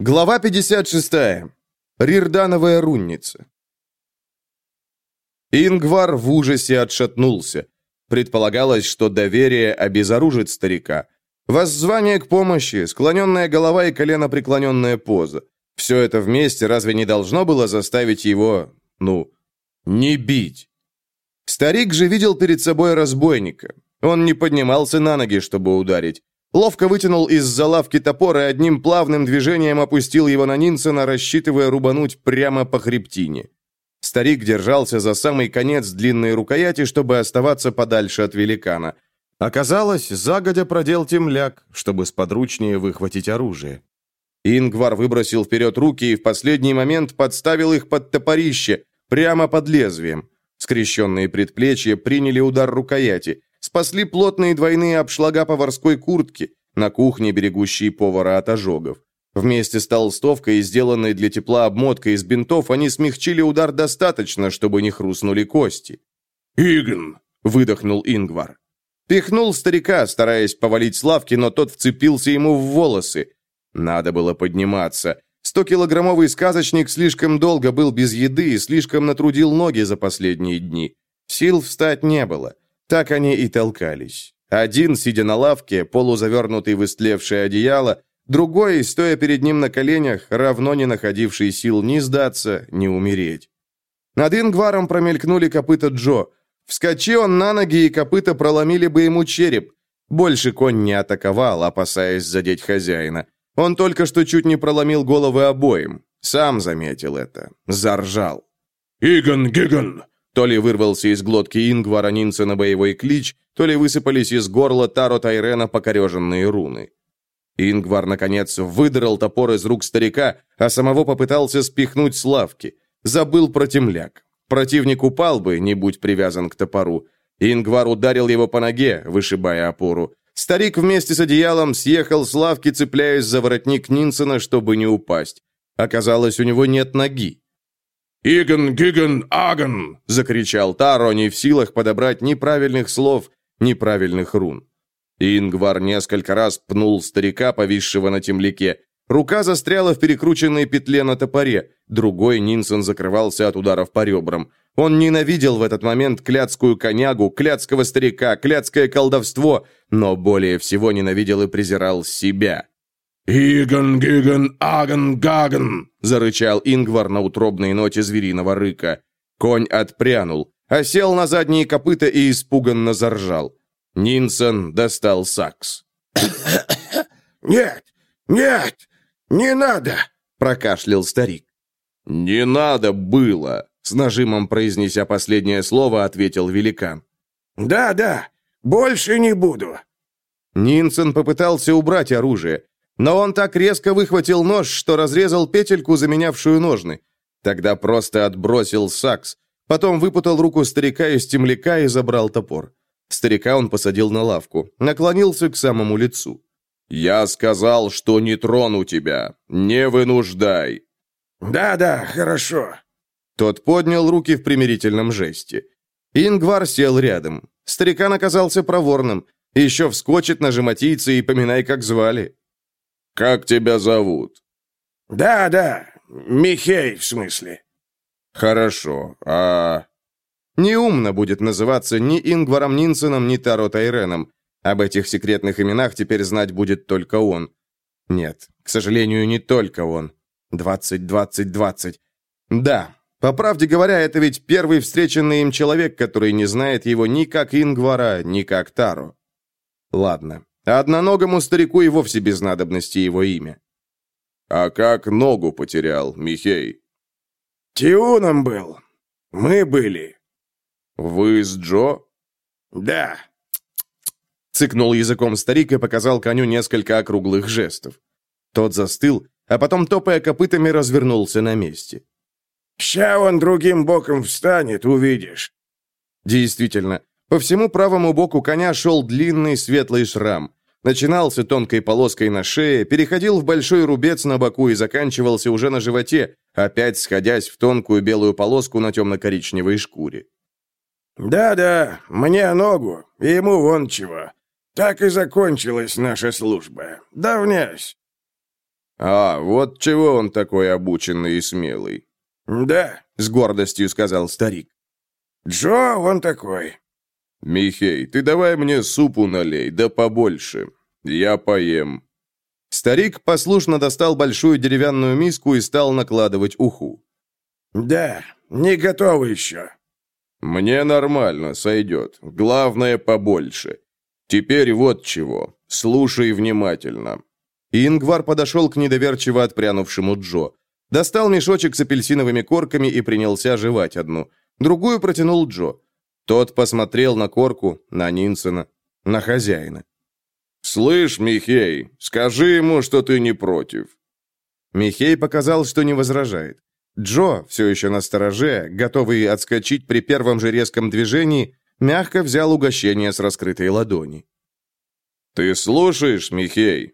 Глава 56. Рирдановая рунница. Ингвар в ужасе отшатнулся. Предполагалось, что доверие обезоружит старика. Воззвание к помощи, склоненная голова и колено преклоненная поза. Все это вместе разве не должно было заставить его, ну, не бить? Старик же видел перед собой разбойника. Он не поднимался на ноги, чтобы ударить. Ловко вытянул из-за лавки топор и одним плавным движением опустил его на Нинсона, рассчитывая рубануть прямо по хребтине. Старик держался за самый конец длинной рукояти, чтобы оставаться подальше от великана. Оказалось, загодя продел темляк, чтобы сподручнее выхватить оружие. Ингвар выбросил вперед руки и в последний момент подставил их под топорище, прямо под лезвием. Скрещенные предплечья приняли удар рукояти. Спасли плотные двойные обшлага поварской куртки, на кухне берегущие повара от ожогов. Вместе с толстовкой, сделанной для тепла обмоткой из бинтов, они смягчили удар достаточно, чтобы не хрустнули кости. «Игн!» — выдохнул Ингвар. Пихнул старика, стараясь повалить с лавки, но тот вцепился ему в волосы. Надо было подниматься. Стокилограммовый сказочник слишком долго был без еды и слишком натрудил ноги за последние дни. Сил встать не было. Так они и толкались. Один, сидя на лавке, полузавернутый в истлевшее одеяло, другой, стоя перед ним на коленях, равно не находивший сил ни сдаться, ни умереть. Над Ингваром промелькнули копыта Джо. Вскочи он на ноги, и копыта проломили бы ему череп. Больше конь не атаковал, опасаясь задеть хозяина. Он только что чуть не проломил головы обоим. Сам заметил это. Заржал. «Игон, Гигон, то ли вырвался из глотки Ингвара Нинсена боевой клич, то ли высыпались из горла Таро Тайрена покореженные руны. Ингвар, наконец, выдрал топор из рук старика, а самого попытался спихнуть с лавки. Забыл про темляк. Противник упал бы, не будь привязан к топору. Ингвар ударил его по ноге, вышибая опору. Старик вместе с одеялом съехал с лавки, цепляясь за воротник Нинсена, чтобы не упасть. Оказалось, у него нет ноги. «Игон, Гигон, Агон!» — закричал Таро, не в силах подобрать ни правильных слов, ни правильных рун. Ингвар несколько раз пнул старика, повисшего на темляке. Рука застряла в перекрученной петле на топоре, другой Нинсон закрывался от ударов по ребрам. Он ненавидел в этот момент кляцкую конягу, кляцкого старика, кляцкое колдовство, но более всего ненавидел и презирал себя. «Игон, Гигон, Агон, Гагон!» — зарычал Ингвар на утробной ноте звериного рыка. Конь отпрянул, осел на задние копыта и испуганно заржал. Нинсон достал сакс. «Нет, нет, не надо!» — прокашлял старик. «Не надо было!» — с нажимом произнеся последнее слово, ответил великан. «Да, да, больше не буду!» Нинсон попытался убрать оружие, но он так резко выхватил нож, что разрезал петельку, заменявшую ножны. Тогда просто отбросил сакс. Потом выпутал руку старика из темляка и забрал топор. Старика он посадил на лавку, наклонился к самому лицу. «Я сказал, что не трону тебя. Не вынуждай». «Да-да, хорошо». Тот поднял руки в примирительном жесте. Ингвар сел рядом. Старикан оказался проворным. Еще вскочит на жематийцы и поминай, как звали. «Как тебя зовут?» «Да, да, Михей, в смысле». «Хорошо, а...» Неумно будет называться ни Ингваром Нинсеном, ни Таро Тайреном. Об этих секретных именах теперь знать будет только он. Нет, к сожалению, не только он. Двадцать, двадцать, двадцать. Да, по правде говоря, это ведь первый встреченный им человек, который не знает его ни как Ингвара, ни как Таро. Ладно, одноногому старику и вовсе без надобности его имя. «А как ногу потерял, Михей?» «Тиуном был. Мы были». «Вы с Джо?» «Да». Цыкнул языком старик и показал коню несколько округлых жестов. Тот застыл, а потом, топая копытами, развернулся на месте. «Ща он другим боком встанет, увидишь». Действительно, по всему правому боку коня шел длинный светлый шрам. Начинался тонкой полоской на шее, переходил в большой рубец на боку и заканчивался уже на животе, опять сходясь в тонкую белую полоску на темно-коричневой шкуре. «Да-да, мне ногу, ему вон чего. Так и закончилась наша служба. Давнясь». А, вот чего он такой обученный и смелый. «Да», — с гордостью сказал старик. «Джо, он такой». «Михей, ты давай мне супу налей, да побольше. Я поем». Старик послушно достал большую деревянную миску и стал накладывать уху. «Да, не готовы еще». «Мне нормально, сойдет. Главное, побольше. Теперь вот чего. Слушай внимательно». Ингвар подошел к недоверчиво отпрянувшему Джо. Достал мешочек с апельсиновыми корками и принялся жевать одну. Другую протянул Джо. Тот посмотрел на корку, на Нинсена, на хозяина. «Слышь, Михей, скажи ему, что ты не против». Михей показал, что не возражает. Джо, все еще на стороже, готовый отскочить при первом же резком движении, мягко взял угощение с раскрытой ладони. «Ты слушаешь, Михей?»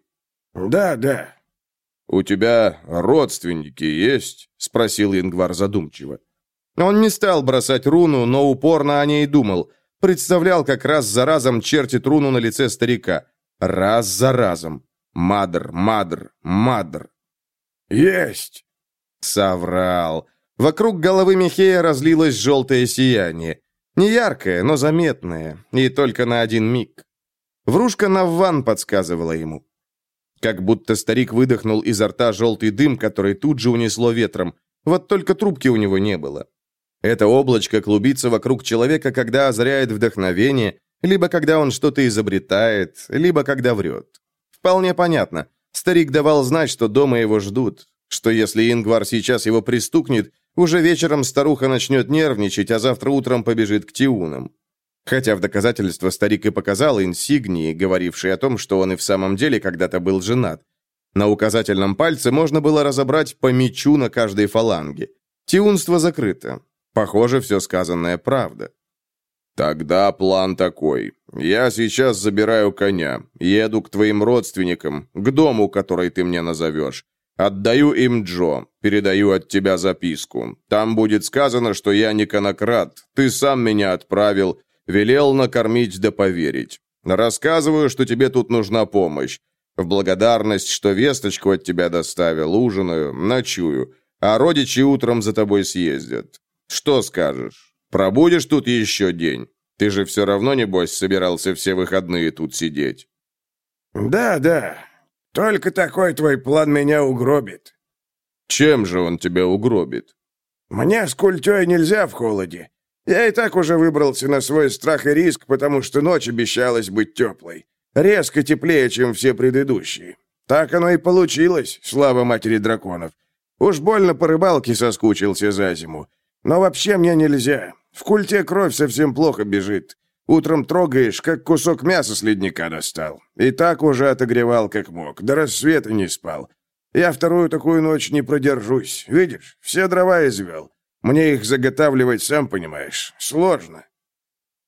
«Да, да». «У тебя родственники есть?» — спросил Ингвар задумчиво. Он не стал бросать руну, но упорно о ней думал. Представлял, как раз за разом чертит руну на лице старика. Раз за разом. Мадр, мадр, мадр. «Есть!» Соврал. Вокруг головы Михея разлилось желтое сияние. Не яркое, но заметное. И только на один миг. Врушка Навван подсказывала ему. Как будто старик выдохнул изо рта желтый дым, который тут же унесло ветром. Вот только трубки у него не было. Это облачко клубится вокруг человека, когда озаряет вдохновение, либо когда он что-то изобретает, либо когда врет. Вполне понятно. Старик давал знать, что дома его ждут, что если Ингвар сейчас его пристукнет, уже вечером старуха начнет нервничать, а завтра утром побежит к Тиунам. Хотя в доказательство старик и показал инсигнии, говорившие о том, что он и в самом деле когда-то был женат. На указательном пальце можно было разобрать по мечу на каждой фаланге. Тиунство закрыто. Похоже, все сказанное правда. «Тогда план такой. Я сейчас забираю коня, еду к твоим родственникам, к дому, который ты мне назовешь. Отдаю им Джо, передаю от тебя записку. Там будет сказано, что я не конократ, ты сам меня отправил, велел накормить да поверить. Рассказываю, что тебе тут нужна помощь. В благодарность, что весточку от тебя доставил, ужинаю, ночую, а родичи утром за тобой съездят. Что скажешь? Пробудешь тут еще день? Ты же все равно, небось, собирался все выходные тут сидеть». «Да, да. Только такой твой план меня угробит». «Чем же он тебя угробит?» «Мне с культей нельзя в холоде. Я и так уже выбрался на свой страх и риск, потому что ночь обещалась быть теплой. Резко теплее, чем все предыдущие. Так оно и получилось, слава матери драконов. Уж больно по рыбалке соскучился за зиму. Но вообще мне нельзя. В культе кровь совсем плохо бежит. Утром трогаешь, как кусок мяса с ледника достал. И так уже отогревал, как мог. До рассвета не спал. Я вторую такую ночь не продержусь. Видишь, все дрова извел. Мне их заготавливать, сам понимаешь, сложно».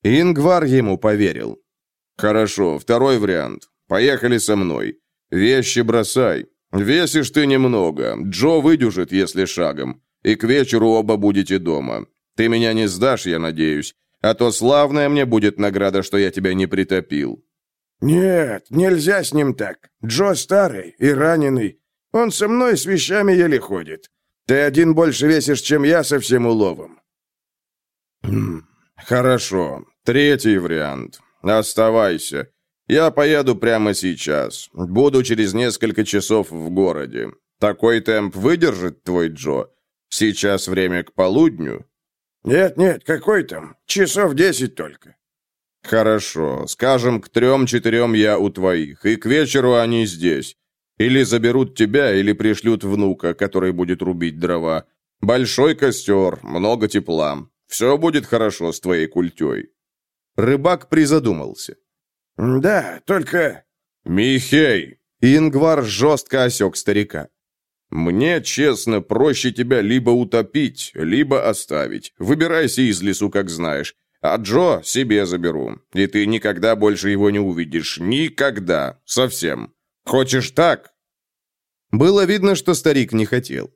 Ингвар ему поверил. «Хорошо, второй вариант. Поехали со мной. Вещи бросай. Весишь ты немного. Джо выдюжит, если шагом. И к вечеру оба будете дома. Ты меня не сдашь, я надеюсь, а то славная мне будет награда, что я тебя не притопил». «Нет, нельзя с ним так. Джо старый и раненый. Он со мной с вещами еле ходит. Ты один больше весишь, чем я со всем уловом». Хм, «Хорошо. Третий вариант. Оставайся. Я поеду прямо сейчас. Буду через несколько часов в городе. Такой темп выдержит твой Джо? Сейчас время к полудню?» «Нет, нет, какой там? Часов десять только». «Хорошо. Скажем, к трем-четырем я у твоих, и к вечеру они здесь. Или заберут тебя, или пришлют внука, который будет рубить дрова. Большой костер, много тепла. Все будет хорошо с твоей культей». Рыбак призадумался. «Да, только...» «Михей!» Ингвар жестко осек старика. «Мне, честно, проще тебя либо утопить, либо оставить. Выбирайся из лесу, как знаешь. А Джо себе заберу. И ты никогда больше его не увидишь. Никогда. Совсем. Хочешь так?» Было видно, что старик не хотел.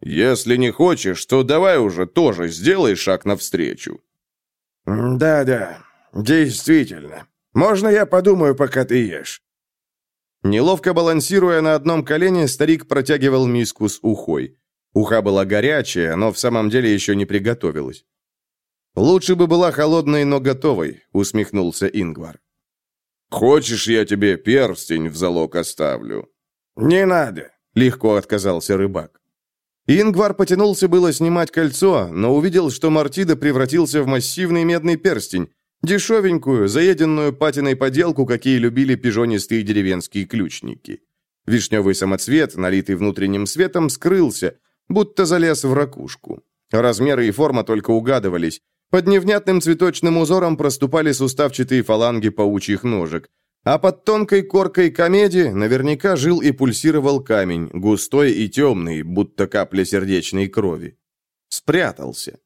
«Если не хочешь, то давай уже тоже сделай шаг навстречу». «Да-да, действительно. Можно я подумаю, пока ты ешь?» Неловко балансируя на одном колене, старик протягивал миску с ухой. Уха была горячая, но в самом деле еще не приготовилась. «Лучше бы была холодной, но готовой», — усмехнулся Ингвар. «Хочешь, я тебе перстень в залог оставлю?» «Не надо», — легко отказался рыбак. Ингвар потянулся было снимать кольцо, но увидел, что Мартида превратился в массивный медный перстень, дешевенькую, заеденную патиной поделку, какие любили пижонистые деревенские ключники. Вишневый самоцвет, налитый внутренним светом, скрылся, будто залез в ракушку. Размеры и форма только угадывались. Под невнятным цветочным узором проступали суставчатые фаланги паучьих ножек. А под тонкой коркой комеди наверняка жил и пульсировал камень, густой и темный, будто капля сердечной крови. Спрятался.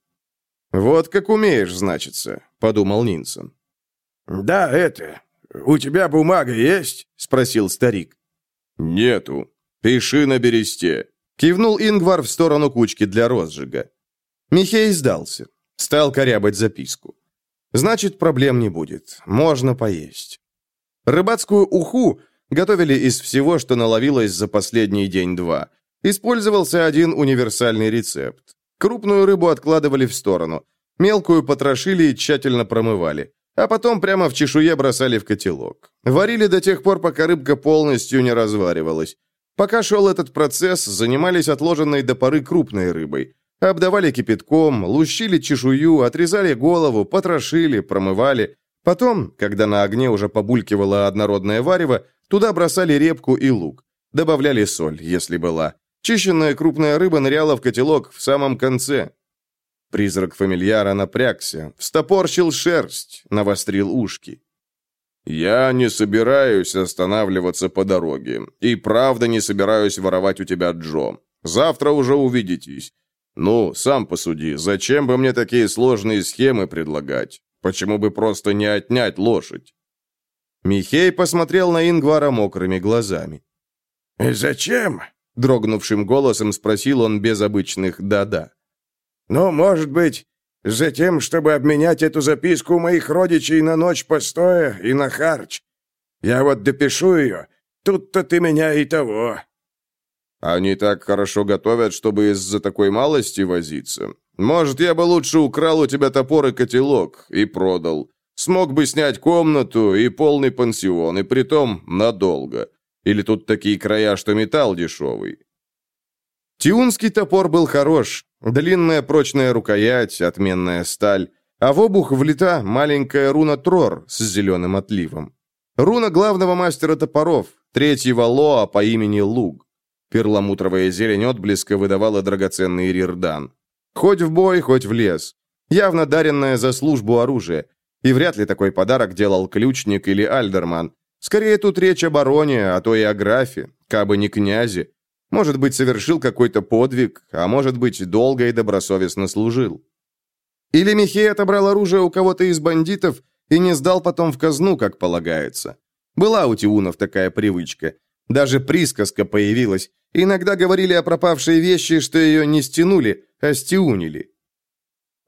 «Вот как умеешь, значится», — подумал Нинсон. «Да, это... У тебя бумага есть?» — спросил старик. «Нету. Пиши на бересте», — кивнул Ингвар в сторону кучки для розжига. Михей сдался. Стал корябать записку. Значит, проблем не будет. Можно поесть. Рыбацкую уху готовили из всего, что наловилось за последний день-два. Использовался один универсальный рецепт. Крупную рыбу откладывали в сторону. Мелкую потрошили и тщательно промывали. А потом прямо в чешуе бросали в котелок. Варили до тех пор, пока рыбка полностью не разваривалась. Пока шел этот процесс, занимались отложенной до поры крупной рыбой. Обдавали кипятком, лущили чешую, отрезали голову, потрошили, промывали. Потом, когда на огне уже побулькивало однородное варево, туда бросали репку и лук. Добавляли соль, если была. Чищенная крупная рыба ныряла в котелок в самом конце. Призрак фамильяра напрягся, встопорщил шерсть, навострил ушки. «Я не собираюсь останавливаться по дороге, и правда не собираюсь воровать у тебя Джо. Завтра уже увидитесь. «Ну, сам посуди, зачем бы мне такие сложные схемы предлагать? Почему бы просто не отнять лошадь?» Михей посмотрел на Ингвара мокрыми глазами. «Зачем?» — дрогнувшим голосом спросил он без обычных «да-да». «Ну, может быть, за тем, чтобы обменять эту записку у моих родичей на ночь постоя и на харч. Я вот допишу ее, тут-то ты меня и того». Они так хорошо готовят, чтобы из-за такой малости возиться. Может, я бы лучше украл у тебя топор и котелок и продал. Смог бы снять комнату и полный пансион, и притом надолго. Или тут такие края, что металл дешевый?» Тиунский топор был хорош. Длинная прочная рукоять, отменная сталь. А в обух влита маленькая руна Трор с зеленым отливом. Руна главного мастера топоров, третьего Лоа по имени Луг. Перламутровая зелень отблеска выдавала драгоценный рирдан. Хоть в бой, хоть в лес. Явно даренное за службу оружие. И вряд ли такой подарок делал ключник или альдерман. Скорее тут речь о бароне, а то и о графе, кабы не князе. Может быть, совершил какой-то подвиг, а может быть, долго и добросовестно служил. Или Михей отобрал оружие у кого-то из бандитов и не сдал потом в казну, как полагается. Была у Тиунов такая привычка. Даже присказка появилась. Иногда говорили о пропавшей вещи, что ее не стянули, а стиунили.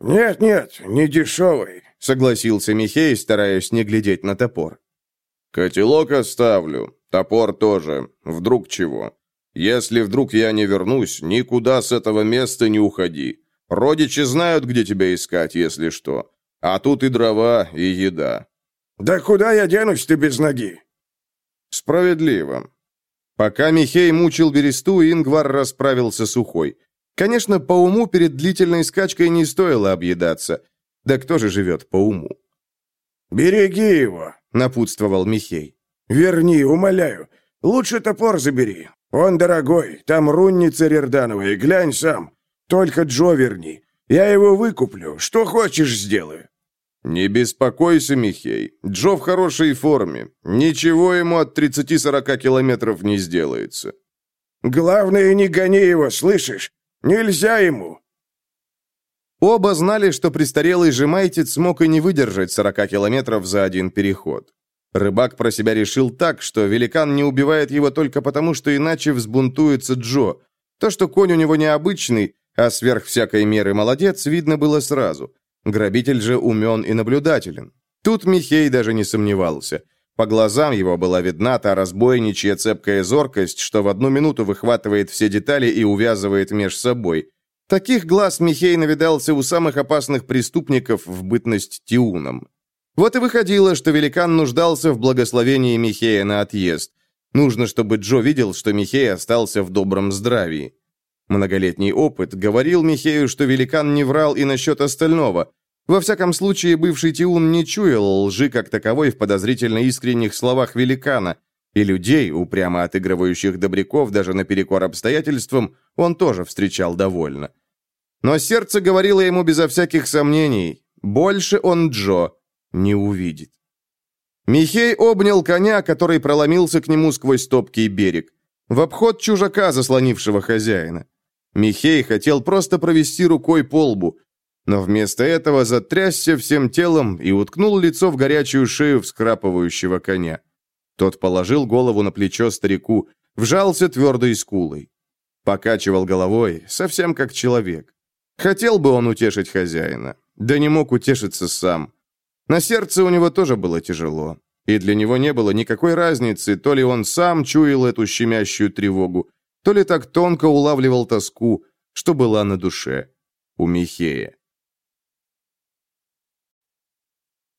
«Нет-нет, не дешевый», — согласился Михей, стараясь не глядеть на топор. «Котелок оставлю, топор тоже, вдруг чего. Если вдруг я не вернусь, никуда с этого места не уходи. Родичи знают, где тебя искать, если что. А тут и дрова, и еда». «Да куда я денусь ты без ноги?» «Справедливо. Пока Михей мучил бересту, Ингвар расправился сухой. Конечно, по уму перед длительной скачкой не стоило объедаться. Да кто же живет по уму? «Береги его», — напутствовал Михей. «Верни, умоляю. Лучше топор забери. Он дорогой, там рунница Рердановая, глянь сам. Только Джо верни. Я его выкуплю. Что хочешь, сделаю». «Не беспокойся, Михей. Джо в хорошей форме. Ничего ему от 30-40 километров не сделается». «Главное, не гони его, слышишь? Нельзя ему!» Оба знали, что престарелый жемайтец смог и не выдержать 40 километров за один переход. Рыбак про себя решил так, что великан не убивает его только потому, что иначе взбунтуется Джо. То, что конь у него необычный, а сверх всякой меры молодец, видно было сразу – Грабитель же умен и наблюдателен. Тут Михей даже не сомневался. По глазам его была видна та разбойничья цепкая зоркость, что в одну минуту выхватывает все детали и увязывает меж собой. Таких глаз Михей навидался у самых опасных преступников в бытность Тиуном. Вот и выходило, что великан нуждался в благословении Михея на отъезд. Нужно, чтобы Джо видел, что Михей остался в добром здравии. Многолетний опыт говорил Михею, что великан не врал и насчет остального – во всяком случае, бывший Тиун не чуял лжи как таковой в подозрительно искренних словах великана, и людей, упрямо отыгрывающих добряков даже наперекор обстоятельствам, он тоже встречал довольно. Но сердце говорило ему безо всяких сомнений, больше он Джо не увидит. Михей обнял коня, который проломился к нему сквозь топкий берег, в обход чужака, заслонившего хозяина. Михей хотел просто провести рукой по лбу, но вместо этого затрясся всем телом и уткнул лицо в горячую шею вскрапывающего коня. Тот положил голову на плечо старику, вжался твердой скулой. Покачивал головой, совсем как человек. Хотел бы он утешить хозяина, да не мог утешиться сам. На сердце у него тоже было тяжело, и для него не было никакой разницы, то ли он сам чуял эту щемящую тревогу, то ли так тонко улавливал тоску, что была на душе у Михея.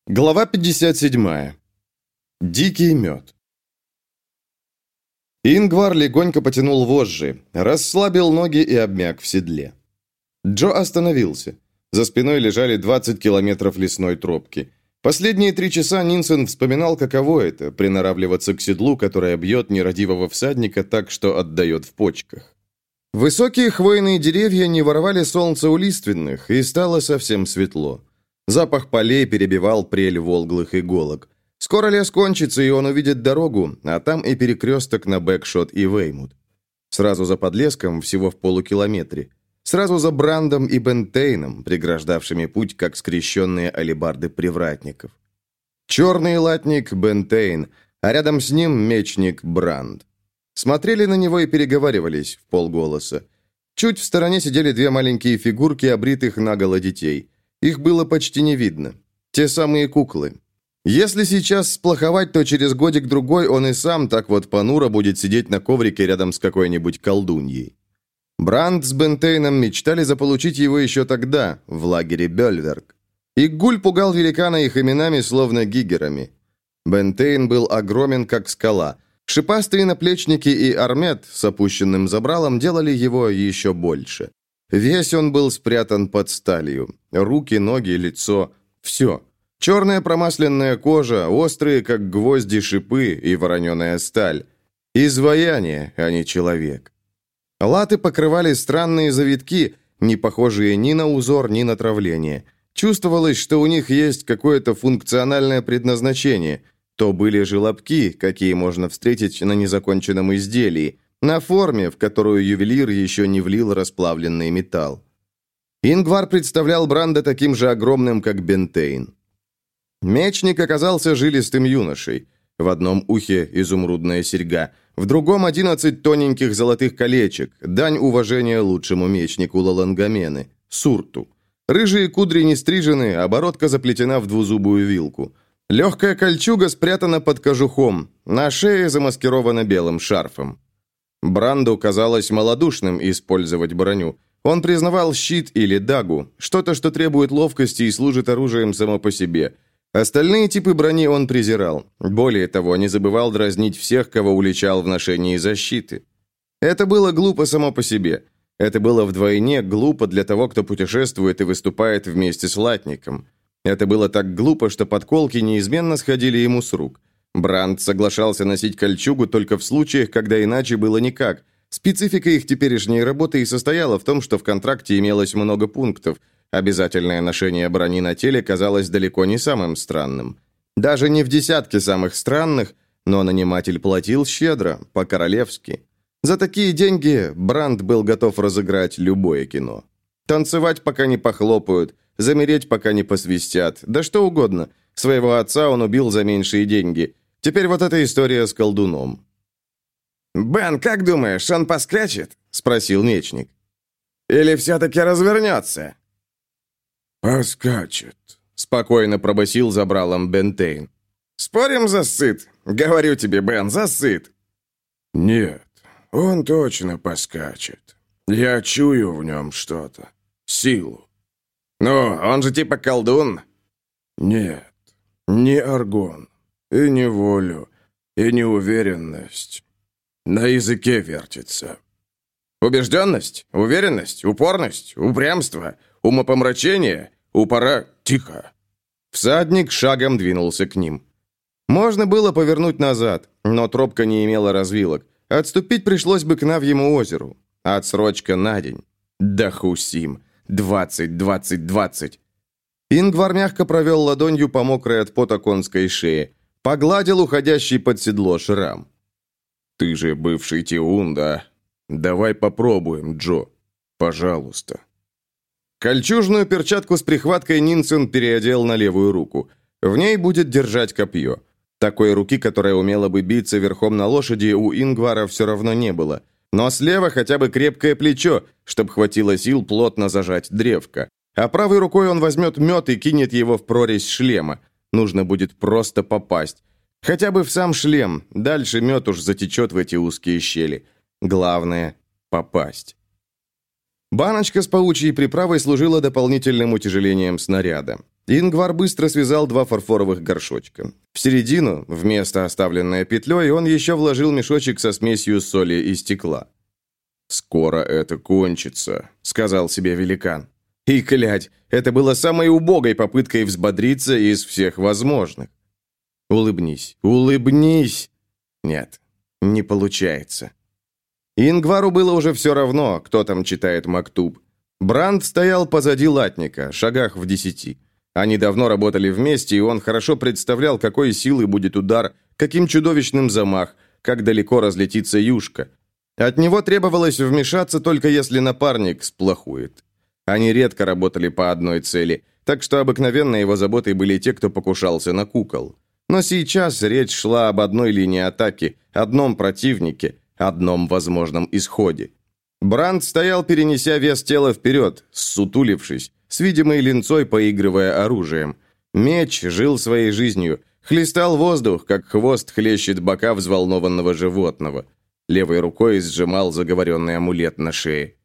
Глава 57. Дикий мед. Ингвар легонько потянул вожжи, расслабил ноги и обмяк в седле. Джо остановился. За спиной лежали 20 километров лесной тропки. Последние три часа Нинсен вспоминал, каково это – приноравливаться к седлу, которое бьет нерадивого всадника так, что отдает в почках. Высокие хвойные деревья не воровали солнце у лиственных, и стало совсем светло. Запах полей перебивал прель волглых иголок. Скоро лес кончится, и он увидит дорогу, а там и перекресток на Бэкшот и Веймут. Сразу за подлеском, всего в полукилометре. Сразу за Брандом и Бентейном, преграждавшими путь, как скрещенные алебарды привратников. Черный латник Бентейн, а рядом с ним мечник Бранд. Смотрели на него и переговаривались в полголоса. Чуть в стороне сидели две маленькие фигурки обритых наголо детей – их было почти не видно. Те самые куклы. Если сейчас сплоховать, то через годик-другой он и сам так вот понуро будет сидеть на коврике рядом с какой-нибудь колдуньей. Бранд с Бентейном мечтали заполучить его еще тогда, в лагере Бельверк. И Гуль пугал великана их именами, словно гигерами. Бентейн был огромен, как скала. Шипастые наплечники и армет с опущенным забралом делали его еще больше. Весь он был спрятан под сталью. Руки, ноги, лицо. Все. Черная промасленная кожа, острые, как гвозди, шипы и вороненая сталь. Изваяние, а не человек. Латы покрывали странные завитки, не похожие ни на узор, ни на травление. Чувствовалось, что у них есть какое-то функциональное предназначение. То были желобки, какие можно встретить на незаконченном изделии – на форме, в которую ювелир еще не влил расплавленный металл. Ингвар представлял Бранда таким же огромным, как Бентейн. Мечник оказался жилистым юношей. В одном ухе изумрудная серьга, в другом одиннадцать тоненьких золотых колечек, дань уважения лучшему мечнику Лалангамены, Сурту. Рыжие кудри не стрижены, оборотка заплетена в двузубую вилку. Легкая кольчуга спрятана под кожухом, на шее замаскирована белым шарфом. Бранду казалось малодушным использовать броню. Он признавал щит или дагу, что-то, что требует ловкости и служит оружием само по себе. Остальные типы брони он презирал. Более того, не забывал дразнить всех, кого уличал в ношении защиты. Это было глупо само по себе. Это было вдвойне глупо для того, кто путешествует и выступает вместе с латником. Это было так глупо, что подколки неизменно сходили ему с рук. Бранд соглашался носить кольчугу только в случаях, когда иначе было никак. Специфика их теперешней работы и состояла в том, что в контракте имелось много пунктов. Обязательное ношение брони на теле казалось далеко не самым странным. Даже не в десятке самых странных, но наниматель платил щедро, по-королевски. За такие деньги Бранд был готов разыграть любое кино. Танцевать, пока не похлопают, замереть, пока не посвистят, да что угодно. Своего отца он убил за меньшие деньги – Теперь вот эта история с колдуном. «Бен, как думаешь, он поскрячет?» — спросил мечник. «Или все-таки развернется?» «Поскачет», — спокойно пробасил забралом Бентейн. Спорим, засыт? Говорю тебе, Бен, засыт. Нет, он точно поскачет. Я чую в нем что-то. Силу. Ну, он же типа колдун. Нет, не аргон. И не волю, и не уверенность. На языке вертится. Убежденность, уверенность, упорность, упрямство, умопомрачение, упора... Тихо. Всадник шагом двинулся к ним. Можно было повернуть назад, но тропка не имела развилок. Отступить пришлось бы к Навьему озеру. Отсрочка на день. Да хусим. Двадцать, двадцать, двадцать. Ингвар мягко провел ладонью по мокрой от пота конской шее. Погладил уходящий под седло шрам. «Ты же бывший Тиун, да? Давай попробуем, Джо. Пожалуйста». Кольчужную перчатку с прихваткой Нинсен переодел на левую руку. В ней будет держать копье. Такой руки, которая умела бы биться верхом на лошади, у Ингвара все равно не было. Но слева хотя бы крепкое плечо, чтобы хватило сил плотно зажать древко. А правой рукой он возьмет мед и кинет его в прорезь шлема. Нужно будет просто попасть. Хотя бы в сам шлем. Дальше мед уж затечет в эти узкие щели. Главное — попасть. Баночка с паучьей приправой служила дополнительным утяжелением снаряда. Ингвар быстро связал два фарфоровых горшочка. В середину, вместо оставленное петлей, он еще вложил мешочек со смесью соли и стекла. «Скоро это кончится», — сказал себе великан. И, клять, это было самой убогой попыткой взбодриться из всех возможных. Улыбнись, улыбнись. Нет, не получается. Ингвару было уже все равно, кто там читает Мактуб. Бранд стоял позади латника, шагах в десяти. Они давно работали вместе, и он хорошо представлял, какой силы будет удар, каким чудовищным замах, как далеко разлетится юшка. От него требовалось вмешаться только если напарник сплохует. Они редко работали по одной цели, так что обыкновенно его заботой были те, кто покушался на кукол. Но сейчас речь шла об одной линии атаки, одном противнике, одном возможном исходе. Бранд стоял, перенеся вес тела вперед, сутулившись, с видимой линцой поигрывая оружием. Меч жил своей жизнью, хлестал воздух, как хвост хлещет бока взволнованного животного. Левой рукой сжимал заговоренный амулет на шее.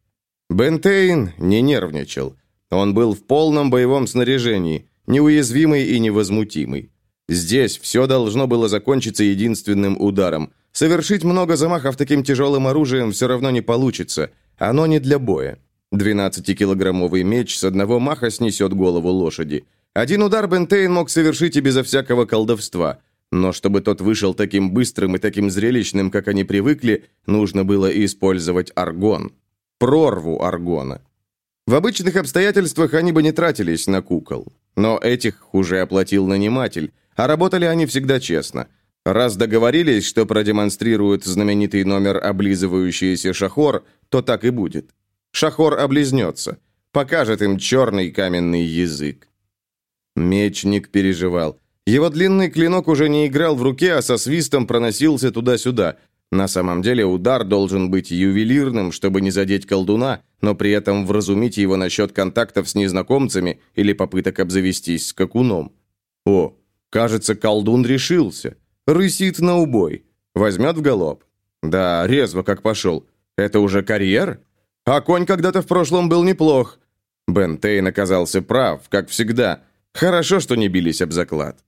Бентейн не нервничал. Он был в полном боевом снаряжении, неуязвимый и невозмутимый. Здесь все должно было закончиться единственным ударом. Совершить много замахов таким тяжелым оружием все равно не получится. Оно не для боя. 12-килограммовый меч с одного маха снесет голову лошади. Один удар Бентейн мог совершить и безо всякого колдовства. Но чтобы тот вышел таким быстрым и таким зрелищным, как они привыкли, нужно было использовать аргон прорву аргона. В обычных обстоятельствах они бы не тратились на кукол. Но этих уже оплатил наниматель, а работали они всегда честно. Раз договорились, что продемонстрируют знаменитый номер «Облизывающийся Шахор», то так и будет. Шахор облизнется, покажет им черный каменный язык. Мечник переживал. Его длинный клинок уже не играл в руке, а со свистом проносился туда-сюда, на самом деле удар должен быть ювелирным, чтобы не задеть колдуна, но при этом вразумить его насчет контактов с незнакомцами или попыток обзавестись скакуном. О, кажется, колдун решился. Рысит на убой. Возьмет в галоп. Да, резво как пошел. Это уже карьер? А конь когда-то в прошлом был неплох. Бен Тейн оказался прав, как всегда. Хорошо, что не бились об заклад.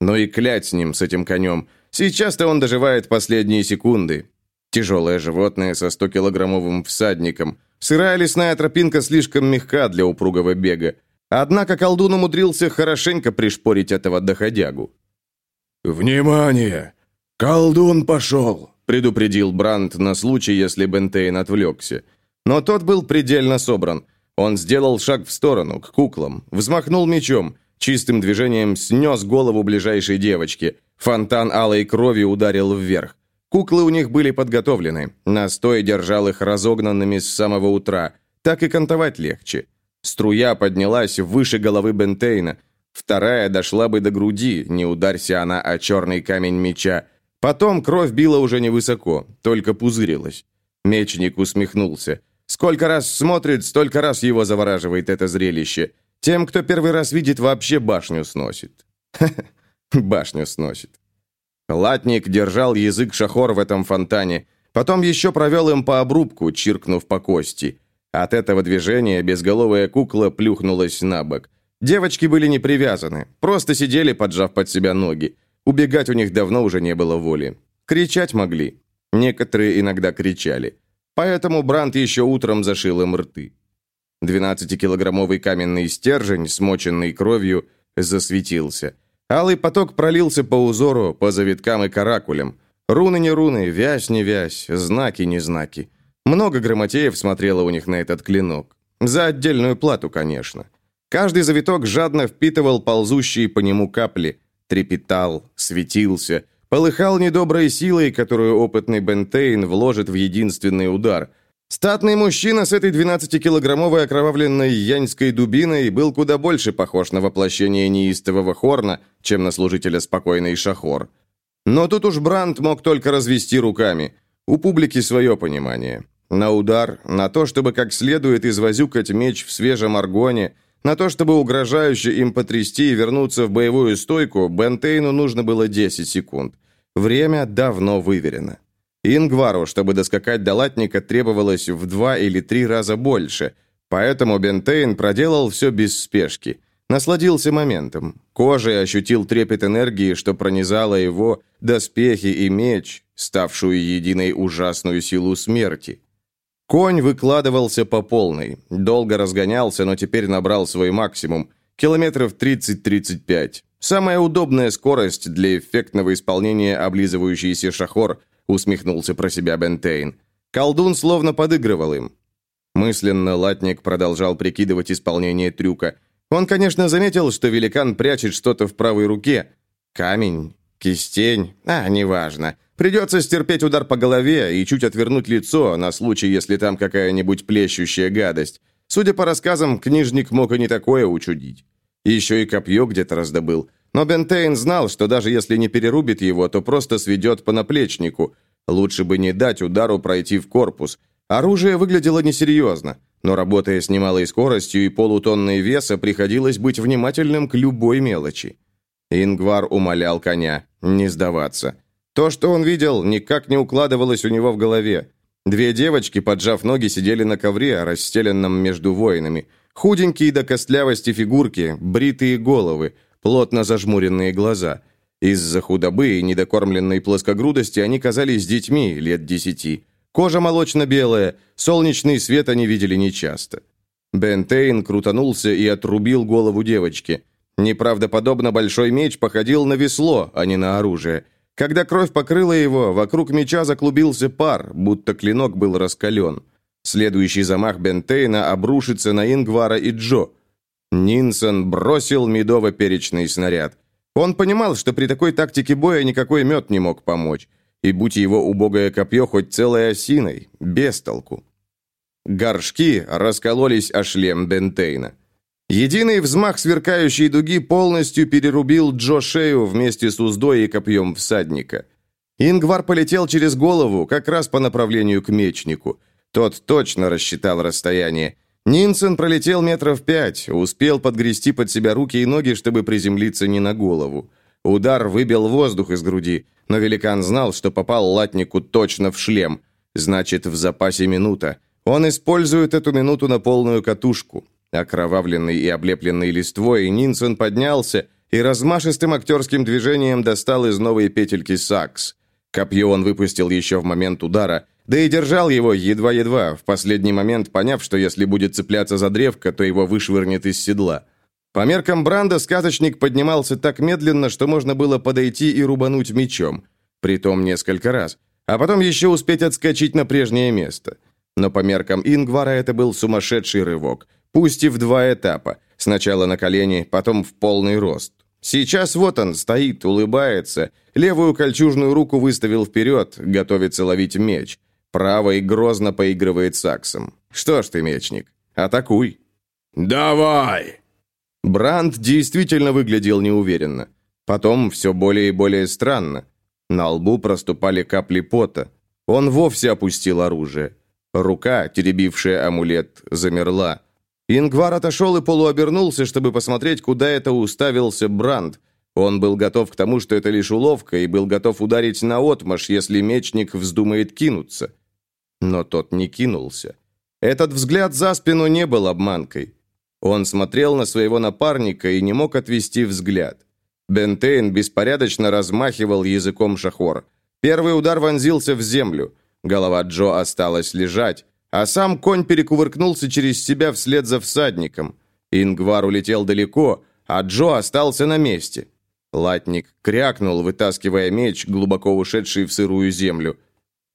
Но и клять с ним, с этим конем – Сейчас-то он доживает последние секунды. Тяжелое животное со 100-килограммовым всадником. Сырая лесная тропинка слишком мягка для упругого бега. Однако колдун умудрился хорошенько пришпорить этого доходягу. «Внимание! Колдун пошел!» предупредил Бранд на случай, если Бентейн отвлекся. Но тот был предельно собран. Он сделал шаг в сторону, к куклам, взмахнул мечом, чистым движением снес голову ближайшей девочки – Фонтан алой крови ударил вверх. Куклы у них были подготовлены. Настой держал их разогнанными с самого утра. Так и кантовать легче. Струя поднялась выше головы Бентейна. Вторая дошла бы до груди, не ударься она о черный камень меча. Потом кровь била уже невысоко, только пузырилась. Мечник усмехнулся. Сколько раз смотрит, столько раз его завораживает это зрелище. Тем, кто первый раз видит, вообще башню сносит. Башню сносит. Латник держал язык шахор в этом фонтане, потом еще провел им по обрубку, чиркнув по кости. От этого движения безголовая кукла плюхнулась на бок. Девочки были не привязаны, просто сидели, поджав под себя ноги. Убегать у них давно уже не было воли. Кричать могли. Некоторые иногда кричали. Поэтому Брант еще утром зашил им рты. Двенадцатикилограммовый каменный стержень, смоченный кровью, засветился. Алый поток пролился по узору, по завиткам и каракулям. Руны не руны, вязь не вязь, знаки не знаки. Много грамотеев смотрело у них на этот клинок. За отдельную плату, конечно. Каждый завиток жадно впитывал ползущие по нему капли, трепетал, светился, полыхал недоброй силой, которую опытный Бентейн вложит в единственный удар – Статный мужчина с этой 12-килограммовой окровавленной яньской дубиной был куда больше похож на воплощение неистового Хорна, чем на служителя спокойной Шахор. Но тут уж Бранд мог только развести руками. У публики свое понимание. На удар, на то, чтобы как следует извозюкать меч в свежем аргоне, на то, чтобы угрожающе им потрясти и вернуться в боевую стойку, Бентейну нужно было 10 секунд. Время давно выверено. Ингвару, чтобы доскакать до латника, требовалось в два или три раза больше, поэтому Бентейн проделал все без спешки. Насладился моментом. Кожей ощутил трепет энергии, что пронизало его, доспехи и меч, ставшую единой ужасную силу смерти. Конь выкладывался по полной, долго разгонялся, но теперь набрал свой максимум, километров 30-35. Самая удобная скорость для эффектного исполнения облизывающейся шахор – усмехнулся про себя Бентейн. Колдун словно подыгрывал им. Мысленно латник продолжал прикидывать исполнение трюка. Он, конечно, заметил, что великан прячет что-то в правой руке. Камень, кистень, а, неважно. Придется стерпеть удар по голове и чуть отвернуть лицо на случай, если там какая-нибудь плещущая гадость. Судя по рассказам, книжник мог и не такое учудить. Еще и копье где-то раздобыл. Но Бентейн знал, что даже если не перерубит его, то просто сведет по наплечнику. Лучше бы не дать удару пройти в корпус. Оружие выглядело несерьезно, но работая с немалой скоростью и полутонной веса, приходилось быть внимательным к любой мелочи. Ингвар умолял коня не сдаваться. То, что он видел, никак не укладывалось у него в голове. Две девочки, поджав ноги, сидели на ковре, расстеленном между воинами. Худенькие до костлявости фигурки, бритые головы – плотно зажмуренные глаза. Из-за худобы и недокормленной плоскогрудости они казались детьми лет десяти. Кожа молочно-белая, солнечный свет они видели нечасто. Бентейн крутанулся и отрубил голову девочки. Неправдоподобно большой меч походил на весло, а не на оружие. Когда кровь покрыла его, вокруг меча заклубился пар, будто клинок был раскален. Следующий замах Бентейна обрушится на Ингвара и Джо. Нинсон бросил медово-перечный снаряд. Он понимал, что при такой тактике боя никакой мед не мог помочь. И будь его убогое копье хоть целой осиной, без толку. Горшки раскололись о шлем Бентейна. Единый взмах сверкающей дуги полностью перерубил Джо шею вместе с уздой и копьем всадника. Ингвар полетел через голову, как раз по направлению к мечнику. Тот точно рассчитал расстояние. Нинсен пролетел метров пять, успел подгрести под себя руки и ноги, чтобы приземлиться не на голову. Удар выбил воздух из груди, но великан знал, что попал латнику точно в шлем. Значит, в запасе минута. Он использует эту минуту на полную катушку. Окровавленный и облепленный листвой, Нинсен поднялся и размашистым актерским движением достал из новой петельки сакс. Копье он выпустил еще в момент удара, да и держал его едва-едва, в последний момент поняв, что если будет цепляться за древко, то его вышвырнет из седла. По меркам Бранда сказочник поднимался так медленно, что можно было подойти и рубануть мечом. Притом несколько раз. А потом еще успеть отскочить на прежнее место. Но по меркам Ингвара это был сумасшедший рывок. Пусть и в два этапа. Сначала на колени, потом в полный рост. Сейчас вот он, стоит, улыбается. Левую кольчужную руку выставил вперед, готовится ловить меч. Правой грозно поигрывает саксом. «Что ж ты, мечник, атакуй!» «Давай!» Бранд действительно выглядел неуверенно. Потом все более и более странно. На лбу проступали капли пота. Он вовсе опустил оружие. Рука, теребившая амулет, замерла. Ингвар отошел и полуобернулся, чтобы посмотреть, куда это уставился Бранд. Он был готов к тому, что это лишь уловка, и был готов ударить наотмашь, если мечник вздумает кинуться. Но тот не кинулся. Этот взгляд за спину не был обманкой. Он смотрел на своего напарника и не мог отвести взгляд. Бентейн беспорядочно размахивал языком шахор. Первый удар вонзился в землю. Голова Джо осталась лежать, а сам конь перекувыркнулся через себя вслед за всадником. Ингвар улетел далеко, а Джо остался на месте. Латник крякнул, вытаскивая меч, глубоко ушедший в сырую землю.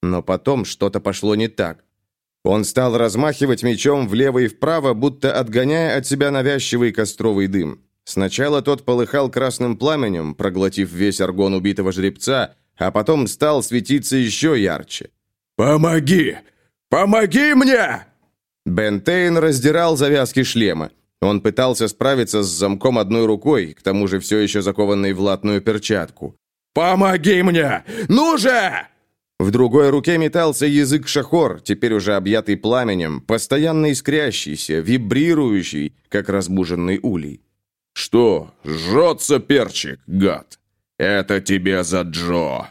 Но потом что-то пошло не так. Он стал размахивать мечом влево и вправо, будто отгоняя от себя навязчивый костровый дым. Сначала тот полыхал красным пламенем, проглотив весь аргон убитого жеребца, а потом стал светиться еще ярче. «Помоги! Помоги мне!» Бентейн раздирал завязки шлема. Он пытался справиться с замком одной рукой, к тому же все еще закованной в латную перчатку. «Помоги мне! Ну же!» В другой руке метался язык шахор, теперь уже объятый пламенем, постоянно искрящийся, вибрирующий, как разбуженный улей. «Что, жжется перчик, гад? Это тебе за Джо!»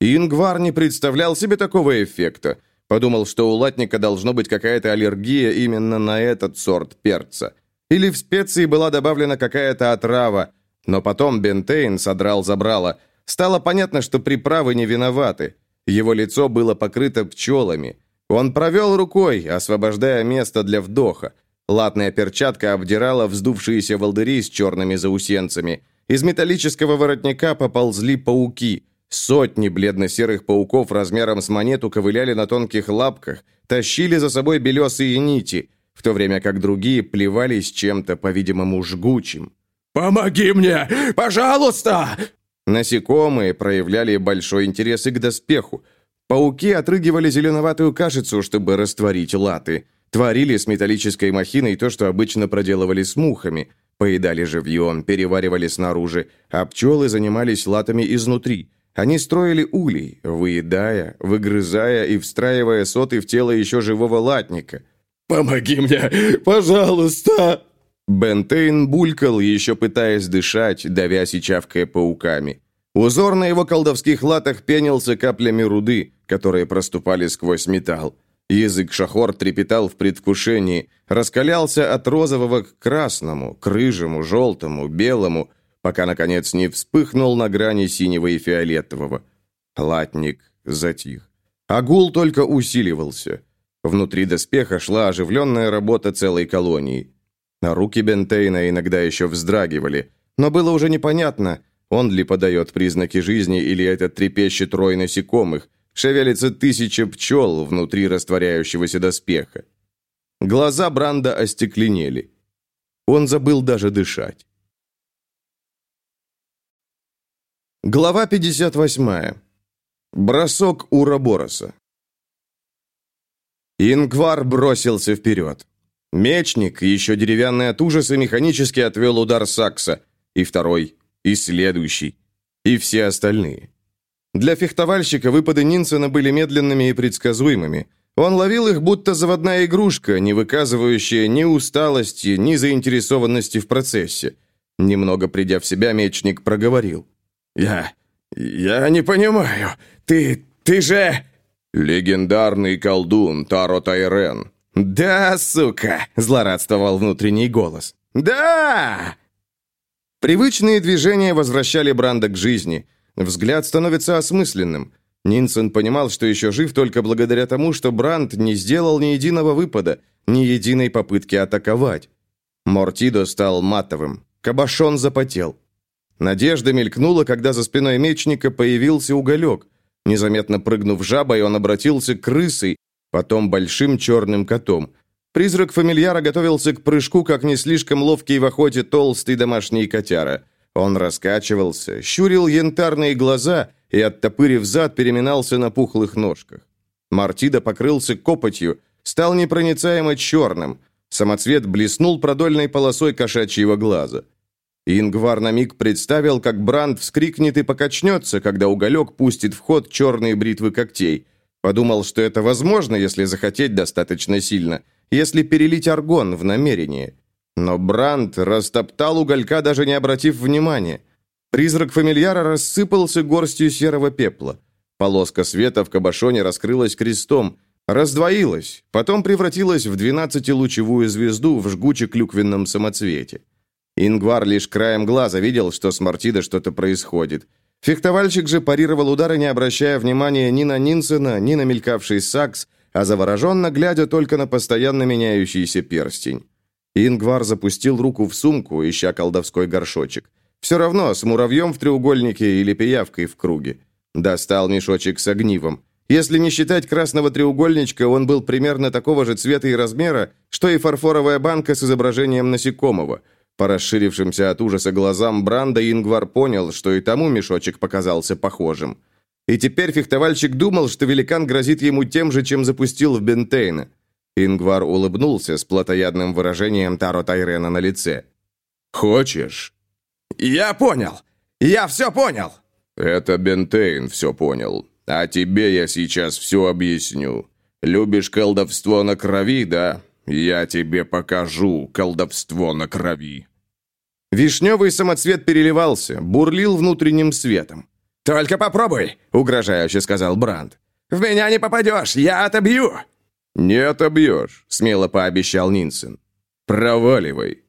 Ингвар не представлял себе такого эффекта. Подумал, что у латника должно быть какая-то аллергия именно на этот сорт перца. Или в специи была добавлена какая-то отрава. Но потом Бентейн содрал забрало. Стало понятно, что приправы не виноваты. Его лицо было покрыто пчелами. Он провел рукой, освобождая место для вдоха. Латная перчатка обдирала вздувшиеся волдыри с черными заусенцами. Из металлического воротника поползли пауки. Сотни бледно-серых пауков размером с монету ковыляли на тонких лапках, тащили за собой белесые нити, в то время как другие плевались чем-то, по-видимому, жгучим. «Помоги мне! Пожалуйста!» Насекомые проявляли большой интерес и к доспеху. Пауки отрыгивали зеленоватую кашицу, чтобы растворить латы. Творили с металлической махиной то, что обычно проделывали с мухами. Поедали живьем, переваривали снаружи, а пчелы занимались латами изнутри. Они строили улей, выедая, выгрызая и встраивая соты в тело еще живого латника. «Помоги мне, пожалуйста!» Бентейн булькал, еще пытаясь дышать, давясь и чавкая пауками. Узор на его колдовских латах пенился каплями руды, которые проступали сквозь металл. Язык шахор трепетал в предвкушении, раскалялся от розового к красному, к рыжему, желтому, белому, пока, наконец, не вспыхнул на грани синего и фиолетового. Латник затих. Агул только усиливался. Внутри доспеха шла оживленная работа целой колонии. А руки Бентейна иногда еще вздрагивали, но было уже непонятно, он ли подает признаки жизни или это трепещет рой насекомых, шевелится тысяча пчел внутри растворяющегося доспеха. Глаза Бранда остекленели. Он забыл даже дышать. Глава 58. Бросок Урабороса. Ингвар бросился вперед. Мечник, еще деревянный от ужаса, механически отвел удар сакса. И второй, и следующий, и все остальные. Для фехтовальщика выпады Нинсена были медленными и предсказуемыми. Он ловил их, будто заводная игрушка, не выказывающая ни усталости, ни заинтересованности в процессе. Немного придя в себя, мечник проговорил. «Я... я не понимаю. Ты... ты же...» «Легендарный колдун Таро Тайрен», «Да, сука!» – злорадствовал внутренний голос. «Да!» Привычные движения возвращали Бранда к жизни. Взгляд становится осмысленным. Нинсен понимал, что еще жив только благодаря тому, что Бранд не сделал ни единого выпада, ни единой попытки атаковать. Мортидо стал матовым. Кабашон запотел. Надежда мелькнула, когда за спиной мечника появился уголек. Незаметно прыгнув жабой, он обратился к крысой, потом большим черным котом. Призрак фамильяра готовился к прыжку, как не слишком ловкий в охоте толстый домашний котяра. Он раскачивался, щурил янтарные глаза и, оттопырив зад, переминался на пухлых ножках. Мартида покрылся копотью, стал непроницаемо черным. Самоцвет блеснул продольной полосой кошачьего глаза. Ингвар на миг представил, как Бранд вскрикнет и покачнется, когда уголек пустит в ход черные бритвы когтей – Подумал, что это возможно, если захотеть достаточно сильно, если перелить аргон в намерение. Но Бранд растоптал уголька, даже не обратив внимания. Призрак фамильяра рассыпался горстью серого пепла. Полоска света в кабошоне раскрылась крестом, раздвоилась, потом превратилась в двенадцатилучевую звезду в жгуче-клюквенном самоцвете. Ингвар лишь краем глаза видел, что с Мартидо что-то происходит. Фехтовальщик же парировал удары, не обращая внимания ни на Нинсена, ни на мелькавший сакс, а завороженно глядя только на постоянно меняющийся перстень. Ингвар запустил руку в сумку, ища колдовской горшочек. Все равно, с муравьем в треугольнике или пиявкой в круге. Достал мешочек с огнивом. Если не считать красного треугольничка, он был примерно такого же цвета и размера, что и фарфоровая банка с изображением насекомого. По расширившимся от ужаса глазам Бранда Ингвар понял, что и тому мешочек показался похожим. И теперь фехтовальщик думал, что великан грозит ему тем же, чем запустил в Бентейна. Ингвар улыбнулся с плотоядным выражением Таро Тайрена на лице. «Хочешь?» «Я понял! Я все понял!» «Это Бентейн все понял. А тебе я сейчас все объясню. Любишь колдовство на крови, да? Я тебе покажу колдовство на крови». Вишневый самоцвет переливался, бурлил внутренним светом. «Только попробуй!» — угрожающе сказал Бранд. «В меня не попадешь! Я отобью!» «Не отобьешь», — смело пообещал Нинсен. «Проваливай».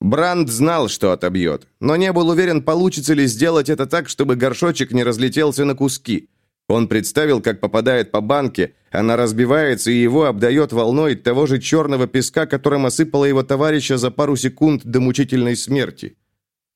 Бранд знал, что отобьет, но не был уверен, получится ли сделать это так, чтобы горшочек не разлетелся на куски. Он представил, как попадает по банке, она разбивается и его обдает волной того же черного песка, которым осыпала его товарища за пару секунд до мучительной смерти.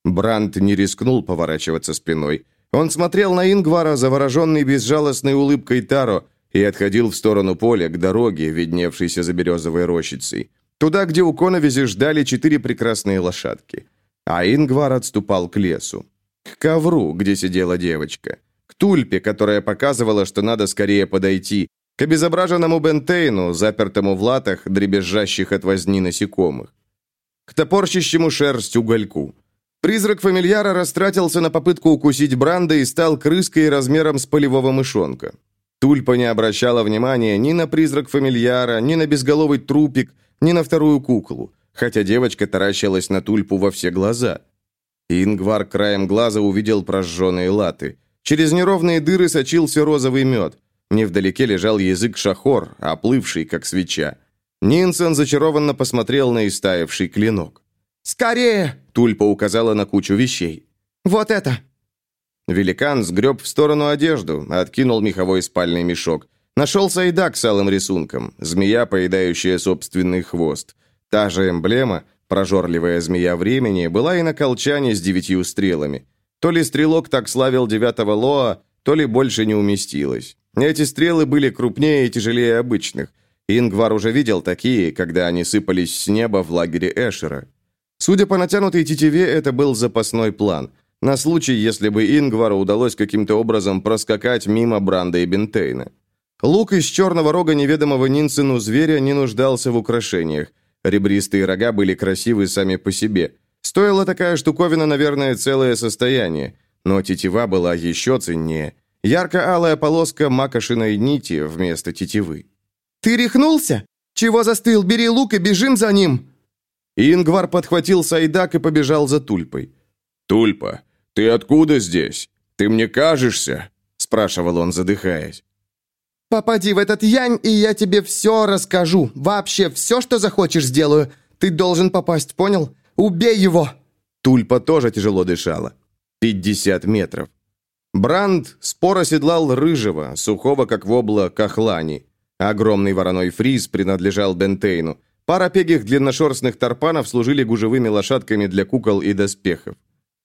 Бранд не рискнул поворачиваться спиной. Он смотрел на Ингвара, завороженный безжалостной улыбкой Таро, и отходил в сторону поля, к дороге, видневшейся за березовой рощицей. Туда, где у коновизи ждали четыре прекрасные лошадки. А Ингвар отступал к лесу. К ковру, где сидела девочка. Тульпе, которая показывала, что надо скорее подойти. К обезображенному Бентейну, запертому в латах, дребезжащих от возни насекомых. К топорщищему шерсть угольку. Призрак фамильяра растратился на попытку укусить Бранда и стал крыской размером с полевого мышонка. Тульпа не обращала внимания ни на призрак фамильяра, ни на безголовый трупик, ни на вторую куклу, хотя девочка таращилась на Тульпу во все глаза. Ингвар краем глаза увидел прожженные латы. Через неровные дыры сочился розовый мед. Невдалеке лежал язык шахор, оплывший, как свеча. Нинсен зачарованно посмотрел на истаявший клинок. «Скорее!» — Тульпа указала на кучу вещей. «Вот это!» Великан сгреб в сторону одежду, откинул меховой спальный мешок. Нашел сайдак с алым рисунком, змея, поедающая собственный хвост. Та же эмблема, прожорливая змея времени, была и на колчане с девятью стрелами. То ли стрелок так славил девятого Лоа, то ли больше не уместилось. Эти стрелы были крупнее и тяжелее обычных. Ингвар уже видел такие, когда они сыпались с неба в лагере Эшера. Судя по натянутой тетиве, это был запасной план. На случай, если бы Ингвару удалось каким-то образом проскакать мимо Бранда и Бентейна. Лук из черного рога неведомого Нинсену зверя не нуждался в украшениях. Ребристые рога были красивы сами по себе. Стоила такая штуковина, наверное, целое состояние. Но тетива была еще ценнее. Ярко-алая полоска макошиной нити вместо тетивы. «Ты рехнулся? Чего застыл? Бери лук и бежим за ним!» Ингвар подхватил Сайдак и побежал за Тульпой. «Тульпа, ты откуда здесь? Ты мне кажешься?» спрашивал он, задыхаясь. «Попади в этот янь, и я тебе все расскажу. Вообще все, что захочешь, сделаю. Ты должен попасть, понял? Убей его!» Тульпа тоже тяжело дышала. Пятьдесят метров. Бранд споро седлал рыжего, сухого, как вобла, кахлани. Огромный вороной фриз принадлежал Бентейну. Пара пегих длинношерстных тарпанов служили гужевыми лошадками для кукол и доспехов.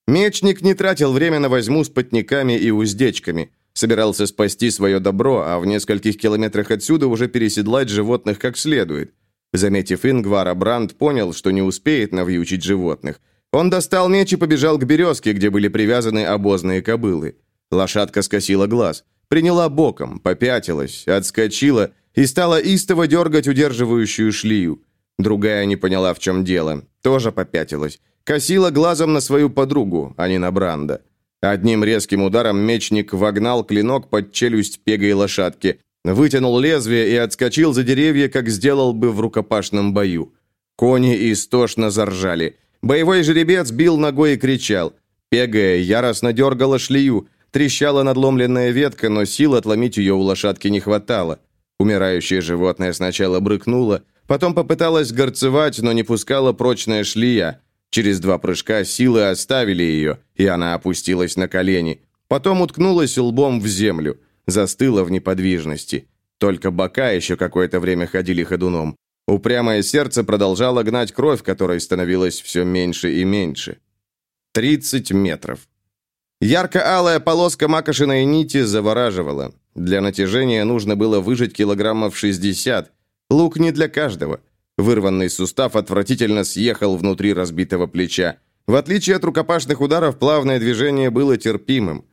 Мечник не тратил время на возьму с потниками и уздечками. Собирался спасти свое добро, а в нескольких километрах отсюда уже переседлать животных как следует. Заметив Ингвара, Бранд понял, что не успеет навьючить животных. Он достал меч и побежал к березке, где были привязаны обозные кобылы. Лошадка скосила глаз, приняла боком, попятилась, отскочила и стала истово дергать удерживающую шлию. Другая не поняла, в чем дело. Тоже попятилась. Косила глазом на свою подругу, а не на Бранда. Одним резким ударом мечник вогнал клинок под челюсть пегой лошадки, вытянул лезвие и отскочил за деревья, как сделал бы в рукопашном бою. Кони истошно заржали. Боевой жеребец бил ногой и кричал. Пегая яростно дергала шлею, трещала надломленная ветка, но сил отломить ее у лошадки не хватало. Умирающее животное сначала брыкнуло, потом попыталось горцевать, но не пускала прочная шлия. Через два прыжка силы оставили ее, и она опустилась на колени. Потом уткнулась лбом в землю, застыла в неподвижности. Только бока еще какое-то время ходили ходуном. Упрямое сердце продолжало гнать кровь, которой становилось все меньше и меньше. 30 метров. Ярко-алая полоска макошиной нити завораживала. Для натяжения нужно было выжать килограммов 60. Лук не для каждого. Вырванный сустав отвратительно съехал внутри разбитого плеча. В отличие от рукопашных ударов, плавное движение было терпимым.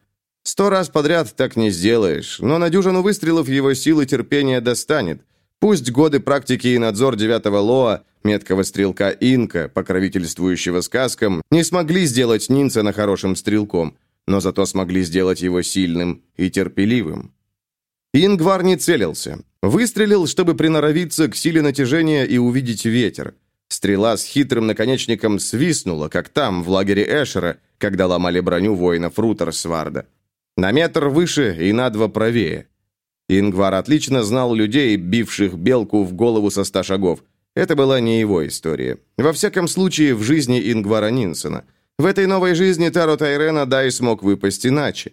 Сто раз подряд так не сделаешь, но на дюжину выстрелов его силы терпения достанет. Пусть годы практики и надзор девятого Лоа, меткого стрелка Инка, покровительствующего сказкам, не смогли сделать Нинсена хорошим стрелком, но зато смогли сделать его сильным и терпеливым. Ингвар не целился. Выстрелил, чтобы приноровиться к силе натяжения и увидеть ветер. Стрела с хитрым наконечником свистнула, как там, в лагере Эшера, когда ломали броню воинов Рутерсварда. На метр выше и на два правее. Ингвар отлично знал людей, бивших белку в голову со ста шагов. Это была не его история. Во всяком случае, в жизни Ингвара Нинсона. В этой новой жизни Таро Тайрена Дай смог выпасть иначе.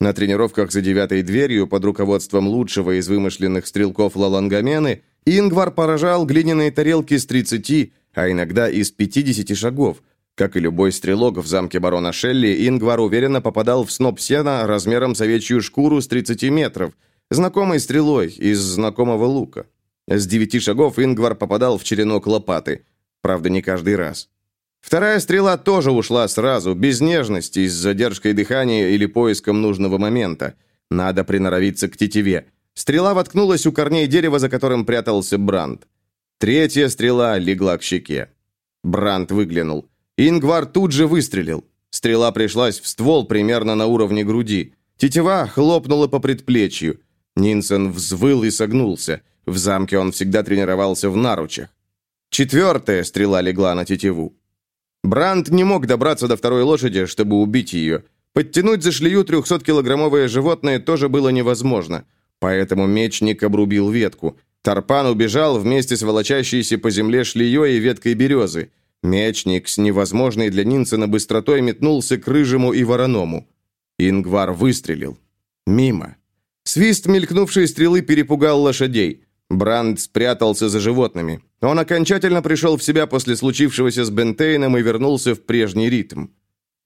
На тренировках за девятой дверью под руководством лучшего из вымышленных стрелков Лалангамены Ингвар поражал глиняные тарелки с 30, а иногда и с 50 шагов. Как и любой стрелок в замке барона Шелли, Ингвар уверенно попадал в сноп сена размером с овечью шкуру с 30 метров, знакомой стрелой из знакомого лука. С девяти шагов Ингвар попадал в черенок лопаты. Правда, не каждый раз. Вторая стрела тоже ушла сразу, без нежности, с задержкой дыхания или поиском нужного момента. Надо приноровиться к тетиве. Стрела воткнулась у корней дерева, за которым прятался Бранд. Третья стрела легла к щеке. Бранд выглянул. Ингвар тут же выстрелил. Стрела пришлась в ствол примерно на уровне груди. Тетива хлопнула по предплечью. Нинсен взвыл и согнулся. В замке он всегда тренировался в наручах. Четвертая стрела легла на тетиву. Бранд не мог добраться до второй лошади, чтобы убить ее. Подтянуть за шлею 300-килограммовое животное тоже было невозможно, поэтому мечник обрубил ветку. Тарпан убежал вместе с волочащейся по земле шлеей и веткой березы. Мечник с невозможной для Нинсена быстротой метнулся к рыжему и вороному. Ингвар выстрелил. Мимо. Свист мелькнувшей стрелы перепугал лошадей. Бранд спрятался за животными. Он окончательно пришел в себя после случившегося с Бентейном и вернулся в прежний ритм.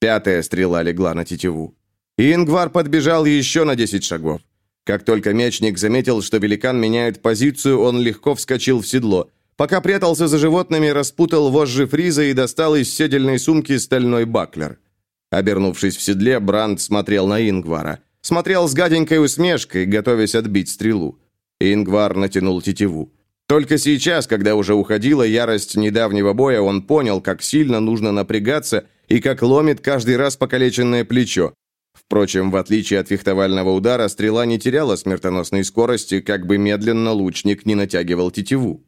Пятая стрела легла на тетиву. Ингвар подбежал еще на 10 шагов. Как только мечник заметил, что великан меняет позицию, он легко вскочил в седло. Пока прятался за животными, распутал вожжи фриза и достал из седельной сумки стальной баклер. Обернувшись в седле, Бранд смотрел на Ингвара. Смотрел с гаденькой усмешкой, готовясь отбить стрелу. Ингвар натянул тетиву. Только сейчас, когда уже уходила ярость недавнего боя, он понял, как сильно нужно напрягаться и как ломит каждый раз покалеченное плечо. Впрочем, в отличие от фехтовального удара, стрела не теряла смертоносной скорости, как бы медленно лучник не натягивал тетиву.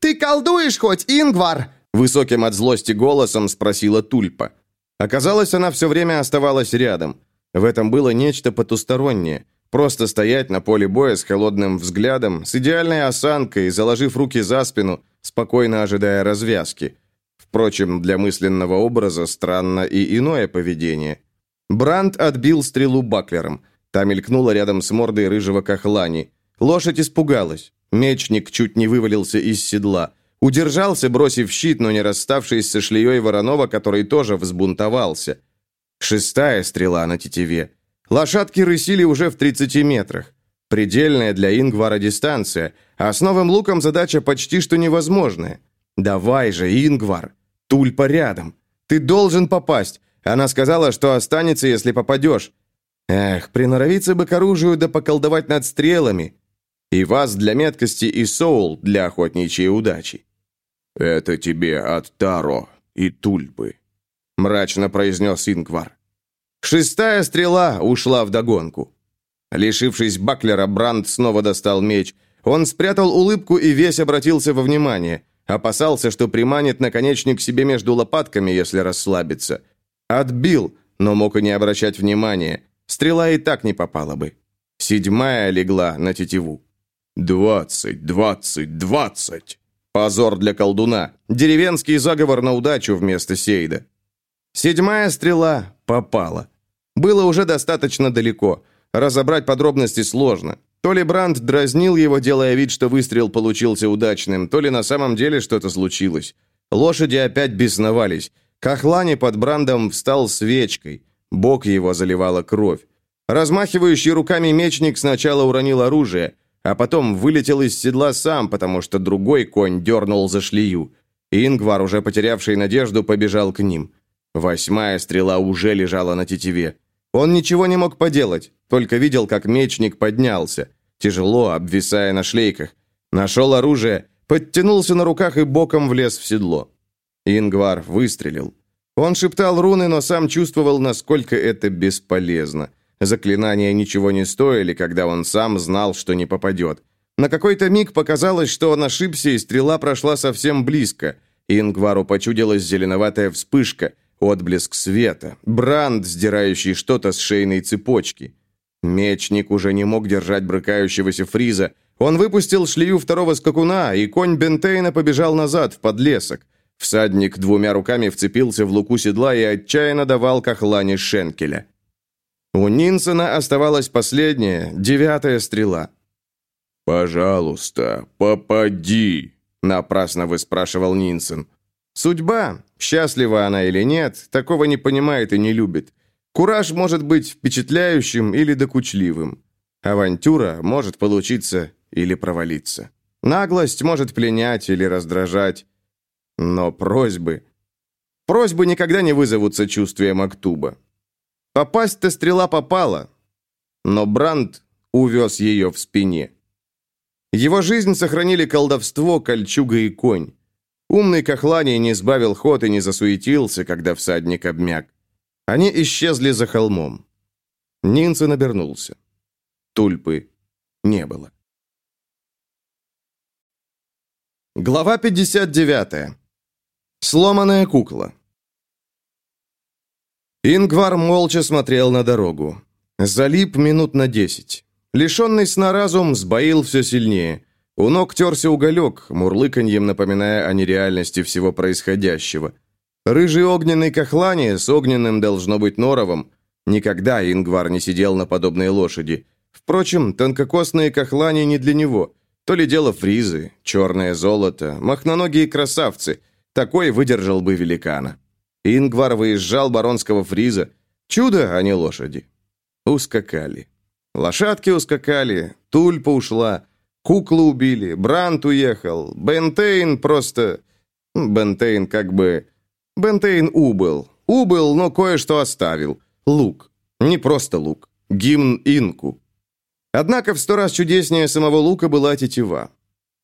«Ты колдуешь хоть, Ингвар?» Высоким от злости голосом спросила Тульпа. Оказалось, она все время оставалась рядом. В этом было нечто потустороннее. Просто стоять на поле боя с холодным взглядом, с идеальной осанкой, заложив руки за спину, спокойно ожидая развязки. Впрочем, для мысленного образа странно и иное поведение. Бранд отбил стрелу баклером. Та мелькнула рядом с мордой рыжего кахлани. Лошадь испугалась. Мечник чуть не вывалился из седла. Удержался, бросив щит, но не расставшись со шлеей Воронова, который тоже взбунтовался. Шестая стрела на тетиве. Лошадки рысили уже в 30 метрах. Предельная для Ингвара дистанция, а с новым луком задача почти что невозможная. «Давай же, Ингвар! Тульпа рядом! Ты должен попасть! Она сказала, что останется, если попадешь. Эх, приноровиться бы к оружию да поколдовать над стрелами. И вас для меткости, и соул для охотничьей удачи». «Это тебе от Таро и Тульпы», — мрачно произнес Ингвар. Шестая стрела ушла в догонку. Лишившись баклера, Бранд снова достал меч. Он спрятал улыбку и весь обратился во внимание. Опасался, что приманит наконечник себе между лопатками, если расслабится. Отбил, но мог и не обращать внимания. Стрела и так не попала бы. Седьмая легла на тетиву. «Двадцать, двадцать, двадцать!» Позор для колдуна. Деревенский заговор на удачу вместо Сейда. Седьмая стрела попала. Было уже достаточно далеко. Разобрать подробности сложно. То ли Бранд дразнил его, делая вид, что выстрел получился удачным, то ли на самом деле что-то случилось. Лошади опять бесновались. Кахлани под Брандом встал свечкой. Бок его заливала кровь. Размахивающий руками мечник сначала уронил оружие, а потом вылетел из седла сам, потому что другой конь дернул за шлею. Ингвар, уже потерявший надежду, побежал к ним. Восьмая стрела уже лежала на тетиве. Он ничего не мог поделать, только видел, как мечник поднялся, тяжело, обвисая на шлейках. Нашел оружие, подтянулся на руках и боком влез в седло. Ингвар выстрелил. Он шептал руны, но сам чувствовал, насколько это бесполезно. Заклинания ничего не стоили, когда он сам знал, что не попадет. На какой-то миг показалось, что он ошибся, и стрела прошла совсем близко. Ингвару почудилась зеленоватая вспышка, отблеск света, бранд, сдирающий что-то с шейной цепочки. Мечник уже не мог держать брыкающегося фриза. Он выпустил шлею второго скакуна, и конь Бентейна побежал назад, в подлесок. Всадник двумя руками вцепился в луку седла и отчаянно давал кахлане шенкеля. У Нинсона оставалась последняя, девятая стрела. «Пожалуйста, попади!» — напрасно выспрашивал Нинсон. «Судьба, счастлива она или нет, такого не понимает и не любит. Кураж может быть впечатляющим или докучливым. Авантюра может получиться или провалиться. Наглость может пленять или раздражать. Но просьбы... Просьбы никогда не вызовут сочувствия Мактуба. Попасть-то стрела попала, но Бранд увез ее в спине. Его жизнь сохранили колдовство, кольчуга и конь. Умный Кахлани не сбавил ход и не засуетился, когда всадник обмяк. Они исчезли за холмом. Нинсен обернулся. Тульпы не было. Глава 59. Сломанная кукла. Ингвар молча смотрел на дорогу. Залип минут на десять. Лишенный сна разум сбоил все сильнее. У ног терся уголек, мурлыканьем напоминая о нереальности всего происходящего. Рыжий огненный кахлани с огненным должно быть норовом. Никогда Ингвар не сидел на подобной лошади. Впрочем, тонкокосные кахлани не для него. То ли дело фризы, черное золото, махноногие красавцы. Такой выдержал бы великана. Ингвар выезжал баронского фриза. Чудо, а не лошади. Ускакали. Лошадки ускакали, Тульпа ушла, куклу убили, Брант уехал, Бентейн просто... Бентейн как бы... Бентейн убыл. Убыл, но кое-что оставил. Лук. Не просто лук. Гимн Инку. Однако в сто раз чудеснее самого лука была тетива.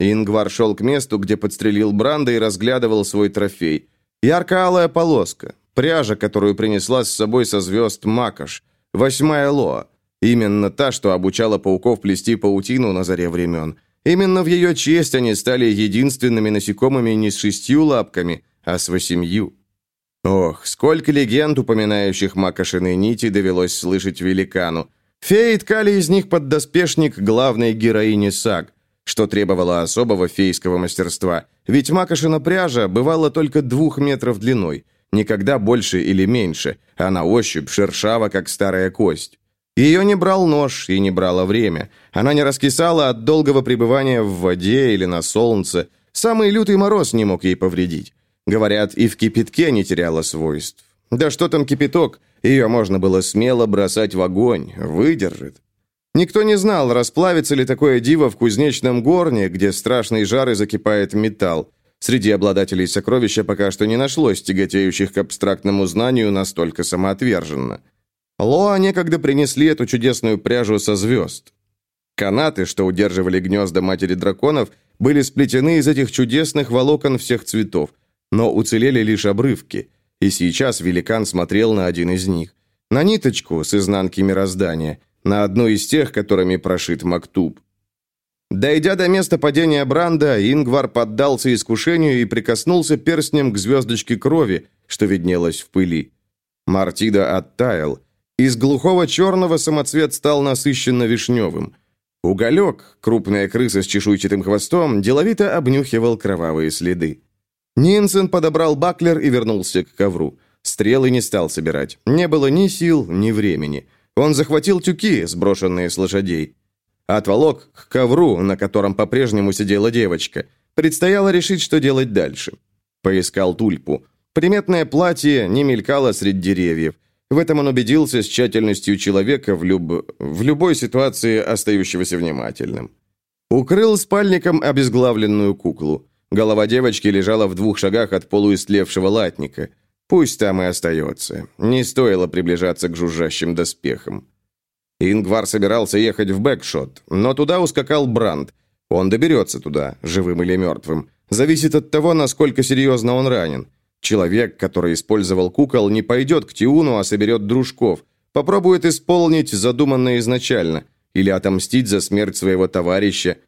Ингвар шел к месту, где подстрелил Бранда и разглядывал свой трофей. Ярко-алая полоска, пряжа, которую принесла с собой со звезд Макаш, восьмая Лоа, именно та, что обучала пауков плести паутину на заре времен. Именно в ее честь они стали единственными насекомыми не с шестью лапками, а с восемью. Ох, сколько легенд, упоминающих макошины нити, довелось слышать великану. Феи ткали из них поддоспешник главной героини саг что требовало особого фейского мастерства, ведь макошина пряжа бывала только двух метров длиной, никогда больше или меньше, а на ощупь шершава, как старая кость. Ее не брал нож и не брало время. Она не раскисала от долгого пребывания в воде или на солнце. Самый лютый мороз не мог ей повредить. Говорят, и в кипятке не теряла свойств. Да что там кипяток? Ее можно было смело бросать в огонь, выдержит. Никто не знал, расплавится ли такое диво в кузнечном горне, где страшной жары закипает металл. Среди обладателей сокровища пока что не нашлось тяготеющих к абстрактному знанию настолько самоотверженно. Лоа некогда принесли эту чудесную пряжу со звезд. Канаты, что удерживали гнезда матери драконов, были сплетены из этих чудесных волокон всех цветов, но уцелели лишь обрывки, и сейчас великан смотрел на один из них. На ниточку с изнанки мироздания, на одну из тех, которыми прошит Мактуб. Дойдя до места падения Бранда, Ингвар поддался искушению и прикоснулся перстнем к звездочке крови, что виднелось в пыли. Мартида оттаял. Из глухого черного самоцвет стал насыщенно вишневым. Уголек, крупная крыса с чешуйчатым хвостом, деловито обнюхивал кровавые следы. Нинсен подобрал баклер и вернулся к ковру. Стрелы не стал собирать. Не было ни сил, ни времени. Он захватил тюки, сброшенные с лошадей. Отволок к ковру, на котором по-прежнему сидела девочка. Предстояло решить, что делать дальше. Поискал тульпу. Приметное платье не мелькало среди деревьев. В этом он убедился с тщательностью человека в, люб... в любой ситуации, остающегося внимательным. Укрыл спальником обезглавленную куклу. Голова девочки лежала в двух шагах от полуистлевшего латника. Пусть там и остается. Не стоило приближаться к жужжащим доспехам. Ингвар собирался ехать в Бэкшот, но туда ускакал Бранд. Он доберется туда, живым или мертвым. Зависит от того, насколько серьезно он ранен. Человек, который использовал кукол, не пойдет к Тиуну, а соберет дружков. Попробует исполнить задуманное изначально. Или отомстить за смерть своего товарища.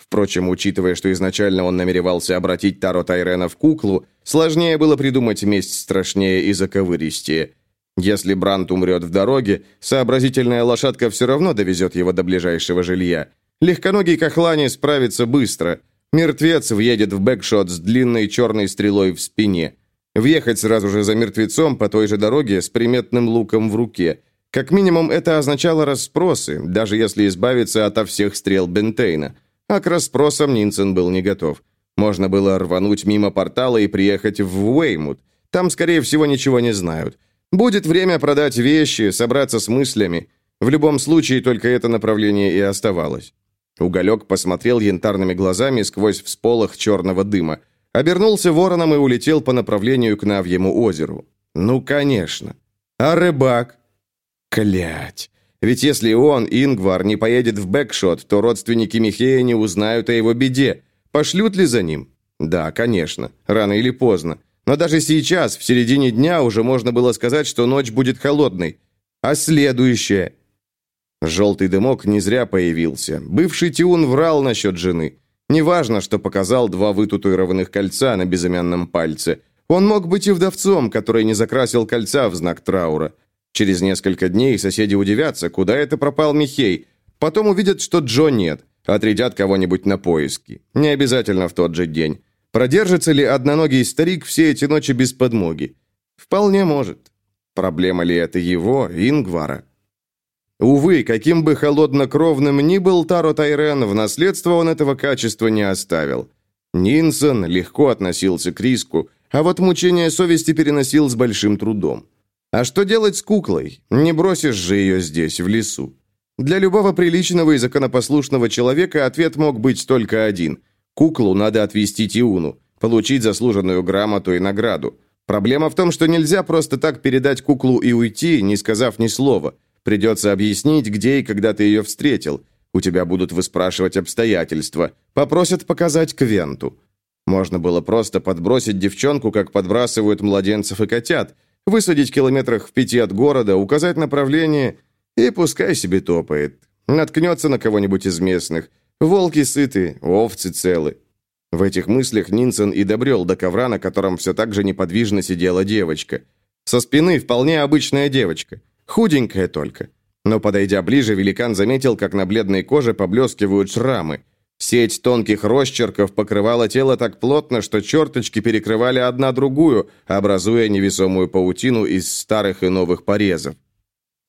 Впрочем, учитывая, что изначально он намеревался обратить Таро Тайрена в куклу, сложнее было придумать месть страшнее и заковыристее. Если Брант умрет в дороге, сообразительная лошадка все равно довезет его до ближайшего жилья. Легконогий Кахлани справится быстро. Мертвец въедет в бэкшот с длинной черной стрелой в спине. Въехать сразу же за мертвецом по той же дороге с приметным луком в руке. Как минимум, это означало расспросы, даже если избавиться ото всех стрел Бентейна. А к расспросам Нинсен был не готов. Можно было рвануть мимо портала и приехать в Уэймут. Там, скорее всего, ничего не знают. Будет время продать вещи, собраться с мыслями. В любом случае, только это направление и оставалось. Уголек посмотрел янтарными глазами сквозь всполох черного дыма. Обернулся вороном и улетел по направлению к Навьему озеру. Ну, конечно. А рыбак? Клять. Ведь если он, Ингвар, не поедет в Бэкшот, то родственники Михея не узнают о его беде. Пошлют ли за ним? Да, конечно. Рано или поздно. Но даже сейчас, в середине дня, уже можно было сказать, что ночь будет холодной. А следующее? Желтый дымок не зря появился. Бывший Тиун врал насчет жены. Неважно, что показал два вытатуированных кольца на безымянном пальце. Он мог быть и вдовцом, который не закрасил кольца в знак траура. Через несколько дней соседи удивятся, куда это пропал Михей. Потом увидят, что Джо нет. Отрядят кого-нибудь на поиски. Не обязательно в тот же день. Продержится ли одноногий старик все эти ночи без подмоги? Вполне может. Проблема ли это его, Ингвара? Увы, каким бы холоднокровным ни был Таро Тайрен, в наследство он этого качества не оставил. Нинсон легко относился к риску, а вот мучение совести переносил с большим трудом. А что делать с куклой? Не бросишь же ее здесь, в лесу. Для любого приличного и законопослушного человека ответ мог быть только один. Куклу надо отвезти Тиуну, получить заслуженную грамоту и награду. Проблема в том, что нельзя просто так передать куклу и уйти, не сказав ни слова – Придется объяснить, где и когда ты ее встретил. У тебя будут выспрашивать обстоятельства. Попросят показать Квенту. Можно было просто подбросить девчонку, как подбрасывают младенцев и котят, высадить километрах в пяти от города, указать направление и пускай себе топает. Наткнется на кого-нибудь из местных. Волки сыты, овцы целы. В этих мыслях Нинсен и добрел до ковра, на котором все так же неподвижно сидела девочка. Со спины вполне обычная девочка. Худенькая только. Но, подойдя ближе, великан заметил, как на бледной коже поблескивают шрамы. Сеть тонких росчерков покрывала тело так плотно, что черточки перекрывали одна другую, образуя невесомую паутину из старых и новых порезов.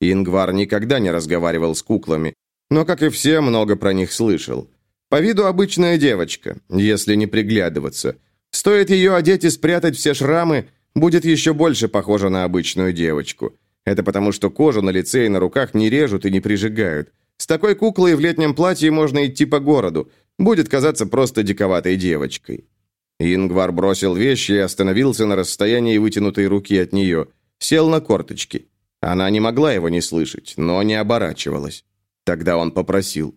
Ингвар никогда не разговаривал с куклами, но, как и все, много про них слышал. По виду обычная девочка, если не приглядываться. Стоит ее одеть и спрятать все шрамы, будет еще больше похожа на обычную девочку. Это потому, что кожу на лице и на руках не режут и не прижигают. С такой куклой в летнем платье можно идти по городу. Будет казаться просто диковатой девочкой. Ингвар бросил вещи и остановился на расстоянии вытянутой руки от нее. Сел на корточки. Она не могла его не слышать, но не оборачивалась. Тогда он попросил.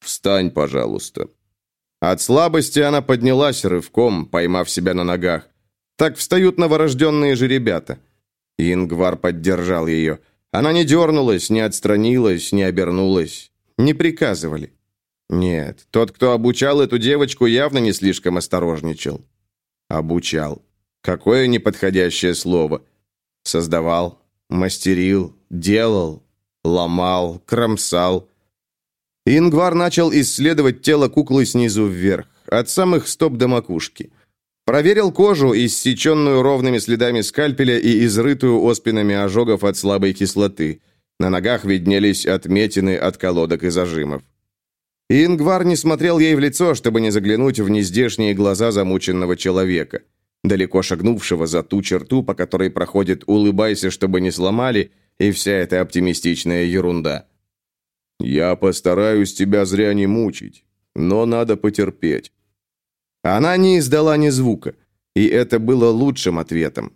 «Встань, пожалуйста». От слабости она поднялась рывком, поймав себя на ногах. Так встают новорожденные же ребята. Ингвар поддержал ее. Она не дернулась, не отстранилась, не обернулась. Не приказывали. Нет, тот, кто обучал эту девочку, явно не слишком осторожничал. Обучал. Какое неподходящее слово. Создавал, мастерил, делал, ломал, кромсал. Ингвар начал исследовать тело куклы снизу вверх, от самых стоп до макушки. Проверил кожу, иссеченную ровными следами скальпеля и изрытую оспинами ожогов от слабой кислоты. На ногах виднелись отметины от колодок и зажимов. Ингвар не смотрел ей в лицо, чтобы не заглянуть в нездешние глаза замученного человека, далеко шагнувшего за ту черту, по которой проходит «улыбайся, чтобы не сломали», и вся эта оптимистичная ерунда. «Я постараюсь тебя зря не мучить, но надо потерпеть». Она не издала ни звука, и это было лучшим ответом.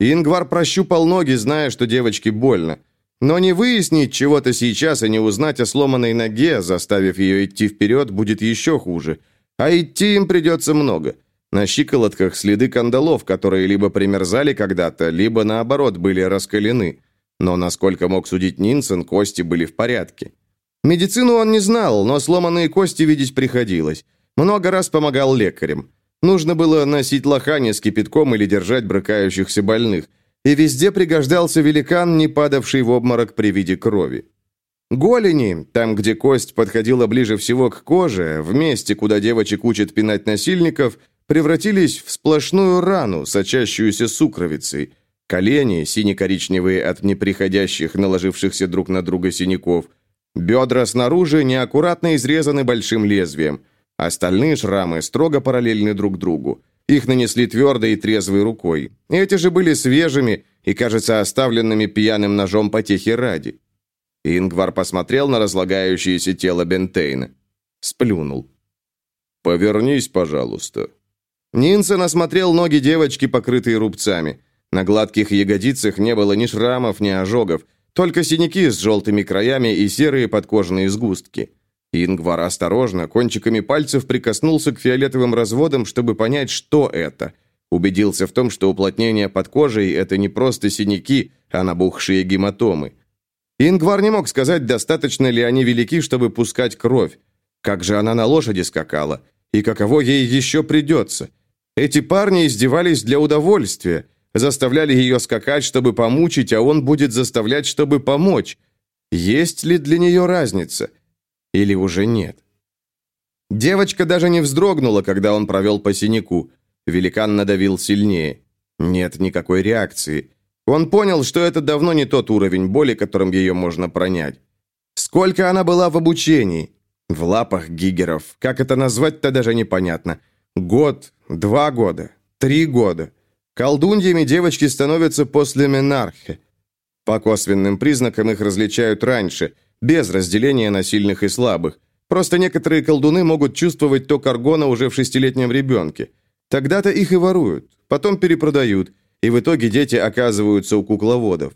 Ингвар прощупал ноги, зная, что девочке больно, но не выяснить чего-то сейчас и не узнать о сломанной ноге, заставив ее идти вперед, будет еще хуже. А идти им придется много. На щиколотках следы кандалов, которые либо примерзали когда-то, либо, наоборот, были раскалены. Но, насколько мог судить Нинсен, кости были в порядке. Медицину он не знал, но сломанные кости видеть приходилось. Много раз помогал лекарям. Нужно было носить лохани с кипятком или держать брыкающихся больных. И везде пригождался великан, не падавший в обморок при виде крови. Голени, там, где кость подходила ближе всего к коже, в месте, куда девочек учат пинать насильников, превратились в сплошную рану, сочащуюся сукровицей. Колени, сине-коричневые от неприходящих, наложившихся друг на друга синяков. Бедра снаружи неаккуратно изрезаны большим лезвием – Остальные шрамы строго параллельны друг другу. Их нанесли твердой и трезвой рукой. Эти же были свежими и, кажется, оставленными пьяным ножом потехи ради. Ингвар посмотрел на разлагающееся тело Бентейна. Сплюнул. «Повернись, пожалуйста». Нинсен осмотрел ноги девочки, покрытые рубцами. На гладких ягодицах не было ни шрамов, ни ожогов, только синяки с желтыми краями и серые подкожные сгустки. Ингвар осторожно, кончиками пальцев прикоснулся к фиолетовым разводам, чтобы понять, что это. Убедился в том, что уплотнение под кожей – это не просто синяки, а набухшие гематомы. Ингвар не мог сказать, достаточно ли они велики, чтобы пускать кровь. Как же она на лошади скакала? И каково ей еще придется? Эти парни издевались для удовольствия, заставляли ее скакать, чтобы помучить, а он будет заставлять, чтобы помочь. Есть ли для нее разница – или уже нет? Девочка даже не вздрогнула, когда он провел по синяку. Великан надавил сильнее. Нет никакой реакции. Он понял, что это давно не тот уровень боли, которым ее можно пронять. Сколько она была в обучении? В лапах гигеров. Как это назвать-то даже непонятно. Год, два года, три года. Колдуньями девочки становятся после Менархе. По косвенным признакам их различают раньше – без разделения на сильных и слабых. Просто некоторые колдуны могут чувствовать ток аргона уже в шестилетнем ребенке. Тогда-то их и воруют, потом перепродают, и в итоге дети оказываются у кукловодов.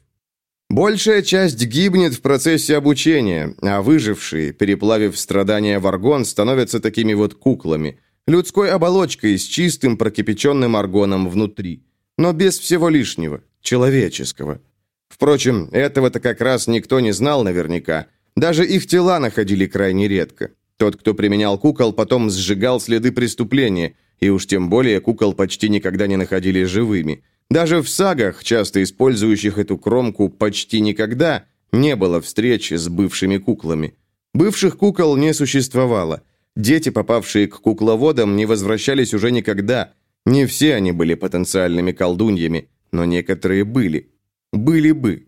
Большая часть гибнет в процессе обучения, а выжившие, переплавив страдания в аргон, становятся такими вот куклами, людской оболочкой с чистым прокипяченным аргоном внутри, но без всего лишнего, человеческого. Впрочем, этого-то как раз никто не знал наверняка, даже их тела находили крайне редко. Тот, кто применял кукол, потом сжигал следы преступления, и уж тем более кукол почти никогда не находили живыми. Даже в сагах, часто использующих эту кромку почти никогда, не было встреч с бывшими куклами. Бывших кукол не существовало. Дети, попавшие к кукловодам, не возвращались уже никогда. Не все они были потенциальными колдуньями, но некоторые были. Были бы.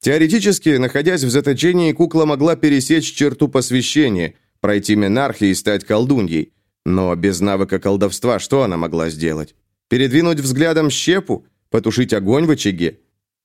Теоретически, находясь в заточении, кукла могла пересечь черту посвящения, пройти менархи и стать колдуньей. Но без навыка колдовства что она могла сделать? Передвинуть взглядом щепу? Потушить огонь в очаге?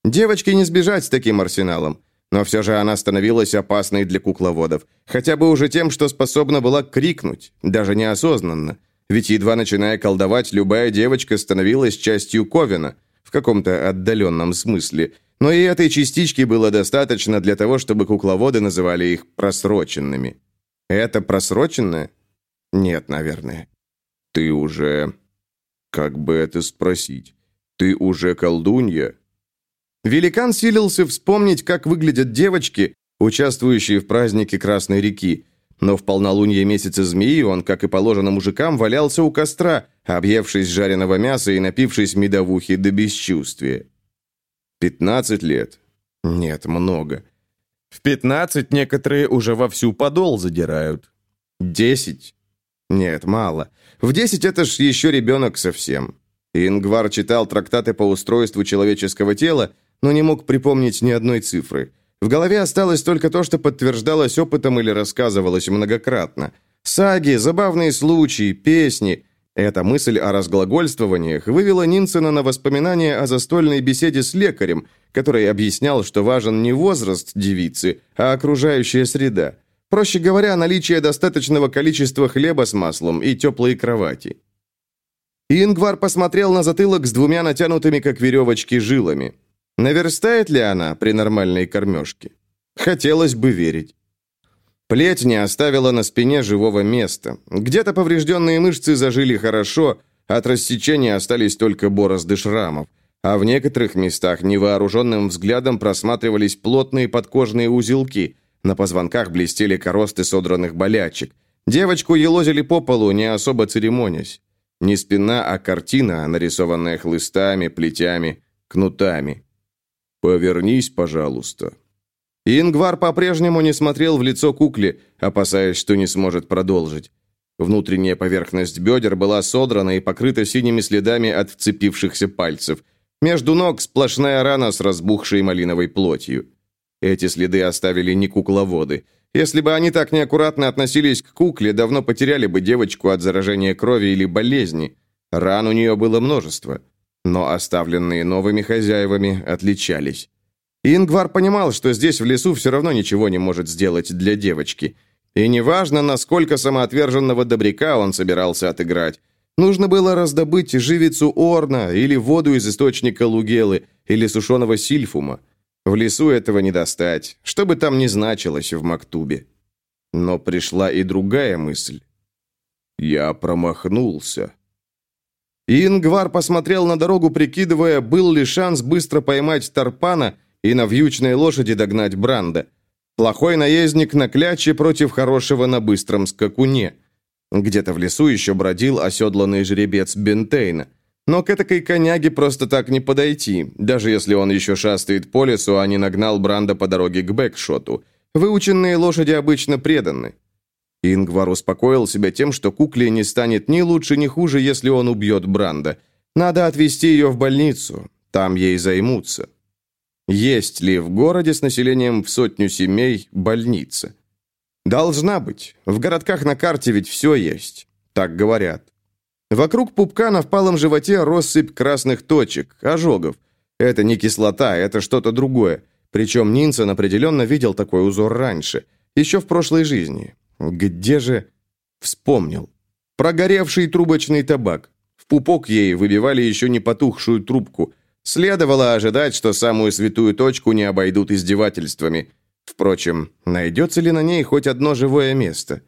Девочке не сбежать с таким арсеналом. Но все же она становилась опасной для кукловодов. Хотя бы уже тем, что способна была крикнуть, даже неосознанно. Ведь едва начиная колдовать, любая девочка становилась частью Ковена, каком-то отдаленном смысле – но и этой частички было достаточно для того, чтобы кукловоды называли их просроченными. Это просроченное? Нет, наверное. Ты уже... Как бы это спросить? Ты уже колдунья? Великан силился вспомнить, как выглядят девочки, участвующие в празднике Красной реки, но в полнолуние месяца змеи он, как и положено мужикам, валялся у костра, объевшись жареного мяса и напившись медовухи до бесчувствия. Пятнадцать лет? Нет, много. В пятнадцать некоторые уже вовсю подол задирают. Десять? Нет, мало. В десять это ж еще ребенок совсем. Ингвар читал трактаты по устройству человеческого тела, но не мог припомнить ни одной цифры. В голове осталось только то, что подтверждалось опытом или рассказывалось многократно. Саги, забавные случаи, песни. Эта мысль о разглагольствованиях вывела Нинсена на воспоминания о застольной беседе с лекарем, который объяснял, что важен не возраст девицы, а окружающая среда. Проще говоря, наличие достаточного количества хлеба с маслом и теплые кровати. Ингвар посмотрел на затылок с двумя натянутыми, как веревочки, жилами. Наверстает ли она при нормальной кормежке? Хотелось бы верить. Плеть не оставила на спине живого места. Где-то поврежденные мышцы зажили хорошо, от рассечения остались только борозды шрамов, а в некоторых местах невооруженным взглядом просматривались плотные подкожные узелки, на позвонках блестели коросты содранных болячек. Девочку елозили по полу, не особо церемонясь. Не спина, а картина, нарисованная хлыстами, плетями, кнутами. «Повернись, пожалуйста». Ингвар по-прежнему не смотрел в лицо кукле, опасаясь, что не сможет продолжить. Внутренняя поверхность бедер была содрана и покрыта синими следами от вцепившихся пальцев. Между ног сплошная рана с разбухшей малиновой плотью. Эти следы оставили не кукловоды. Если бы они так неаккуратно относились к кукле, давно потеряли бы девочку от заражения крови или болезни. Ран у нее было множество, но оставленные новыми хозяевами отличались. Ингвар понимал, что здесь в лесу все равно ничего не может сделать для девочки. И неважно, насколько самоотверженного добряка он собирался отыграть. Нужно было раздобыть живицу Орна или воду из источника Лугелы или сушеного сильфума. В лесу этого не достать, что бы там ни значилось в Мактубе. Но пришла и другая мысль. Я промахнулся. Ингвар посмотрел на дорогу, прикидывая, был ли шанс быстро поймать Тарпана и на вьючной лошади догнать Бранда. Плохой наездник на кляче против хорошего на быстром скакуне. Где-то в лесу еще бродил оседланный жеребец Бентейна. Но к этой коняге просто так не подойти, даже если он еще шастает по лесу, а не нагнал Бранда по дороге к Бэкшоту. Выученные лошади обычно преданы. Ингвар успокоил себя тем, что кукле не станет ни лучше, ни хуже, если он убьет Бранда. Надо отвезти ее в больницу, там ей займутся. Есть ли в городе с населением в сотню семей больница? Должна быть. В городках на карте ведь все есть. Так говорят. Вокруг пупка на впалом животе россыпь красных точек, ожогов. Это не кислота, это что-то другое. Причем Нинсон определенно видел такой узор раньше, еще в прошлой жизни. Где же... Вспомнил. Прогоревший трубочный табак. В пупок ей выбивали еще не потухшую трубку. Следовало ожидать, что самую святую точку не обойдут издевательствами. Впрочем, найдется ли на ней хоть одно живое место?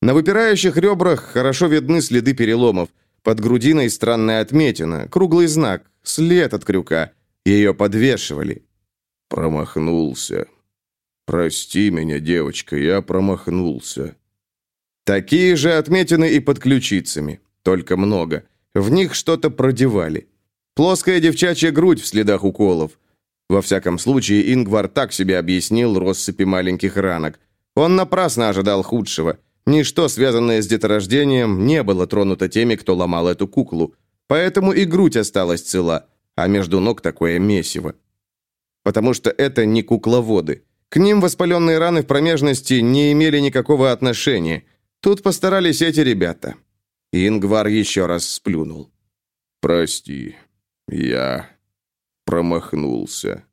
На выпирающих ребрах хорошо видны следы переломов. Под грудиной странная отметина, круглый знак, след от крюка. Ее подвешивали. Промахнулся. Прости меня, девочка, я промахнулся. Такие же отметины и под ключицами, только много. В них что-то продевали. Плоская девчачья грудь в следах уколов. Во всяком случае, Ингвар так себе объяснил россыпи маленьких ранок. Он напрасно ожидал худшего – Ничто, связанное с деторождением, не было тронуто теми, кто ломал эту куклу. Поэтому и грудь осталась цела, а между ног такое месиво. Потому что это не кукловоды. К ним воспаленные раны в промежности не имели никакого отношения. Тут постарались эти ребята. Ингвар еще раз сплюнул. «Прости, я промахнулся».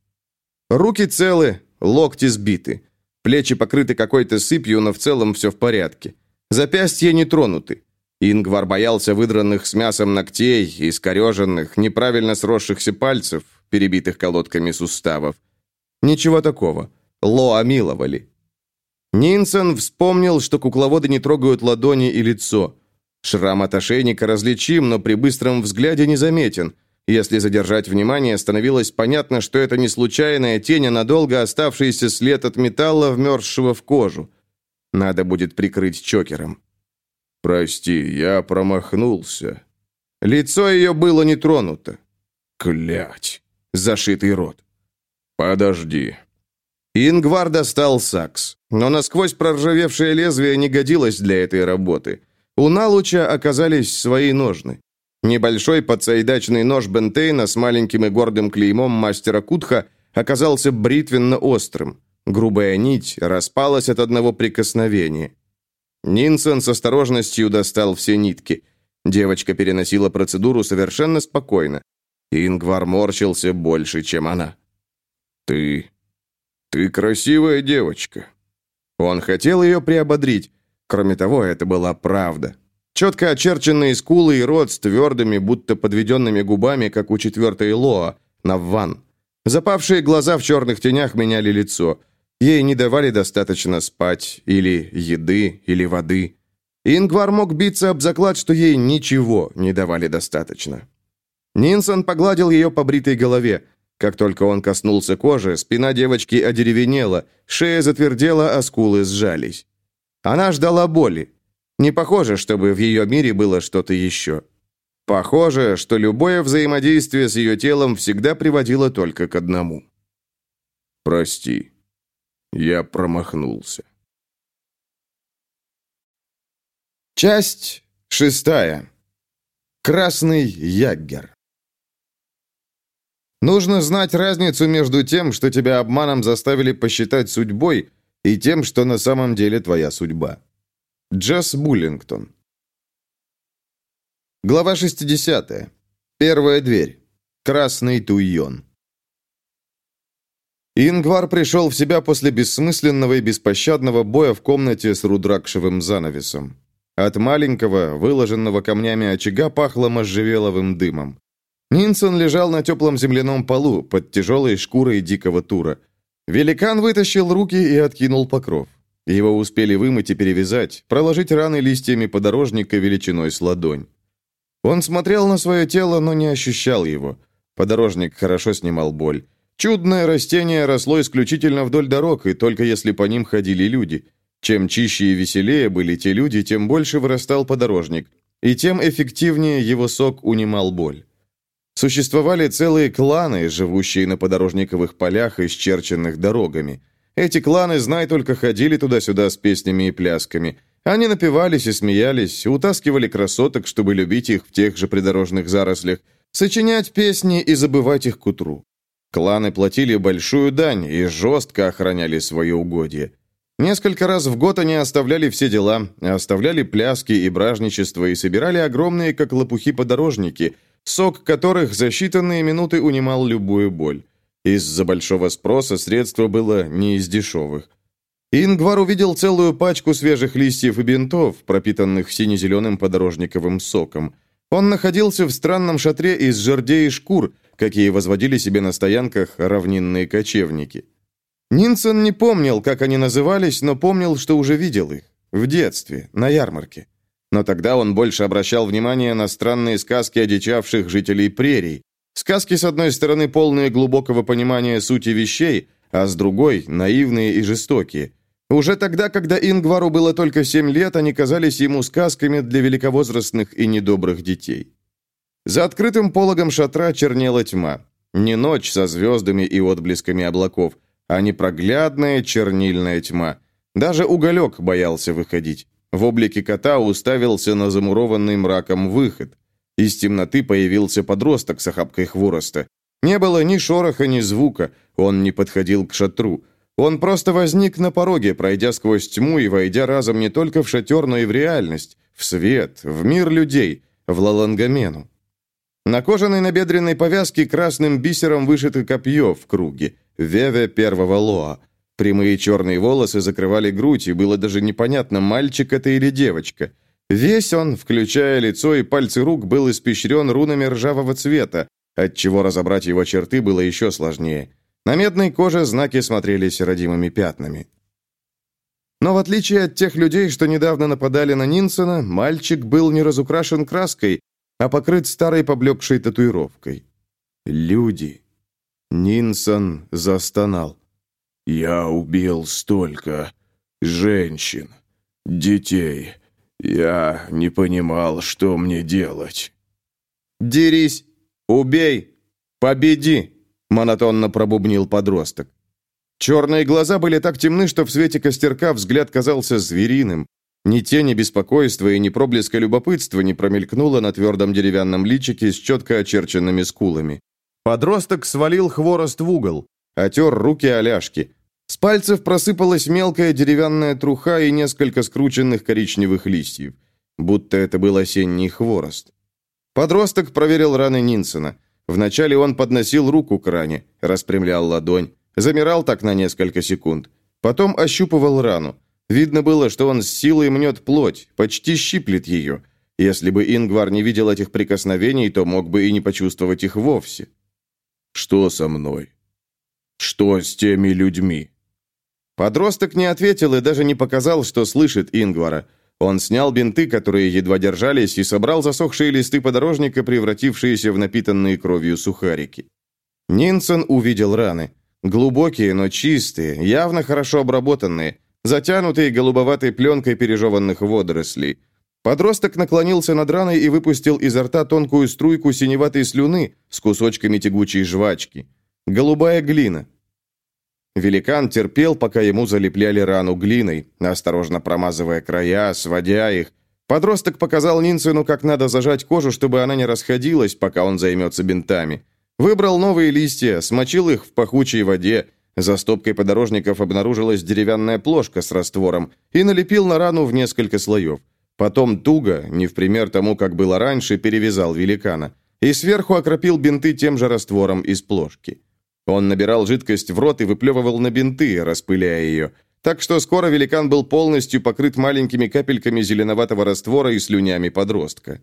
Руки целы, локти сбиты. Плечи покрыты какой-то сыпью, но в целом все в порядке. Запястья не тронуты. Ингвар боялся выдранных с мясом ногтей, искореженных, неправильно сросшихся пальцев, перебитых колодками суставов. Ничего такого. Ло омиловали. Нинсон вспомнил, что кукловоды не трогают ладони и лицо. Шрам от ошейника различим, но при быстром взгляде незаметен – если задержать внимание, становилось понятно, что это не случайная тень, а надолго оставшийся след от металла, вмерзшего в кожу. Надо будет прикрыть чокером. «Прости, я промахнулся». Лицо ее было не тронуто. Клять. Зашитый рот. «Подожди». Ингвар достал сакс, но насквозь проржавевшее лезвие не годилось для этой работы. У Налуча оказались свои ножны. Небольшой подсайдачный нож Бентейна с маленьким и гордым клеймом мастера Кутха оказался бритвенно-острым. Грубая нить распалась от одного прикосновения. Нинсон с осторожностью достал все нитки. Девочка переносила процедуру совершенно спокойно. Ингвар морщился больше, чем она. «Ты... ты красивая девочка». Он хотел ее приободрить. Кроме того, это была правда. Четко очерченные скулы и рот с твердыми, будто подведенными губами, как у четвертой Лоа, Навван. Запавшие глаза в черных тенях меняли лицо. Ей не давали достаточно спать, или еды, или воды. Ингвар мог биться об заклад, что ей ничего не давали достаточно. Нинсон погладил ее по бритой голове. Как только он коснулся кожи, спина девочки одеревенела, шея затвердела, а скулы сжались. Она ждала боли. Не похоже, чтобы в ее мире было что-то еще. Похоже, что любое взаимодействие с ее телом всегда приводило только к одному. «Прости», я промахнулся. Часть шестая. Красный яггер. Нужно знать разницу между тем, что тебя обманом заставили посчитать судьбой, и тем, что на самом деле твоя судьба. Джесс Буллингтон. Глава 60. Первая дверь. Красный туйон. Ингвар пришел в себя после бессмысленного и беспощадного боя в комнате с рудракшевым занавесом. От маленького, выложенного камнями очага пахло можжевеловым дымом. Нинсон лежал на теплом земляном полу под тяжелой шкурой дикого тура. Великан вытащил руки и откинул покров. Его успели вымыть и перевязать, проложить раны листьями подорожника величиной с ладонь. Он смотрел на свое тело, но не ощущал его. Подорожник хорошо снимал боль. Чудное растение росло исключительно вдоль дорог, и только если по ним ходили люди. Чем чище и веселее были те люди, тем больше вырастал подорожник, и тем эффективнее его сок унимал боль. Существовали целые кланы, живущие на подорожниковых полях, исчерченных дорогами. Эти кланы, знай только, ходили туда-сюда с песнями и плясками. Они напивались и смеялись, утаскивали красоток, чтобы любить их в тех же придорожных зарослях, сочинять песни и забывать их к утру. Кланы платили большую дань и жестко охраняли свои угодья. Несколько раз в год они оставляли все дела, оставляли пляски и бражничество и собирали огромные, как лопухи, подорожники, сок которых за считанные минуты унимал любую боль. Из-за большого спроса средство было не из дешевых. Ингвар увидел целую пачку свежих листьев и бинтов, пропитанных сине-зеленым подорожниковым соком. Он находился в странном шатре из жердей и шкур, какие возводили себе на стоянках равнинные кочевники. Нинсон не помнил, как они назывались, но помнил, что уже видел их. В детстве, на ярмарке. Но тогда он больше обращал внимание на странные сказки одичавших жителей прерий. Сказки, с одной стороны, полные глубокого понимания сути вещей, а с другой – наивные и жестокие. Уже тогда, когда Ингвару было только семь лет, они казались ему сказками для великовозрастных и недобрых детей. За открытым пологом шатра чернела тьма. Не ночь со звездами и отблесками облаков, а непроглядная чернильная тьма. Даже уголек боялся выходить. В облике кота уставился на замурованный мраком выход. Из темноты появился подросток с охапкой хвороста. Не было ни шороха, ни звука, он не подходил к шатру. Он просто возник на пороге, пройдя сквозь тьму и войдя разом не только в шатер, но и в реальность, в свет, в мир людей, в Лалангамену. На кожаной набедренной повязке красным бисером вышито копье в круге, веве первого лоа. Прямые черные волосы закрывали грудь, и было даже непонятно, мальчик это или девочка. Весь он, включая лицо и пальцы рук, был испещрен рунами ржавого цвета, отчего разобрать его черты было еще сложнее. На медной коже знаки смотрелись родимыми пятнами. Но в отличие от тех людей, что недавно нападали на Нинсона, мальчик был не разукрашен краской, а покрыт старой поблекшей татуировкой. Люди. Нинсон застонал. «Я убил столько женщин, детей. Я не понимал, что мне делать». «Дерись! Убей! Победи!» — монотонно пробубнил подросток. Черные глаза были так темны, что в свете костерка взгляд казался звериным. Ни тени беспокойства и ни проблеска любопытства не промелькнуло на твердом деревянном личике с четко очерченными скулами. Подросток свалил хворост в угол, отер руки оляшки. С пальцев просыпалась мелкая деревянная труха и несколько скрученных коричневых листьев, будто это был осенний хворост. Подросток проверил раны Нинсена. Вначале он подносил руку к ране, распрямлял ладонь, замирал так на несколько секунд. Потом ощупывал рану. Видно было, что он с силой мнет плоть, почти щиплет ее. Если бы Ингвар не видел этих прикосновений, то мог бы и не почувствовать их вовсе. «Что со мной? Что с теми людьми?» Подросток не ответил и даже не показал, что слышит Ингвара. Он снял бинты, которые едва держались, и собрал засохшие листы подорожника, превратившиеся в напитанные кровью сухарики. Нинсон увидел раны. Глубокие, но чистые, явно хорошо обработанные, затянутые голубоватой пленкой пережеванных водорослей. Подросток наклонился над раной и выпустил изо рта тонкую струйку синеватой слюны с кусочками тягучей жвачки. Голубая глина. Великан терпел, пока ему залепляли рану глиной, осторожно промазывая края, сводя их. Подросток показал Нинсену, как надо зажать кожу, чтобы она не расходилась, пока он займется бинтами. Выбрал новые листья, смочил их в пахучей воде. За стопкой подорожников обнаружилась деревянная плошка с раствором и налепил на рану в несколько слоев. Потом туго, не в пример тому, как было раньше, перевязал великана. И сверху окропил бинты тем же раствором из плошки. Он набирал жидкость в рот и выплевывал на бинты, распыляя ее. Так что скоро великан был полностью покрыт маленькими капельками зеленоватого раствора и слюнями подростка.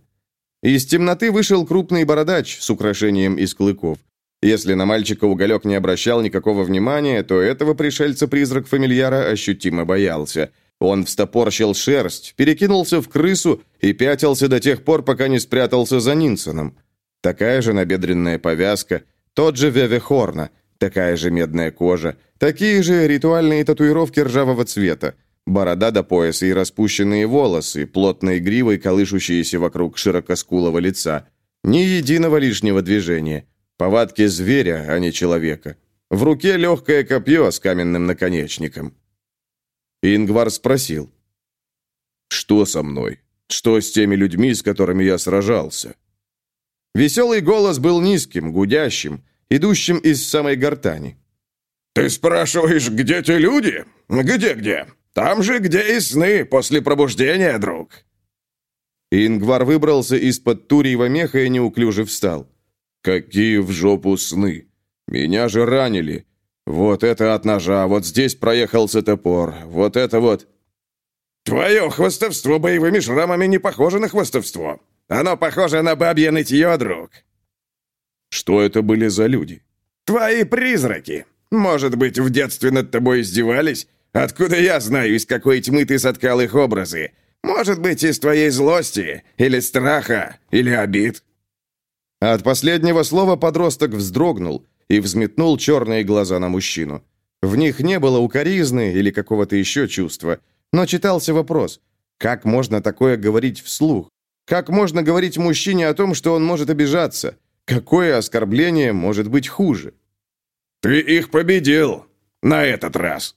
Из темноты вышел крупный бородач с украшением из клыков. Если на мальчика уголек не обращал никакого внимания, то этого пришельца-призрак фамильяра ощутимо боялся. Он встопорщил шерсть, перекинулся в крысу и пятился до тех пор, пока не спрятался за Нинсоном. Такая же набедренная повязка – тот же Вевехорна, такая же медная кожа, такие же ритуальные татуировки ржавого цвета, борода до пояса и распущенные волосы, плотной гривой, колышущиеся вокруг широкоскулого лица. Ни единого лишнего движения. Повадки зверя, а не человека. В руке легкое копье с каменным наконечником. Ингвар спросил. «Что со мной? Что с теми людьми, с которыми я сражался?» Веселый голос был низким, гудящим, идущим из самой гортани. «Ты спрашиваешь, где те люди? Где-где? Там же, где и сны после пробуждения, друг!» Ингвар выбрался из-под турьего меха и неуклюже встал. «Какие в жопу сны! Меня же ранили! Вот это от ножа, вот здесь проехался топор, вот это вот...» «Твое хвостовство боевыми шрамами не похоже на хвостовство. Оно похоже на бабье нытье, друг». «Что это были за люди?» «Твои призраки. Может быть, в детстве над тобой издевались? Откуда я знаю, из какой тьмы ты соткал их образы? Может быть, из твоей злости, или страха, или обид?» От последнего слова подросток вздрогнул и взметнул черные глаза на мужчину. В них не было укоризны или какого-то еще чувства, но читался вопрос, как можно такое говорить вслух? Как можно говорить мужчине о том, что он может обижаться? Какое оскорбление может быть хуже? «Ты их победил! На этот раз!»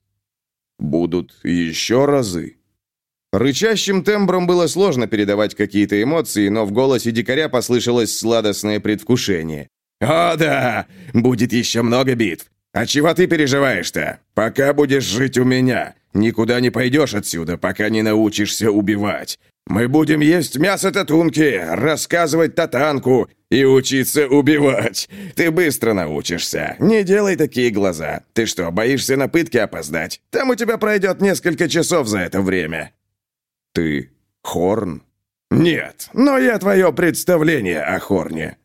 «Будут еще разы!» Рычащим тембром было сложно передавать какие-то эмоции, но в голосе дикаря послышалось сладостное предвкушение. «О да! Будет еще много битв! А чего ты переживаешь-то? Пока будешь жить у меня, никуда не пойдешь отсюда, пока не научишься убивать. Мы будем есть мясо татунки, рассказывать татанку и учиться убивать. Ты быстро научишься. Не делай такие глаза. Ты что, боишься на пытки опоздать? Там у тебя пройдет несколько часов за это время». «Ты Хорн?» «Нет, но я твое представление о Хорне».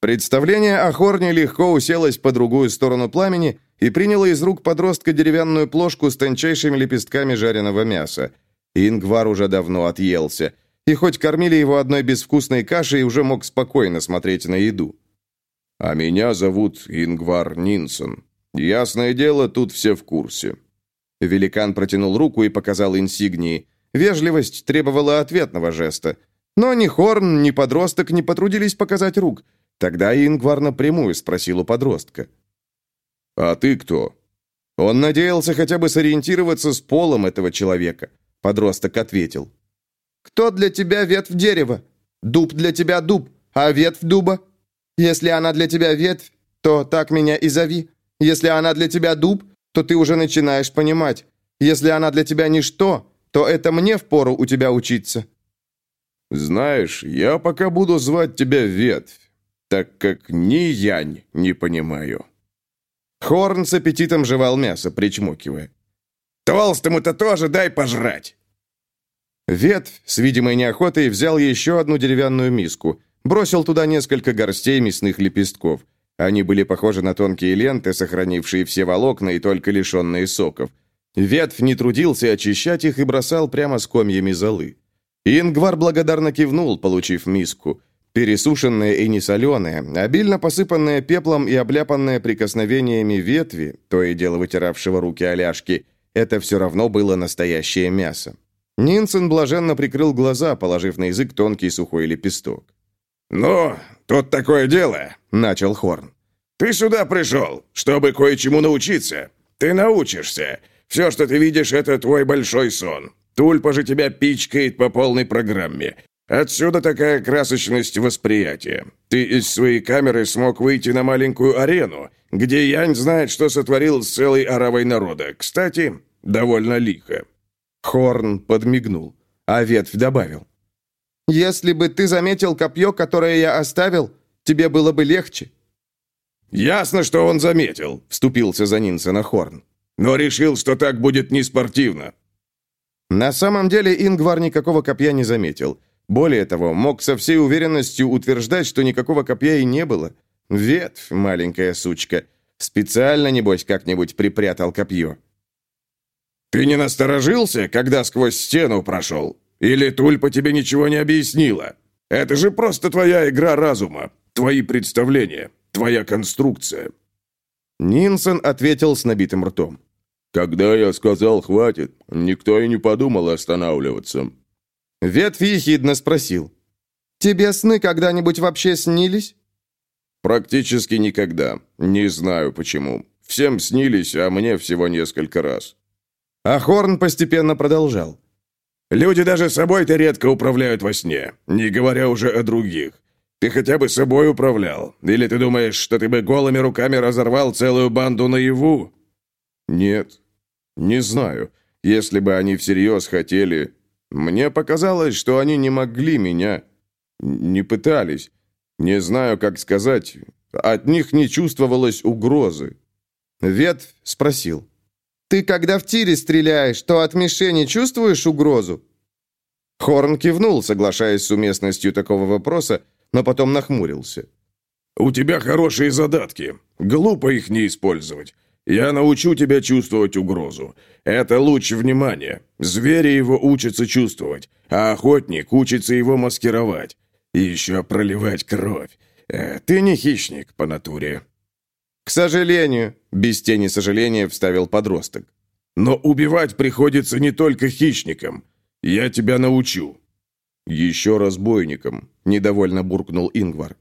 Представление о Хорне легко уселось по другую сторону пламени и приняло из рук подростка деревянную плошку с тончайшими лепестками жареного мяса. Ингвар уже давно отъелся. И хоть кормили его одной безвкусной кашей, уже мог спокойно смотреть на еду. «А меня зовут Ингвар Нинсон. Ясное дело, тут все в курсе». Великан протянул руку и показал инсигнии. Вежливость требовала ответного жеста. Но ни Хорн, ни подросток не потрудились показать рук. Тогда Ингвар напрямую спросил у подростка. «А ты кто?» Он надеялся хотя бы сориентироваться с полом этого человека. Подросток ответил. «Кто для тебя ветвь дерева? Дуб для тебя дуб, а ветвь дуба? Если она для тебя ветвь, то так меня и зови. Если она для тебя дуб, то ты уже начинаешь понимать. Если она для тебя ничто, то это мне впору у тебя учиться». «Знаешь, я пока буду звать тебя Ветвь, так как ни янь не понимаю». Хорн с аппетитом жевал мясо, причмокивая. «Толстому-то тоже дай пожрать!» Ветвь с видимой неохотой взял еще одну деревянную миску, бросил туда несколько горстей мясных лепестков. Они были похожи на тонкие ленты, сохранившие все волокна и только лишенные соков. Ветвь не трудился очищать их и бросал прямо с комьями золы. Ингвар благодарно кивнул, получив миску. Пересушенная и несоленая, обильно посыпанная пеплом и обляпанная прикосновениями ветви, то и дело вытиравшего руки Аляшки, это все равно было настоящее мясо. Нинсен блаженно прикрыл глаза, положив на язык тонкий сухой лепесток. «Ну, тут такое дело», — начал Хорн. «Ты сюда пришел, чтобы кое-чему научиться. Ты научишься. Все, что ты видишь, это твой большой сон. Тульпа же тебя пичкает по полной программе. Отсюда такая красочность восприятия. Ты из своей камеры смог выйти на маленькую арену, где Янь знает, что сотворил с целой оравой народа. Кстати, довольно лихо». Хорн подмигнул, а ветвь добавил. «Если бы ты заметил копье, которое я оставил, тебе было бы легче». «Ясно, что он заметил», — вступился за Нинсена Хорн. «Но решил, что так будет неспортивно». На самом деле Ингвар никакого копья не заметил. Более того, мог со всей уверенностью утверждать, что никакого копья и не было. Ветвь, маленькая сучка. Специально, небось, как-нибудь припрятал копье. «Ты не насторожился, когда сквозь стену прошел? Или Тульпа тебе ничего не объяснила? Это же просто твоя игра разума, твои представления, твоя конструкция». Нинсон ответил с набитым ртом. «Когда я сказал «хватит», никто и не подумал останавливаться. Ветвь ехидно спросил. «Тебе сны когда-нибудь вообще снились?» «Практически никогда. Не знаю почему. Всем снились, а мне всего несколько раз». А Хорн постепенно продолжал. «Люди даже собой-то редко управляют во сне, не говоря уже о других. Ты хотя бы собой управлял? Или ты думаешь, что ты бы голыми руками разорвал целую банду наяву?» «Нет. Не знаю. Если бы они всерьез хотели, мне показалось, что они не могли меня, не пытались. Не знаю, как сказать. От них не чувствовалось угрозы. Вет спросил. «Ты когда в тире стреляешь, то от мишени чувствуешь угрозу?» Хорн кивнул, соглашаясь с уместностью такого вопроса, но потом нахмурился. «У тебя хорошие задатки. Глупо их не использовать. Я научу тебя чувствовать угрозу. Это луч внимания. Звери его учатся чувствовать, а охотник учится его маскировать. И еще проливать кровь. Э, ты не хищник по натуре». «К сожалению», — без тени сожаления вставил подросток. «Но убивать приходится не только хищникам. Я тебя научу». «Еще разбойникам», — недовольно буркнул Ингвар.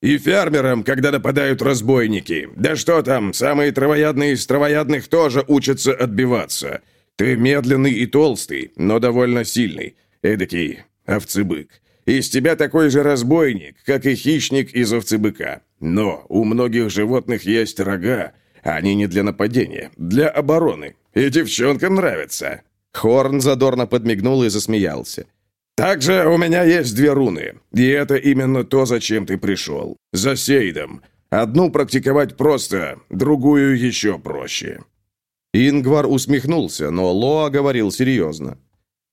И фермерам, когда нападают разбойники. Да что там, самые травоядные из травоядных тоже учатся отбиваться. Ты медленный и толстый, но довольно сильный. Эдакий овцебык. Из тебя такой же разбойник, как и хищник из овцебыка. Но у многих животных есть рога. Они не для нападения, для обороны. И девчонкам нравятся». Хорн задорно подмигнул и засмеялся. Также у меня есть две руны, и это именно то, зачем ты пришел. За Сейдом. Одну практиковать просто, другую еще проще». Ингвар усмехнулся, но Лоа говорил серьезно.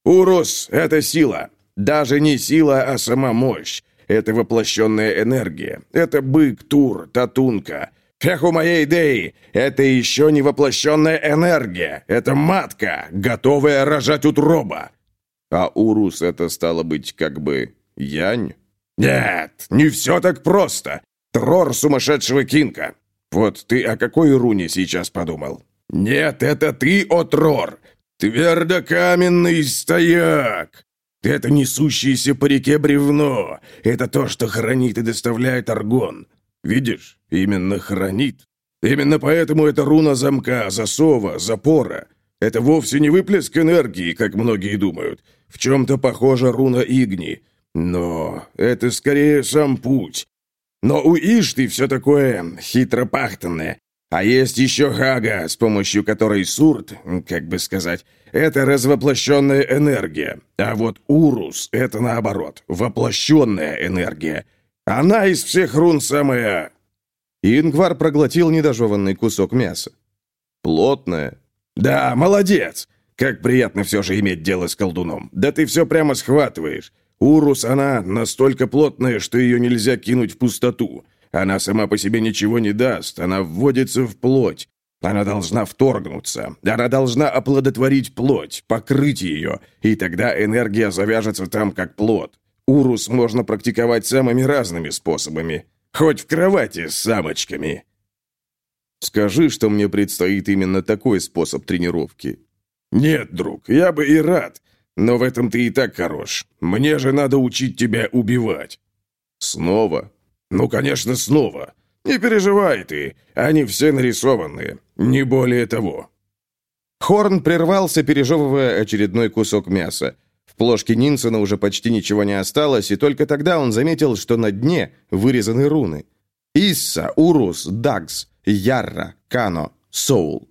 «Урус — это сила. Даже не сила, а сама мощь. Это воплощенная энергия. Это бык, тур, татунка. Эх, у моей идеи, это еще не воплощенная энергия. Это матка, готовая рожать утроба. А Урус это стало быть как бы Янь? Нет, не все так просто. Трор сумасшедшего Кинка. Вот ты о какой руне сейчас подумал? Нет, это ты, о Трор. Твердокаменный стояк. Это несущееся по реке бревно. Это то, что хранит и доставляет аргон. Видишь? Именно хранит. Именно поэтому это руна замка, засова, запора. Это вовсе не выплеск энергии, как многие думают. В чем-то похожа руна Игни. Но это скорее сам путь. Но у Ишты все такое хитропахтанное. А есть еще Хага, с помощью которой Сурт, как бы сказать, это развоплощенная энергия. А вот Урус — это наоборот, воплощенная энергия. Она из всех рун самая... Ингвар проглотил недожеванный кусок мяса. Плотная. Да, молодец. Как приятно все же иметь дело с колдуном. Да ты все прямо схватываешь. Урус, она настолько плотная, что ее нельзя кинуть в пустоту. Она сама по себе ничего не даст, она вводится в плоть. Она должна вторгнуться, она должна оплодотворить плоть, покрыть ее, и тогда энергия завяжется там, как плод. Урус можно практиковать самыми разными способами. Хоть в кровати с самочками. Скажи, что мне предстоит именно такой способ тренировки. Нет, друг, я бы и рад, но в этом ты и так хорош. Мне же надо учить тебя убивать. Снова? Ну, конечно, снова. Не переживай ты, они все нарисованные, не более того. Хорн прервался, пережевывая очередной кусок мяса. В плошке Нинсона уже почти ничего не осталось, и только тогда он заметил, что на дне вырезаны руны. Исса, Урус, Дагс, Ярра, Кано, Соул.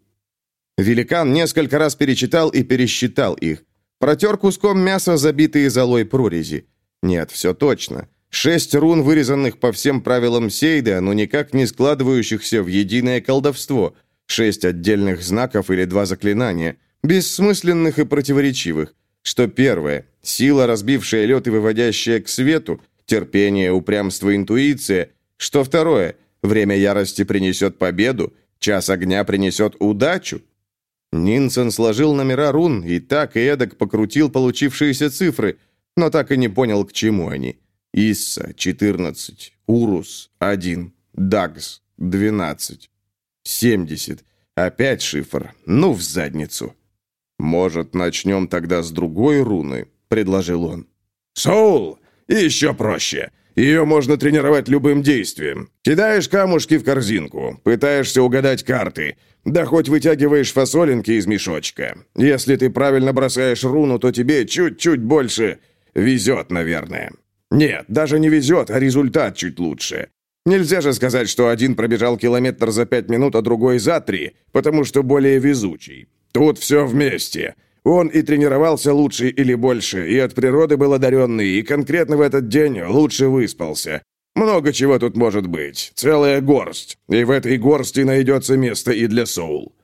Великан несколько раз перечитал и пересчитал их. Протер куском мяса забитые золой прорези. Нет, все точно. Шесть рун, вырезанных по всем правилам Сейда, но никак не складывающихся в единое колдовство. Шесть отдельных знаков или два заклинания, бессмысленных и противоречивых. Что первое – сила, разбившая лед и выводящая к свету, терпение, упрямство, интуиция. Что второе – время ярости принесет победу, час огня принесет удачу. Нинсон сложил номера рун и так и эдак покрутил получившиеся цифры, но так и не понял, к чему они – Исса – 14, Урус – 1, Дагс – 12, 70. Опять шифр. Ну, в задницу. «Может, начнем тогда с другой руны?» – предложил он. «Соул! Еще проще. Ее можно тренировать любым действием. Кидаешь камушки в корзинку, пытаешься угадать карты, да хоть вытягиваешь фасолинки из мешочка. Если ты правильно бросаешь руну, то тебе чуть-чуть больше везет, наверное. Нет, даже не везет, а результат чуть лучше. Нельзя же сказать, что один пробежал километр за пять минут, а другой за три, потому что более везучий. Тут все вместе. Он и тренировался лучше или больше, и от природы был одаренный, и конкретно в этот день лучше выспался. Много чего тут может быть. Целая горсть. И в этой горсти найдется место и для Соул.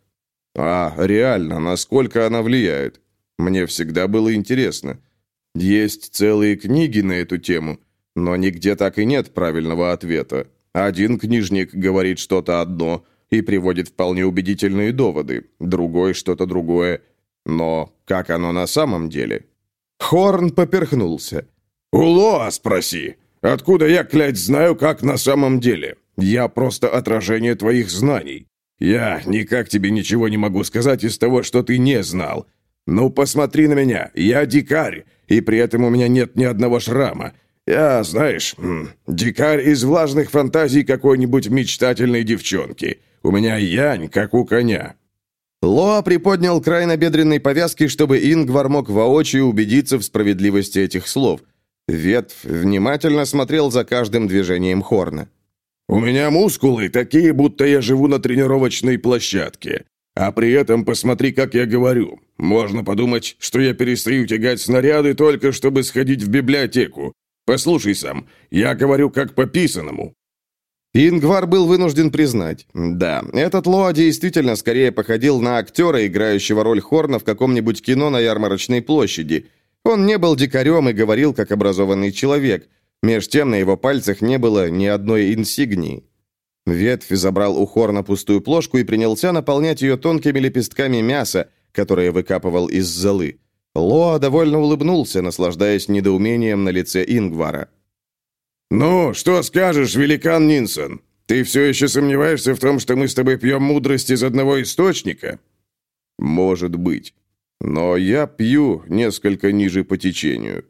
А, реально, насколько она влияет? Мне всегда было интересно. Есть целые книги на эту тему, но нигде так и нет правильного ответа. Один книжник говорит что-то одно и приводит вполне убедительные доводы, другой что-то другое. Но как оно на самом деле? Хорн поперхнулся. «У Лоа спроси. Откуда я, клять, знаю, как на самом деле? Я просто отражение твоих знаний. Я никак тебе ничего не могу сказать из того, что ты не знал. Ну, посмотри на меня. Я дикарь и при этом у меня нет ни одного шрама. Я, знаешь, дикарь из влажных фантазий какой-нибудь мечтательной девчонки. У меня янь, как у коня». Лоа приподнял край набедренной повязки, чтобы Ингвар мог воочию убедиться в справедливости этих слов. Ветвь внимательно смотрел за каждым движением Хорна. «У меня мускулы такие, будто я живу на тренировочной площадке. А при этом посмотри, как я говорю. Можно подумать, что я перестаю тягать снаряды только чтобы сходить в библиотеку. Послушай сам, я говорю как по писанному». Ингвар был вынужден признать. Да, этот Лоа действительно скорее походил на актера, играющего роль Хорна в каком-нибудь кино на ярмарочной площади. Он не был дикарем и говорил как образованный человек. Меж тем на его пальцах не было ни одной инсигнии. Ветвь забрал у Хорна пустую плошку и принялся наполнять ее тонкими лепестками мяса, которые выкапывал из золы. Лоа довольно улыбнулся, наслаждаясь недоумением на лице Ингвара. «Ну, что скажешь, великан Нинсон? Ты все еще сомневаешься в том, что мы с тобой пьем мудрость из одного источника?» «Может быть. Но я пью несколько ниже по течению.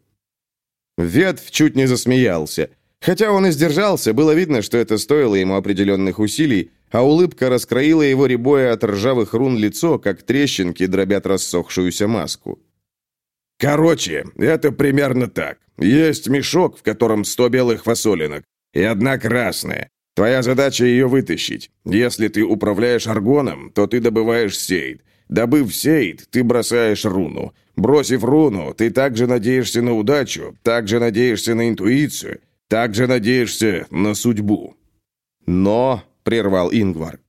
Ветвь чуть не засмеялся. Хотя он и сдержался, было видно, что это стоило ему определенных усилий, а улыбка раскроила его рябое от ржавых рун лицо, как трещинки дробят рассохшуюся маску. «Короче, это примерно так. Есть мешок, в котором сто белых фасолинок, и одна красная. Твоя задача ее вытащить. Если ты управляешь аргоном, то ты добываешь сейд. Добыв сейд, ты бросаешь руну. Бросив руну, ты также надеешься на удачу, также надеешься на интуицию, также надеешься на судьбу. Но, прервал Ингвар,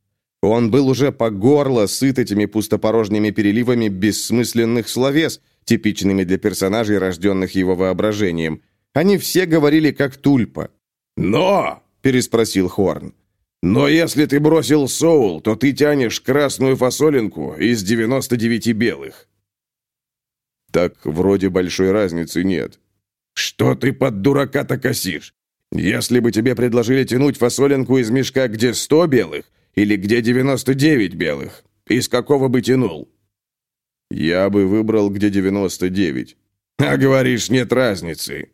он был уже по горло сыт этими пустопорожними переливами бессмысленных словес, типичными для персонажей, рожденных его воображением. Они все говорили как тульпа. «Но!» – переспросил Хорн. «Но если ты бросил соул, то ты тянешь красную фасолинку из 99 белых». «Так вроде большой разницы нет». «Что ты под дурака-то косишь? Если бы тебе предложили тянуть фасолинку из мешка, где 100 белых, или где 99 белых, из какого бы тянул?» «Я бы выбрал, где 99». «А говоришь, нет разницы».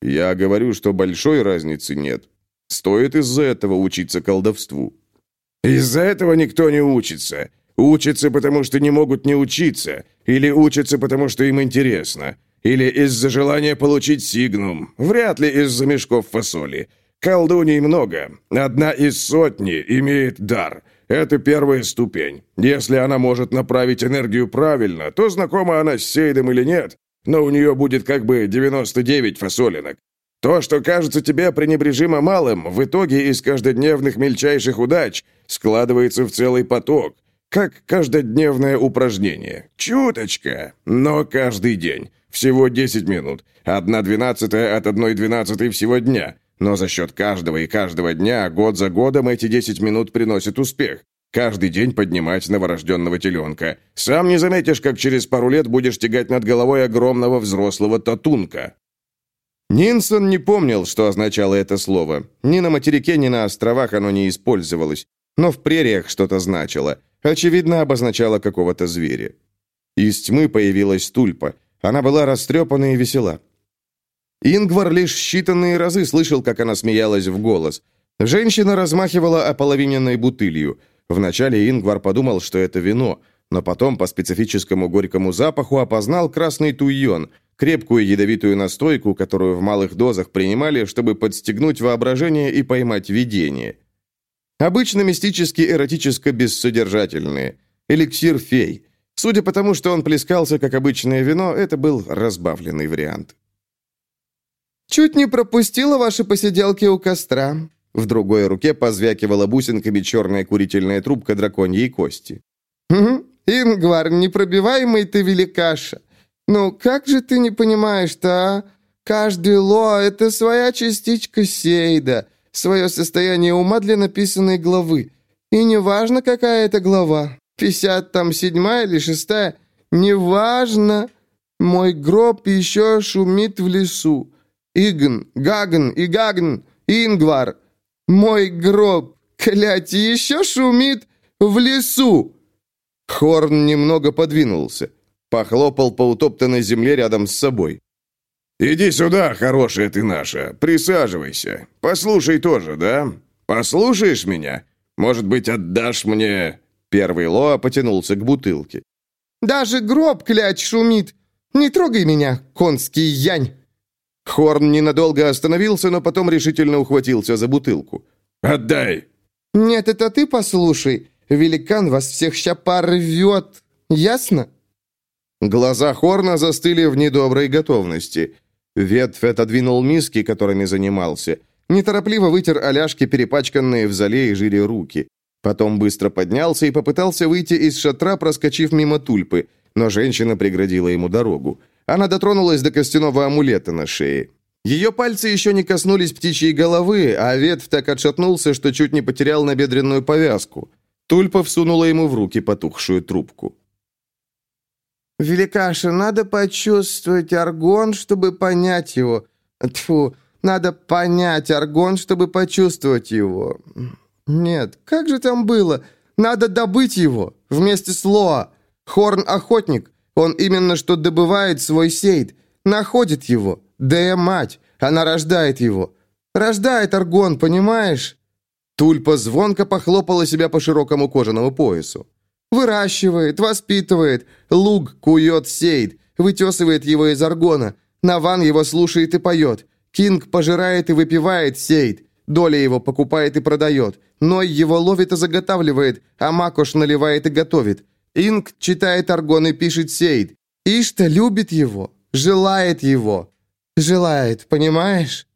«Я говорю, что большой разницы нет. Стоит из-за этого учиться колдовству». «Из-за этого никто не учится. Учатся, потому что не могут не учиться. Или учатся, потому что им интересно. Или из-за желания получить сигнум. Вряд ли из-за мешков фасоли. Колдуней много. Одна из сотни имеет дар. Это первая ступень. Если она может направить энергию правильно, то знакома она с Сейдом или нет, но у нее будет как бы 99 фасолинок. То, что кажется тебе пренебрежимо малым, в итоге из каждодневных мельчайших удач складывается в целый поток, как каждодневное упражнение. Чуточка, но каждый день. Всего 10 минут. Одна двенадцатая от одной двенадцатой всего дня. Но за счет каждого и каждого дня, год за годом, эти 10 минут приносят успех. Каждый день поднимать новорожденного теленка. Сам не заметишь, как через пару лет будешь тягать над головой огромного взрослого татунка. Нинсон не помнил, что означало это слово. Ни на материке, ни на островах оно не использовалось. Но в прериях что-то значило. Очевидно, обозначало какого-то зверя. Из тьмы появилась тульпа. Она была растрепана и весела. Ингвар лишь считанные разы слышал, как она смеялась в голос. Женщина размахивала ополовиненной бутылью. Вначале Ингвар подумал, что это вино, но потом по специфическому горькому запаху опознал красный туйон – крепкую ядовитую настойку, которую в малых дозах принимали, чтобы подстегнуть воображение и поймать видение. Обычно мистически-эротическо-бессодержательные. Эликсир фей. Судя по тому, что он плескался, как обычное вино, это был разбавленный вариант. «Чуть не пропустила ваши посиделки у костра». В другой руке позвякивала бусинками черная курительная трубка драконьей кости. «Угу. Ингвар, непробиваемый ты великаша. «Ну, как же ты не понимаешь-то, а? Каждый ло — это своя частичка сейда, свое состояние ума для написанной главы. И неважно, какая это глава, пятьдесят там седьмая или шестая, неважно. Мой гроб еще шумит в лесу. Игн, Гагн, Игагн, Ингвар. Мой гроб, клять, еще шумит в лесу!» Хорн немного подвинулся. Похлопал по утоптанной земле рядом с собой. «Иди сюда, хорошая ты наша, присаживайся. Послушай тоже, да? Послушаешь меня? Может быть, отдашь мне...» Первый Лоа потянулся к бутылке. «Даже гроб, клять, шумит. Не трогай меня, конский янь!» Хорн ненадолго остановился, но потом решительно ухватился за бутылку. «Отдай!» «Нет, это ты послушай. Великан вас всех ща порвет. Ясно?» Глаза Хорна застыли в недоброй готовности. Ветвь отодвинул миски, которыми занимался. Неторопливо вытер оляшки, перепачканные в зале и жире руки. Потом быстро поднялся и попытался выйти из шатра, проскочив мимо тульпы, но женщина преградила ему дорогу. Она дотронулась до костяного амулета на шее. Ее пальцы еще не коснулись птичьей головы, а ветвь так отшатнулся, что чуть не потерял набедренную повязку. Тульпа всунула ему в руки потухшую трубку. «Великаша, надо почувствовать аргон, чтобы понять его. Тьфу, надо понять аргон, чтобы почувствовать его. Нет, как же там было? Надо добыть его вместе с Лоа. Хорн – охотник. Он именно что добывает свой сейд, находит его, Дея мать, она рождает его. Рождает Аргон, понимаешь?» Тульпа звонко похлопала себя по широкому кожаному поясу. «Выращивает, воспитывает, луг кует, сеет, вытесывает его из аргона. Наван его слушает и поет. Кинг пожирает и выпивает, сеет. Доля его покупает и продает. Ной его ловит и заготавливает, а Макош наливает и готовит. Инг читает аргон и пишет сеет. Ишта любит его, желает его. Желает, понимаешь?»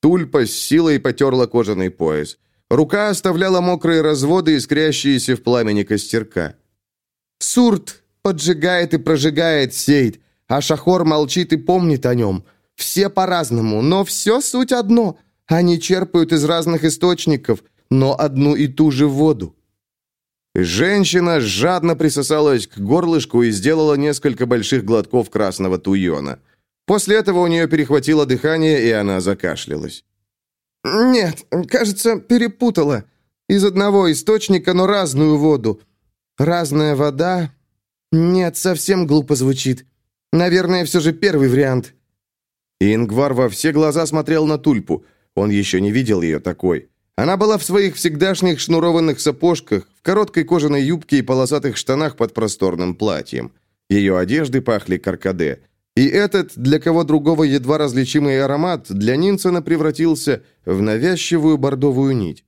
Тульпа с силой потерла кожаный пояс. Рука оставляла мокрые разводы, искрящиеся в пламени костерка. «Сурт поджигает и прожигает сеет, а Шахор молчит и помнит о нем. Все по-разному, но все суть одно. Они черпают из разных источников, но одну и ту же воду». Женщина жадно присосалась к горлышку и сделала несколько больших глотков красного туйона. После этого у нее перехватило дыхание, и она закашлялась. «Нет, кажется, перепутала. Из одного источника, но разную воду. Разная вода? Нет, совсем глупо звучит. Наверное, все же первый вариант». Ингвар во все глаза смотрел на Тульпу. Он еще не видел ее такой. Она была в своих всегдашних шнурованных сапожках, в короткой кожаной юбке и полосатых штанах под просторным платьем. Ее одежды пахли каркаде. И этот, для кого другого едва различимый аромат, для Нинсена превратился в навязчивую бордовую нить.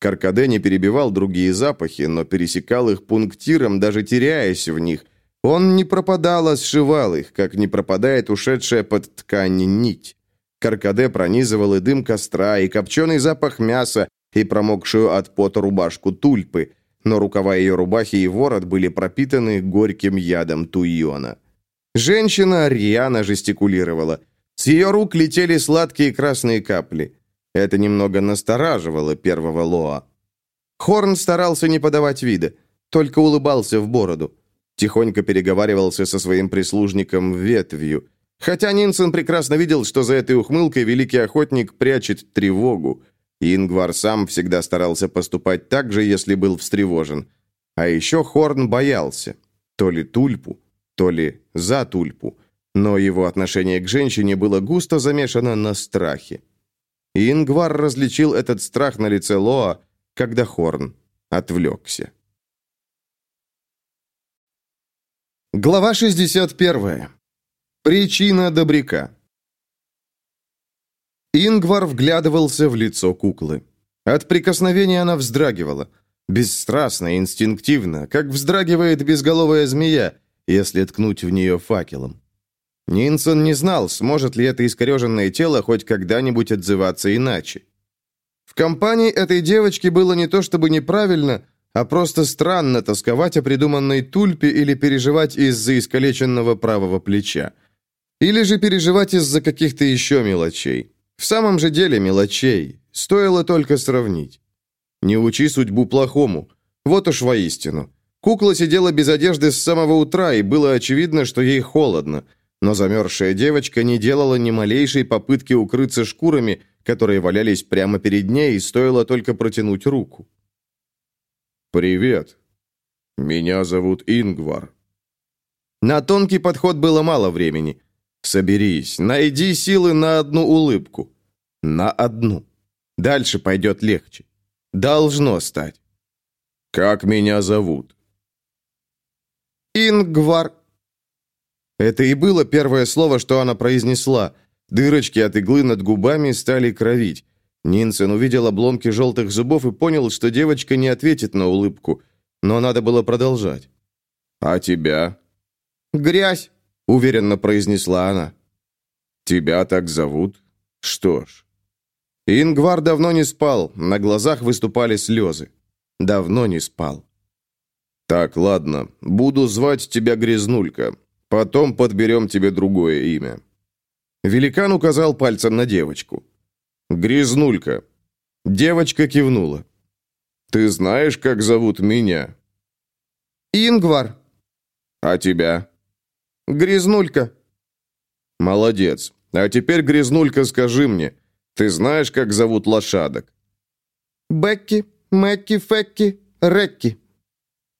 Каркаде не перебивал другие запахи, но пересекал их пунктиром, даже теряясь в них. Он не пропадал, а сшивал их, как не пропадает ушедшая под ткань нить. Каркаде пронизывал и дым костра, и копченый запах мяса, и промокшую от пота рубашку тульпы, но рукава ее рубахи и ворот были пропитаны горьким ядом туиона. Женщина рьяно жестикулировала. С ее рук летели сладкие красные капли. Это немного настораживало первого Лоа. Хорн старался не подавать вида, только улыбался в бороду. Тихонько переговаривался со своим прислужником ветвью. Хотя Нинсен прекрасно видел, что за этой ухмылкой великий охотник прячет тревогу. Ингвар сам всегда старался поступать так же, если был встревожен. А еще Хорн боялся. То ли тульпу, то ли за тульпу, но его отношение к женщине было густо замешано на страхе. Ингвар различил этот страх на лице Лоа, когда Хорн отвлекся. Глава 61. Причина добряка. Ингвар вглядывался в лицо куклы. От прикосновения она вздрагивала. Бесстрастно, инстинктивно, как вздрагивает безголовая змея, если ткнуть в нее факелом. Нинсон не знал, сможет ли это искореженное тело хоть когда-нибудь отзываться иначе. В компании этой девочки было не то чтобы неправильно, а просто странно тосковать о придуманной тульпе или переживать из-за искалеченного правого плеча. Или же переживать из-за каких-то еще мелочей. В самом же деле мелочей. Стоило только сравнить. Не учи судьбу плохому. Вот уж воистину. Кукла сидела без одежды с самого утра, и было очевидно, что ей холодно. Но замерзшая девочка не делала ни малейшей попытки укрыться шкурами, которые валялись прямо перед ней, и стоило только протянуть руку. «Привет. Меня зовут Ингвар». На тонкий подход было мало времени. Соберись, найди силы на одну улыбку. На одну. Дальше пойдет легче. Должно стать. «Как меня зовут?» Ингвар. Это и было первое слово, что она произнесла. Дырочки от иглы над губами стали кровить. Нинсен увидел обломки желтых зубов и понял, что девочка не ответит на улыбку. Но надо было продолжать. «А тебя?» «Грязь», — уверенно произнесла она. «Тебя так зовут? Что ж». Ингвар давно не спал, на глазах выступали слезы. Давно не спал. «Так, ладно, буду звать тебя Грязнулька. Потом подберем тебе другое имя». Великан указал пальцем на девочку. «Грязнулька». Девочка кивнула. «Ты знаешь, как зовут меня?» «Ингвар». «А тебя?» «Грязнулька». «Молодец. А теперь, Грязнулька, скажи мне, ты знаешь, как зовут лошадок?» «Бекки, Мэкки, Фекки, Рекки».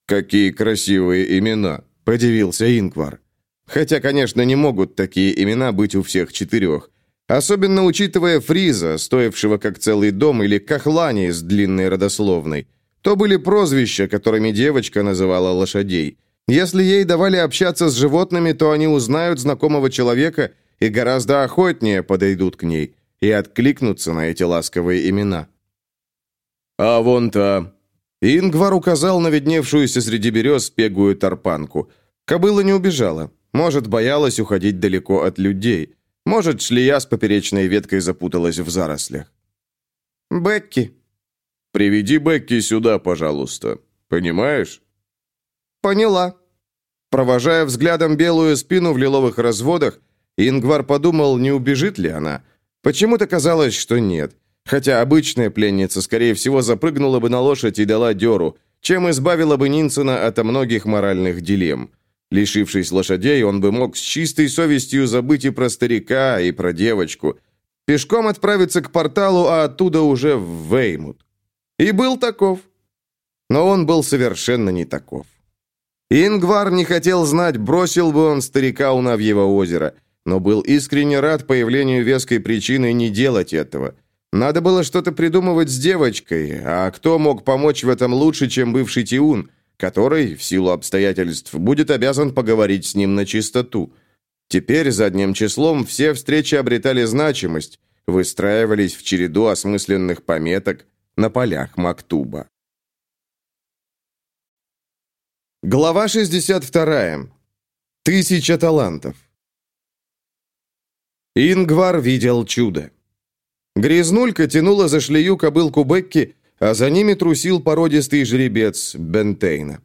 «Какие красивые имена!» – подивился Инквар. Хотя, конечно, не могут такие имена быть у всех четырех. Особенно учитывая Фриза, стоившего как целый дом, или Кахлани с длинной родословной. То были прозвища, которыми девочка называла лошадей. Если ей давали общаться с животными, то они узнают знакомого человека и гораздо охотнее подойдут к ней и откликнутся на эти ласковые имена. «А вон та...» Ингвар указал на видневшуюся среди берез пегую тарпанку. Кобыла не убежала. Может, боялась уходить далеко от людей. Может, шлея с поперечной веткой запуталась в зарослях. «Бекки». «Приведи Бекки сюда, пожалуйста. Понимаешь?» «Поняла». Провожая взглядом белую спину в лиловых разводах, Ингвар подумал, не убежит ли она. Почему-то казалось, что нет. Хотя обычная пленница, скорее всего, запрыгнула бы на лошадь и дала дёру, чем избавила бы Нинсена от многих моральных дилемм. Лишившись лошадей, он бы мог с чистой совестью забыть и про старика, и про девочку. Пешком отправиться к порталу, а оттуда уже в Веймут. И был таков. Но он был совершенно не таков. Ингвар не хотел знать, бросил бы он старика у Навьего озера, но был искренне рад появлению веской причины не делать этого. Надо было что-то придумывать с девочкой, а кто мог помочь в этом лучше, чем бывший Тиун – который, в силу обстоятельств, будет обязан поговорить с ним на чистоту. Теперь задним числом все встречи обретали значимость, выстраивались в череду осмысленных пометок на полях Мактуба. Глава 62. Тысяча талантов. Ингвар видел чудо. Грязнулька тянула за шлею кобылку Бекки, а за ними трусил породистый жеребец Бентейна.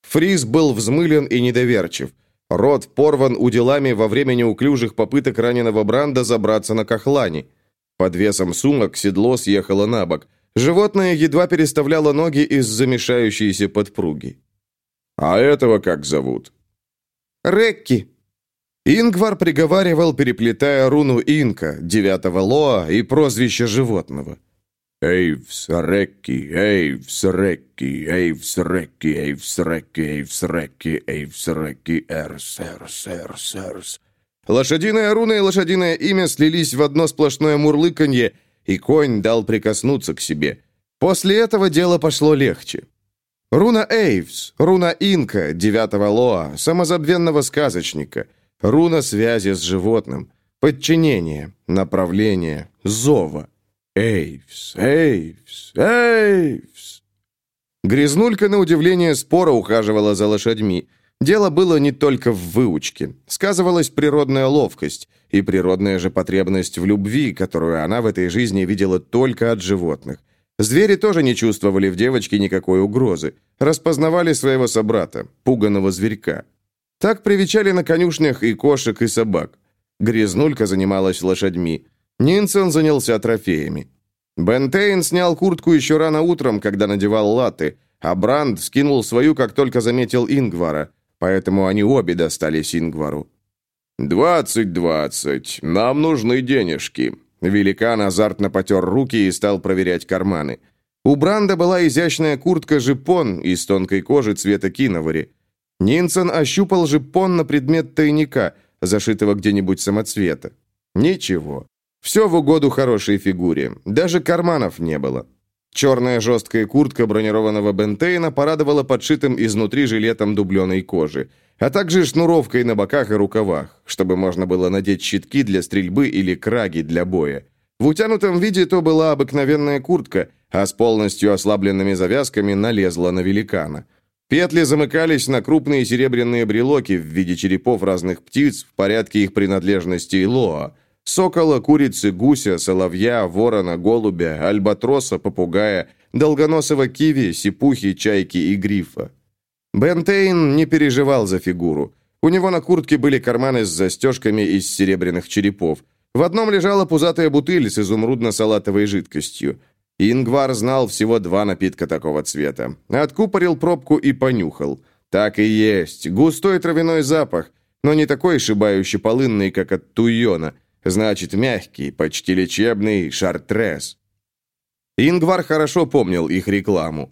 Фриз был взмылен и недоверчив. Рот порван уделами во время неуклюжих попыток раненого Бранда забраться на кахлани. Под весом сумок седло съехало на бок. Животное едва переставляло ноги из замешающейся подпруги. «А этого как зовут?» «Рекки». Ингвар приговаривал, переплетая руну Инка, девятого Лоа и прозвище животного. Эйвс, Рекки, Эйвс, Рекки, Эйвс, Рекки, Эйвс, Рекки, Эйвс, Рекки, Эйвс, Рекки, Эрс, Эрс, Эрс, Эрс. Лошадиная руна и лошадиное имя слились в одно сплошное мурлыканье, и конь дал прикоснуться к себе. После этого дело пошло легче. Руна Эйвс, руна Инка, девятого Лоа, самозабвенного сказочника, руна связи с животным, подчинение, направление, зова. Эйвс, Эйвс, Эйвс. Грязнулька, на удивление, споро ухаживала за лошадьми. Дело было не только в выучке. Сказывалась природная ловкость и природная же потребность в любви, которую она в этой жизни видела только от животных. Звери тоже не чувствовали в девочке никакой угрозы. Распознавали своего собрата, пуганого зверька. Так привечали на конюшнях и кошек, и собак. Грязнулька занималась лошадьми. Нинсен занялся трофеями. Бентейн снял куртку еще рано утром, когда надевал латы, а Бранд скинул свою, как только заметил Ингвара, поэтому они обе достались Ингвару. «Двадцать, двадцать. Нам нужны денежки». Великан азартно потер руки и стал проверять карманы. У Бранда была изящная куртка-жипон из тонкой кожи цвета киновари. Нинсен ощупал жипон на предмет тайника, зашитого где-нибудь самоцвета. Ничего. Все в угоду хорошей фигуре. Даже карманов не было. Черная жесткая куртка бронированного Бентейна порадовала подшитым изнутри жилетом дубленой кожи, а также шнуровкой на боках и рукавах, чтобы можно было надеть щитки для стрельбы или краги для боя. В утянутом виде то была обыкновенная куртка, а с полностью ослабленными завязками налезла на великана. Петли замыкались на крупные серебряные брелоки в виде черепов разных птиц в порядке их принадлежности Лоа. Сокола, курицы, гуся, соловья, ворона, голубя, альбатроса, попугая, долгоносого киви, сипухи, чайки и грифа. Бентейн не переживал за фигуру. У него на куртке были карманы с застежками из серебряных черепов. В одном лежала пузатая бутыль с изумрудно-салатовой жидкостью. Ингвар знал всего два напитка такого цвета. Откупорил пробку и понюхал. Так и есть. Густой травяной запах, но не такой шибающий полынный, как от туйона. Значит, мягкий, почти лечебный шартрез. Ингвар хорошо помнил их рекламу.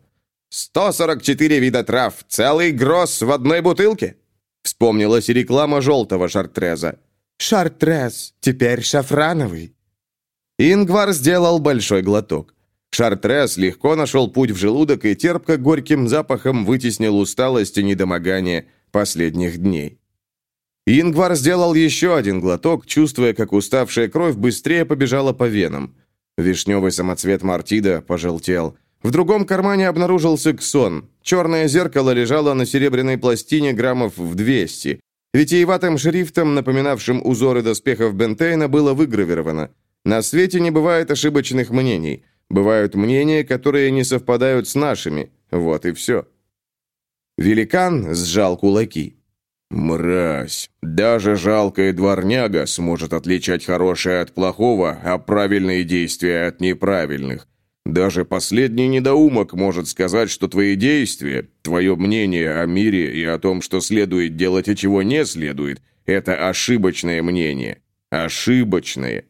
«144 вида трав, целый гроз в одной бутылке!» Вспомнилась реклама желтого шартреза. «Шартрез, теперь шафрановый». Ингвар сделал большой глоток. Шартрез легко нашел путь в желудок и терпко-горьким запахом вытеснил усталость и недомогание последних дней. Ингвар сделал еще один глоток, чувствуя, как уставшая кровь быстрее побежала по венам. Вишневый самоцвет Мартида пожелтел. В другом кармане обнаружился ксон. Черное зеркало лежало на серебряной пластине граммов в 200. Витиеватым шрифтом, напоминавшим узоры доспехов Бентейна, было выгравировано. На свете не бывает ошибочных мнений. Бывают мнения, которые не совпадают с нашими. Вот и все. Великан сжал кулаки. «Мразь! Даже жалкая дворняга сможет отличать хорошее от плохого, а правильные действия от неправильных. Даже последний недоумок может сказать, что твои действия, твое мнение о мире и о том, что следует делать и чего не следует, это ошибочное мнение. Ошибочное.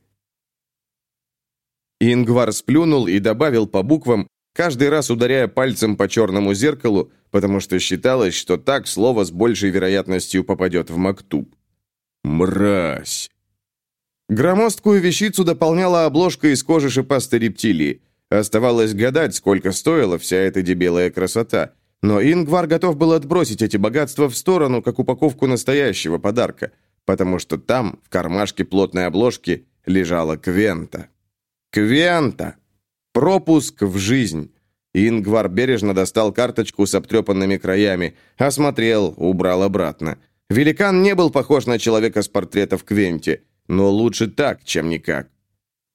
Ингвар сплюнул и добавил по буквам, каждый раз ударяя пальцем по черному зеркалу, потому что считалось, что так слово с большей вероятностью попадет в Мактуб. «Мразь!» Громоздкую вещицу дополняла обложка из кожи шипастой рептилии. Оставалось гадать, сколько стоила вся эта дебелая красота. Но Ингвар готов был отбросить эти богатства в сторону, как упаковку настоящего подарка, потому что там, в кармашке плотной обложки, лежала Квента. Квента! Пропуск в жизнь. Ингвар бережно достал карточку с обтрепанными краями, осмотрел, убрал обратно. Великан не был похож на человека с портрета в Квенте, но лучше так, чем никак.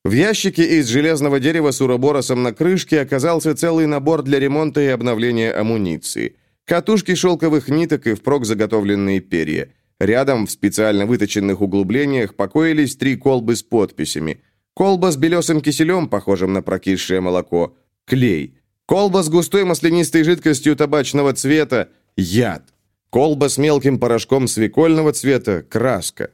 В ящике из железного дерева с уроборосом на крышке оказался целый набор для ремонта и обновления амуниции. Катушки шелковых ниток и впрок заготовленные перья. Рядом, в специально выточенных углублениях, покоились три колбы с подписями. Колба с белесым киселем, похожим на прокисшее молоко. Клей. Колба с густой маслянистой жидкостью табачного цвета – яд. Колба с мелким порошком свекольного цвета – краска.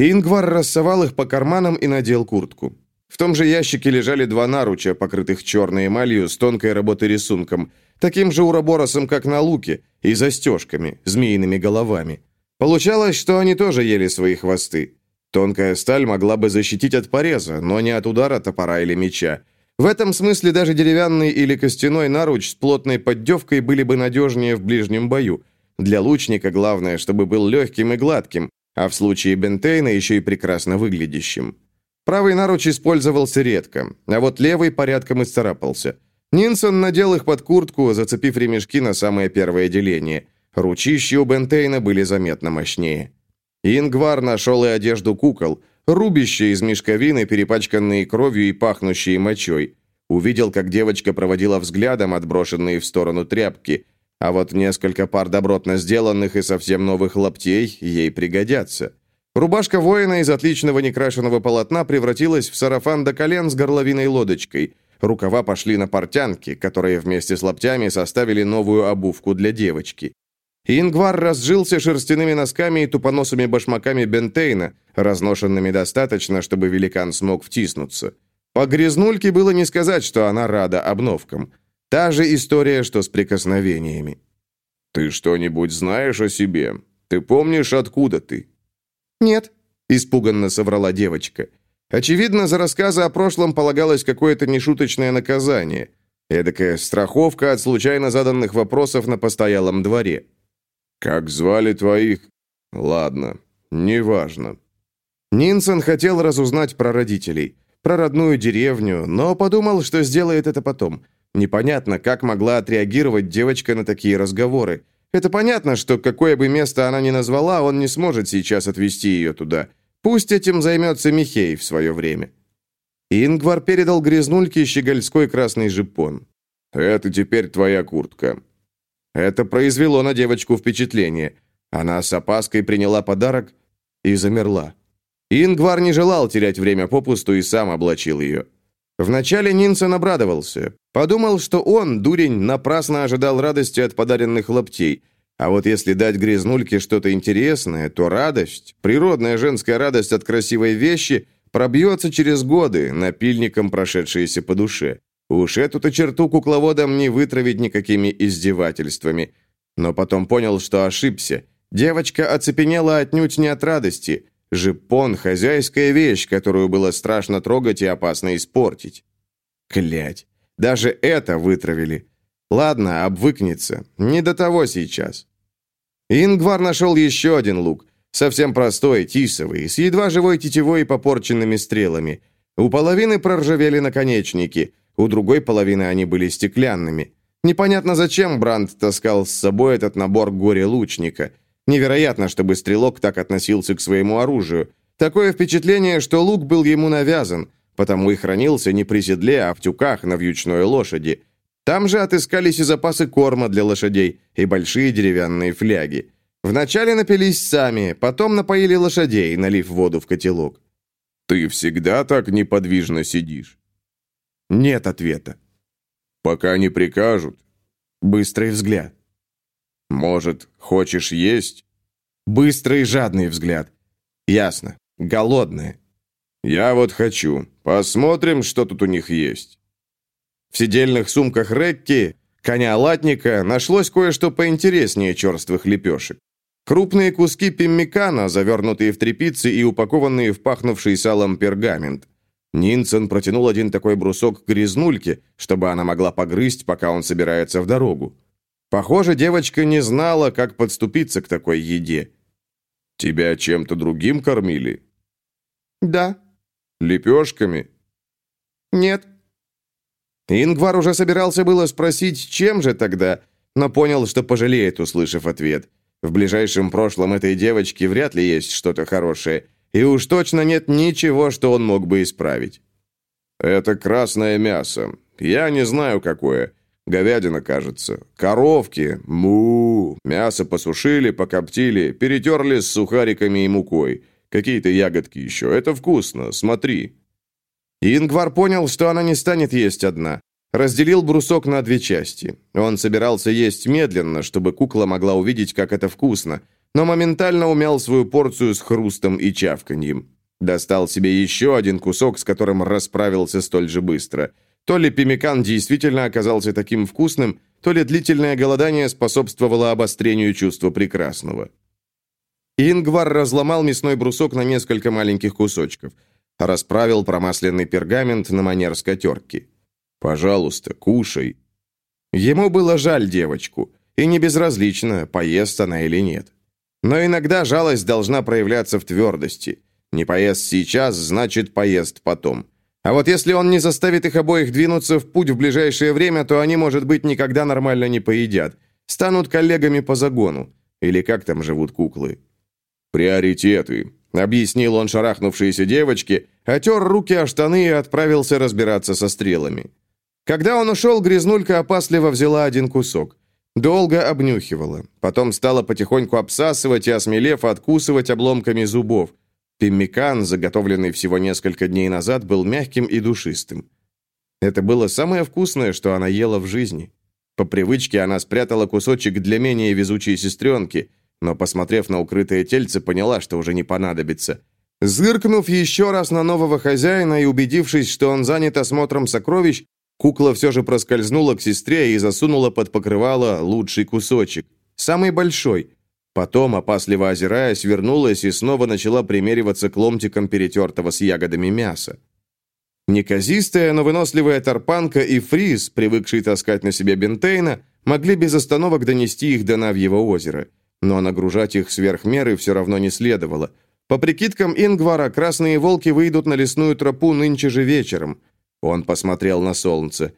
Ингвар рассовал их по карманам и надел куртку. В том же ящике лежали два наруча, покрытых черной эмалью с тонкой работой рисунком, таким же уроборосом, как на луке, и застежками, змеиными головами. Получалось, что они тоже ели свои хвосты. Тонкая сталь могла бы защитить от пореза, но не от удара топора или меча. В этом смысле даже деревянный или костяной наруч с плотной поддевкой были бы надежнее в ближнем бою. Для лучника главное, чтобы был легким и гладким, а в случае Бентейна еще и прекрасно выглядящим. Правый наруч использовался редко, а вот левый порядком исцарапался. Нинсон надел их под куртку, зацепив ремешки на самое первое деление. Ручищи у Бентейна были заметно мощнее. Ингвар нашел и одежду кукол, Рубище из мешковины, перепачканные кровью и пахнущие мочой. Увидел, как девочка проводила взглядом отброшенные в сторону тряпки. А вот несколько пар добротно сделанных и совсем новых лаптей ей пригодятся. Рубашка воина из отличного некрашенного полотна превратилась в сарафан до колен с горловиной лодочкой. Рукава пошли на портянки, которые вместе с лаптями составили новую обувку для девочки. Ингвар разжился шерстяными носками и тупоносыми башмаками Бентейна, разношенными достаточно, чтобы великан смог втиснуться. По грязнульке было не сказать, что она рада обновкам. Та же история, что с прикосновениями. «Ты что-нибудь знаешь о себе? Ты помнишь, откуда ты?» «Нет», — испуганно соврала девочка. Очевидно, за рассказы о прошлом полагалось какое-то нешуточное наказание. Эдакая страховка от случайно заданных вопросов на постоялом дворе. «Как звали твоих?» «Ладно, неважно». Нинсон хотел разузнать про родителей, про родную деревню, но подумал, что сделает это потом. Непонятно, как могла отреагировать девочка на такие разговоры. Это понятно, что какое бы место она ни назвала, он не сможет сейчас отвезти ее туда. Пусть этим займется Михей в свое время. Ингвар передал грязнульке щегольской красный жипон. «Это теперь твоя куртка. Это произвело на девочку впечатление. Она с опаской приняла подарок и замерла. Ингвар не желал терять время попусту и сам облачил ее. Вначале Нинсон обрадовался. Подумал, что он, дурень, напрасно ожидал радости от подаренных лаптей. А вот если дать грязнульке что-то интересное, то радость, природная женская радость от красивой вещи, пробьется через годы, напильником прошедшиеся по душе. Уж эту-то черту кукловодам не вытравить никакими издевательствами. Но потом понял, что ошибся. Девочка оцепенела отнюдь не от радости. Жипон — хозяйская вещь, которую было страшно трогать и опасно испортить. Клять. Даже это вытравили. Ладно, обвыкнется. Не до того сейчас. Ингвар нашел еще один лук. Совсем простой, тисовый, с едва живой тетивой и попорченными стрелами. У половины проржавели наконечники, у другой половины они были стеклянными. Непонятно зачем Бранд таскал с собой этот набор горе-лучника. Невероятно, чтобы стрелок так относился к своему оружию. Такое впечатление, что лук был ему навязан, потому и хранился не при седле, а в тюках на вьючной лошади. Там же отыскались и запасы корма для лошадей, и большие деревянные фляги. Вначале напились сами, потом напоили лошадей, налив воду в котелок. «Ты всегда так неподвижно сидишь?» Нет ответа. «Пока не прикажут». Быстрый взгляд. «Может, хочешь есть?» Быстрый жадный взгляд. Ясно. Голодная. «Я вот хочу. Посмотрим, что тут у них есть». В сидельных сумках Рекки, коня латника, нашлось кое-что поинтереснее черствых лепешек. Крупные куски пиммикана, завернутые в тряпицы и упакованные в пахнувший салом пергамент. Нинсен протянул один такой брусок к грязнульке, чтобы она могла погрызть, пока он собирается в дорогу. Похоже, девочка не знала, как подступиться к такой еде. «Тебя чем-то другим кормили?» «Да». «Лепешками?» «Нет». Ингвар уже собирался было спросить, чем же тогда, но понял, что пожалеет, услышав ответ. В ближайшем прошлом этой девочки вряд ли есть что-то хорошее, и уж точно нет ничего, что он мог бы исправить. «Это красное мясо. Я не знаю, какое. Говядина, кажется. Коровки. Му. Мясо посушили, покоптили, перетерли с сухариками и мукой. Какие-то ягодки еще. Это вкусно. Смотри». Ингвар понял, что она не станет есть одна. Разделил брусок на две части. Он собирался есть медленно, чтобы кукла могла увидеть, как это вкусно, но моментально умял свою порцию с хрустом и чавканьем. Достал себе еще один кусок, с которым расправился столь же быстро. То ли пимикан действительно оказался таким вкусным, то ли длительное голодание способствовало обострению чувства прекрасного. Ингвар разломал мясной брусок на несколько маленьких кусочков. Расправил промасленный пергамент на манер скатерки. «Пожалуйста, кушай». Ему было жаль девочку, и не безразлично, поест она или нет. Но иногда жалость должна проявляться в твердости. Не поест сейчас, значит, поест потом. А вот если он не заставит их обоих двинуться в путь в ближайшее время, то они, может быть, никогда нормально не поедят. Станут коллегами по загону. Или как там живут куклы. «Приоритеты», — объяснил он шарахнувшейся девочке, отер руки о штаны и отправился разбираться со стрелами. Когда он ушел, грязнулька опасливо взяла один кусок. Долго обнюхивала. Потом стала потихоньку обсасывать и, осмелев, откусывать обломками зубов. Пиммикан, заготовленный всего несколько дней назад, был мягким и душистым. Это было самое вкусное, что она ела в жизни. По привычке она спрятала кусочек для менее везучей сестренки, но, посмотрев на укрытое тельце, поняла, что уже не понадобится. Зыркнув еще раз на нового хозяина и убедившись, что он занят осмотром сокровищ, Кукла все же проскользнула к сестре и засунула под покрывало лучший кусочек. Самый большой. Потом, опасливо озираясь, вернулась и снова начала примериваться к ломтикам перетертого с ягодами мяса. Неказистая, но выносливая тарпанка и фриз, привыкший таскать на себе бентейна, могли без остановок донести их до Навьего озера. Но нагружать их сверх меры все равно не следовало. По прикидкам Ингвара, красные волки выйдут на лесную тропу нынче же вечером – он посмотрел на солнце.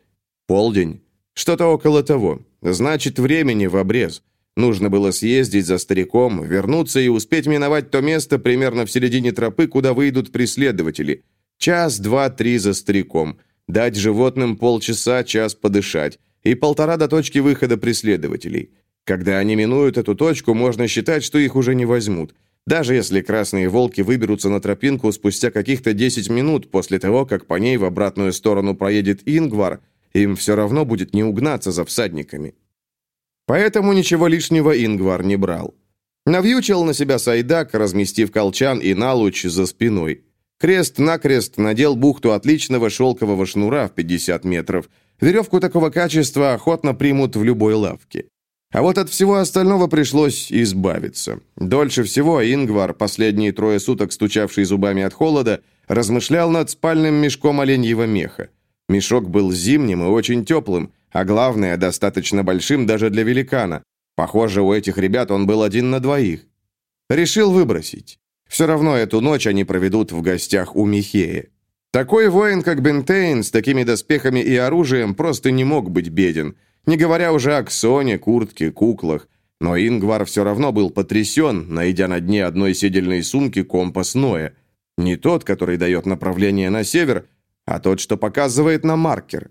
Полдень? Что-то около того. Значит, времени в обрез. Нужно было съездить за стариком, вернуться и успеть миновать то место примерно в середине тропы, куда выйдут преследователи. Час, два, три за стариком. Дать животным полчаса, час подышать. И полтора до точки выхода преследователей. Когда они минуют эту точку, можно считать, что их уже не возьмут. Даже если красные волки выберутся на тропинку спустя каких-то 10 минут после того, как по ней в обратную сторону проедет Ингвар, им все равно будет не угнаться за всадниками. Поэтому ничего лишнего Ингвар не брал. Навьючил на себя сайдак, разместив колчан и налуч за спиной. Крест-накрест надел бухту отличного шелкового шнура в 50 метров. Веревку такого качества охотно примут в любой лавке. А вот от всего остального пришлось избавиться. Дольше всего Ингвар, последние трое суток стучавший зубами от холода, размышлял над спальным мешком оленьего меха. Мешок был зимним и очень теплым, а главное, достаточно большим даже для великана. Похоже, у этих ребят он был один на двоих. Решил выбросить. Все равно эту ночь они проведут в гостях у Михея. Такой воин, как Бентейн, с такими доспехами и оружием, просто не мог быть беден. Не говоря уже о ксоне, куртке, куклах. Но Ингвар все равно был потрясен, найдя на дне одной седельной сумки компас Ноя. Не тот, который дает направление на север, а тот, что показывает на маркер.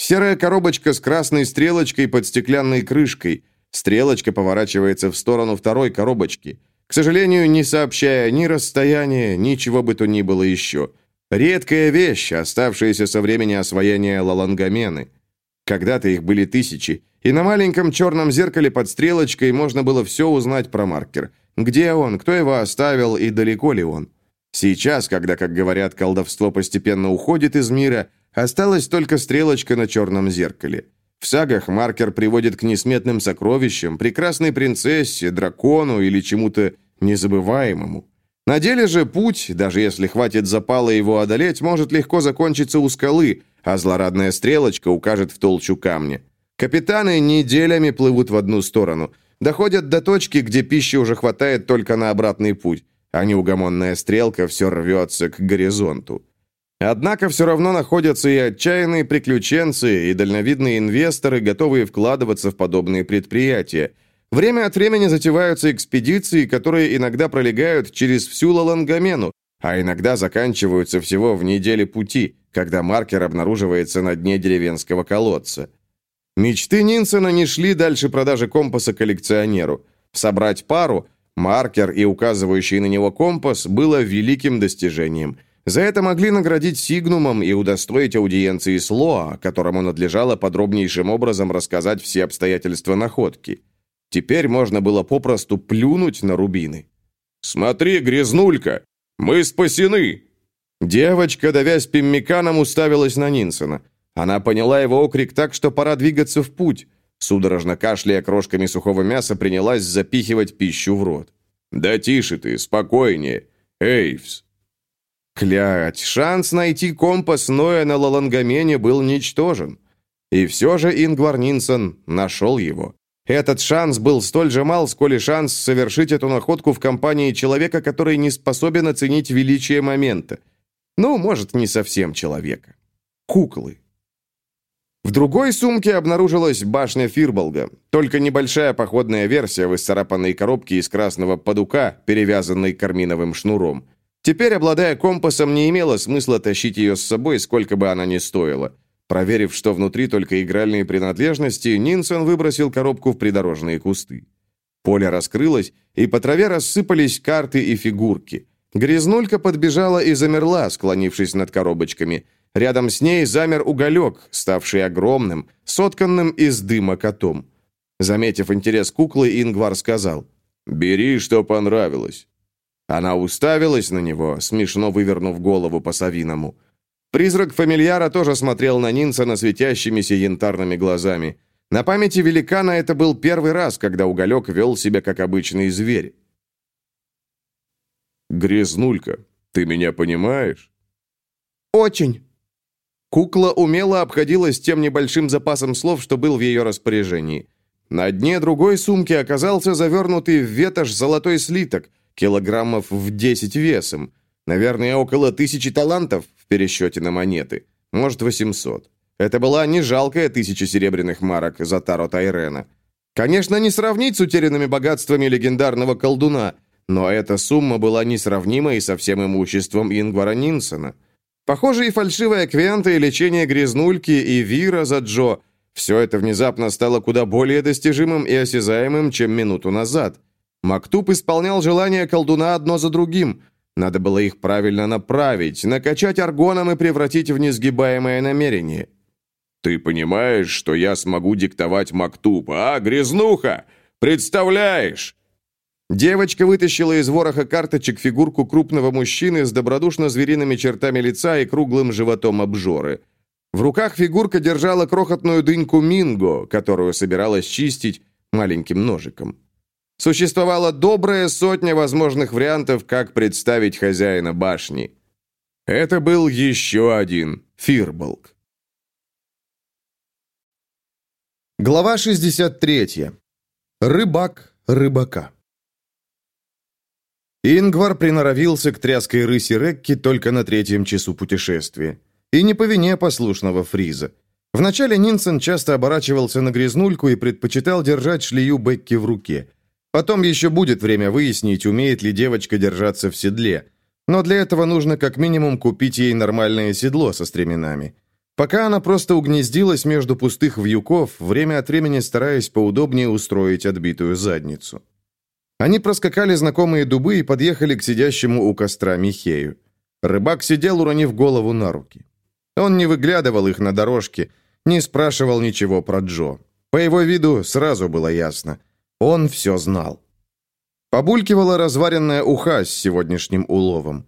Серая коробочка с красной стрелочкой под стеклянной крышкой. Стрелочка поворачивается в сторону второй коробочки. К сожалению, не сообщая ни расстояния, ничего бы то ни было еще. Редкая вещь, оставшаяся со времени освоения Лалангамены. Когда-то их были тысячи, и на маленьком черном зеркале под стрелочкой можно было все узнать про маркер. Где он, кто его оставил и далеко ли он. Сейчас, когда, как говорят, колдовство постепенно уходит из мира, осталась только стрелочка на черном зеркале. В сагах маркер приводит к несметным сокровищам, прекрасной принцессе, дракону или чему-то незабываемому. На деле же путь, даже если хватит запала его одолеть, может легко закончиться у скалы, а злорадная стрелочка укажет в толщу камня. Капитаны неделями плывут в одну сторону, доходят до точки, где пищи уже хватает только на обратный путь, а неугомонная стрелка все рвется к горизонту. Однако все равно находятся и отчаянные приключенцы, и дальновидные инвесторы, готовые вкладываться в подобные предприятия – Время от времени затеваются экспедиции, которые иногда пролегают через всю Лалангамену, а иногда заканчиваются всего в неделе пути, когда маркер обнаруживается на дне деревенского колодца. Мечты Нинсона не шли дальше продажи компаса коллекционеру. Собрать пару, маркер и указывающий на него компас, было великим достижением. За это могли наградить Сигнумом и удостоить аудиенции с Лоа, которому надлежало подробнейшим образом рассказать все обстоятельства находки. Теперь можно было попросту плюнуть на рубины. «Смотри, грязнулька! Мы спасены!» Девочка, давясь пиммиканом, уставилась на Нинсона. Она поняла его окрик так, что пора двигаться в путь. Судорожно кашляя крошками сухого мяса, принялась запихивать пищу в рот. «Да тише ты, спокойнее. Эйвс!» Клять, шанс найти компас Ноя на Лалангамене был ничтожен. И все же Ингвар Нинсон нашел его. Этот шанс был столь же мал, сколь и шанс совершить эту находку в компании человека, который не способен оценить величие момента. Ну, может, не совсем человека. Куклы. В другой сумке обнаружилась башня Фирболга, только небольшая походная версия в исцарапанной коробке из красного подука, перевязанной карминовым шнуром. Теперь, обладая компасом, не имело смысла тащить ее с собой, сколько бы она ни стоила. Проверив, что внутри только игральные принадлежности, Нинсон выбросил коробку в придорожные кусты. Поле раскрылось, и по траве рассыпались карты и фигурки. Грязнулька подбежала и замерла, склонившись над коробочками. Рядом с ней замер уголек, ставший огромным, сотканным из дыма котом. Заметив интерес куклы, Ингвар сказал, «Бери, что понравилось». Она уставилась на него, смешно вывернув голову по-совиному. Призрак фамильяра тоже смотрел на Нинсона светящимися янтарными глазами. На памяти великана это был первый раз, когда уголек вел себя как обычный зверь. «Грязнулька, ты меня понимаешь?» «Очень». Кукла умело обходилась тем небольшим запасом слов, что был в ее распоряжении. На дне другой сумки оказался завернутый в ветошь золотой слиток, килограммов в десять весом. Наверное, около тысячи талантов в пересчете на монеты. Может, 800. Это была не жалкая тысяча серебряных марок за Таро Тайрена. Конечно, не сравнить с утерянными богатствами легендарного колдуна, но эта сумма была несравнима и со всем имуществом Ингвара Нинсона. Похоже, и фальшивая квента, и лечение грязнульки, и вира за Джо – все это внезапно стало куда более достижимым и осязаемым, чем минуту назад. Мактуб исполнял желания колдуна одно за другим, надо было их правильно направить, накачать аргоном и превратить в несгибаемое намерение. «Ты понимаешь, что я смогу диктовать Мактуб, а, грязнуха? Представляешь?» Девочка вытащила из вороха карточек фигурку крупного мужчины с добродушно-звериными чертами лица и круглым животом обжоры. В руках фигурка держала крохотную дыньку Минго, которую собиралась чистить, маленьким ножиком. Существовала добрая сотня возможных вариантов, как представить хозяина башни. Это был еще один Фирболк. Глава 63. Рыбак рыбака. Ингвар приноровился к тряской рыси Рекки только на третьем часу путешествия. И не по вине послушного Фриза. Вначале Нинсен часто оборачивался на грязнульку и предпочитал держать шлею Бекки в руке. Потом еще будет время выяснить, умеет ли девочка держаться в седле. Но для этого нужно как минимум купить ей нормальное седло со стременами. Пока она просто угнездилась между пустых вьюков, время от времени стараясь поудобнее устроить отбитую задницу. Они проскакали знакомые дубы и подъехали к сидящему у костра Михею. Рыбак сидел, уронив голову на руки. Он не выглядывал их на дорожке, не спрашивал ничего про Джо. По его виду сразу было ясно. Он все знал. Побулькивала разваренная уха с сегодняшним уловом.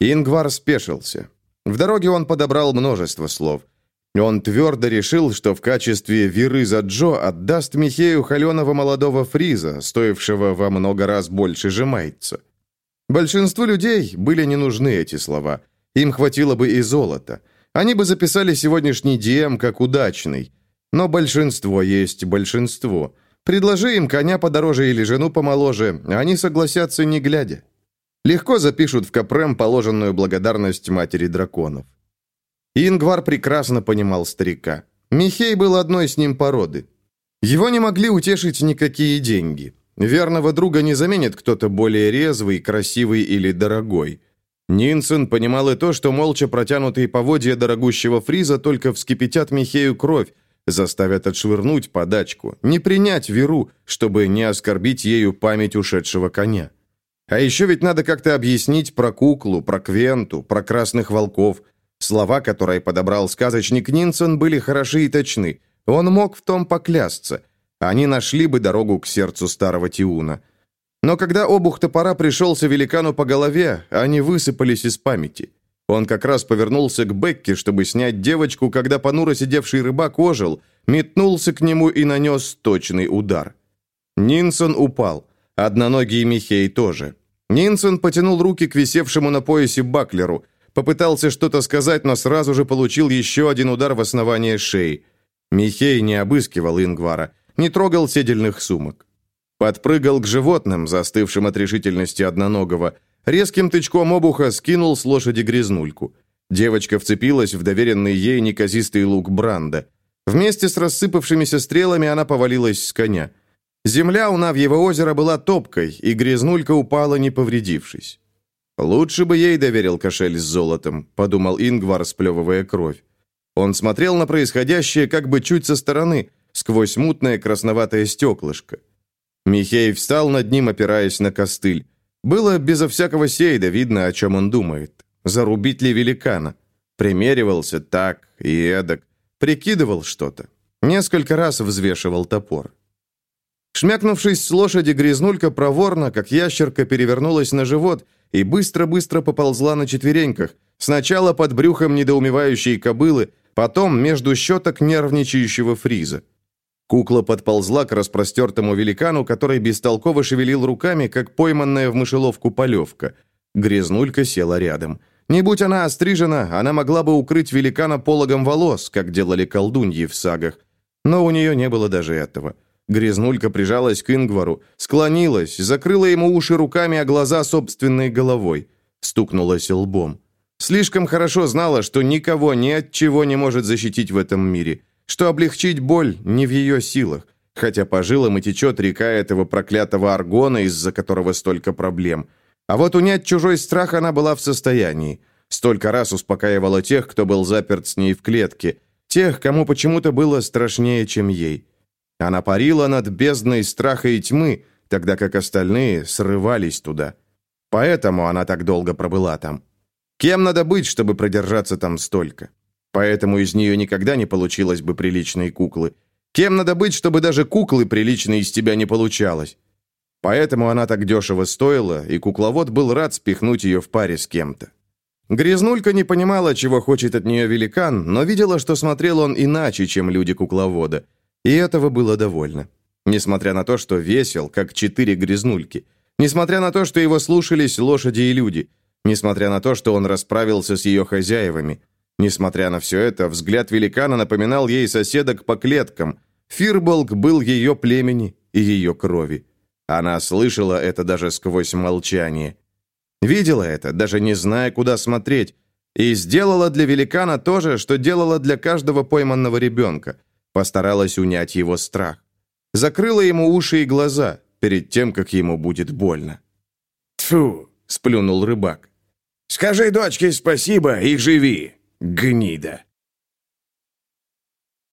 Ингвар спешился. В дороге он подобрал множество слов. Он твердо решил, что в качестве виры за Джо отдаст Михею холеного молодого фриза, стоившего во много раз больше жемайца. Большинству людей были не нужны эти слова. Им хватило бы и золота. Они бы записали сегодняшний ДМ как удачный. Но большинство есть большинство. Предложи им коня подороже или жену помоложе, они согласятся не глядя. Легко запишут в Капрем положенную благодарность матери драконов. Ингвар прекрасно понимал старика. Михей был одной с ним породы. Его не могли утешить никакие деньги. Верного друга не заменит кто-то более резвый, красивый или дорогой. Нинсен понимал и то, что молча протянутые поводья дорогущего фриза только вскипятят Михею кровь, заставят отшвырнуть подачку, не принять веру, чтобы не оскорбить ею память ушедшего коня. А еще ведь надо как-то объяснить про куклу, про Квенту, про красных волков – Слова, которые подобрал сказочник Нинсон, были хороши и точны. Он мог в том поклясться. Они нашли бы дорогу к сердцу старого Тиуна. Но когда обух топора пришелся великану по голове, они высыпались из памяти. Он как раз повернулся к Бекке, чтобы снять девочку, когда понуро сидевший рыбак ожил, метнулся к нему и нанес точный удар. Нинсон упал. Одноногий Михей тоже. Нинсон потянул руки к висевшему на поясе баклеру. Попытался что-то сказать, но сразу же получил еще один удар в основание шеи. Михей не обыскивал Ингвара, не трогал седельных сумок. Подпрыгал к животным, застывшим от решительности одноногого. Резким тычком обуха скинул с лошади грязнульку. Девочка вцепилась в доверенный ей неказистый лук Бранда. Вместе с рассыпавшимися стрелами она повалилась с коня. Земля у Навьего озера была топкой, и грязнулька упала, не повредившись. «Лучше бы ей доверил кошель с золотом», — подумал Ингвар, сплевывая кровь. Он смотрел на происходящее как бы чуть со стороны, сквозь мутное красноватое стеклышко. Михей встал над ним, опираясь на костыль. Было безо всякого сейда видно, о чем он думает. Зарубить ли великана? Примеривался так и эдак. Прикидывал что-то. Несколько раз взвешивал топор. Шмякнувшись с лошади, грязнулька проворно, как ящерка, перевернулась на живот и быстро-быстро поползла на четвереньках, сначала под брюхом недоумевающей кобылы, потом между щеток нервничающего фриза. Кукла подползла к распростертому великану, который бестолково шевелил руками, как пойманная в мышеловку полевка. Грязнулька села рядом. Не будь она острижена, она могла бы укрыть великана пологом волос, как делали колдуньи в сагах. Но у нее не было даже этого. Грязнулька прижалась к Ингвару, склонилась, закрыла ему уши руками, а глаза собственной головой. Стукнулась лбом. Слишком хорошо знала, что никого ни от чего не может защитить в этом мире, что облегчить боль не в ее силах, хотя по жилам и течет река этого проклятого аргона, из-за которого столько проблем. А вот унять чужой страх она была в состоянии. Столько раз успокаивала тех, кто был заперт с ней в клетке, тех, кому почему-то было страшнее, чем ей. Она парила над бездной страха и тьмы, тогда как остальные срывались туда. Поэтому она так долго пробыла там. Кем надо быть, чтобы продержаться там столько? Поэтому из нее никогда не получилось бы приличной куклы. Кем надо быть, чтобы даже куклы приличной из тебя не получалось? Поэтому она так дешево стоила, и кукловод был рад спихнуть ее в паре с кем-то. Грязнулька не понимала, чего хочет от нее великан, но видела, что смотрел он иначе, чем люди кукловода – и этого было довольно. Несмотря на то, что весел, как четыре грязнульки. Несмотря на то, что его слушались лошади и люди. Несмотря на то, что он расправился с ее хозяевами. Несмотря на все это, взгляд великана напоминал ей соседок по клеткам. Фирболк был ее племени и ее крови. Она слышала это даже сквозь молчание. Видела это, даже не зная, куда смотреть. И сделала для великана то же, что делала для каждого пойманного ребенка. Постаралась унять его страх. Закрыла ему уши и глаза перед тем, как ему будет больно. Тфу, сплюнул рыбак. «Скажи дочке спасибо и живи, гнида!»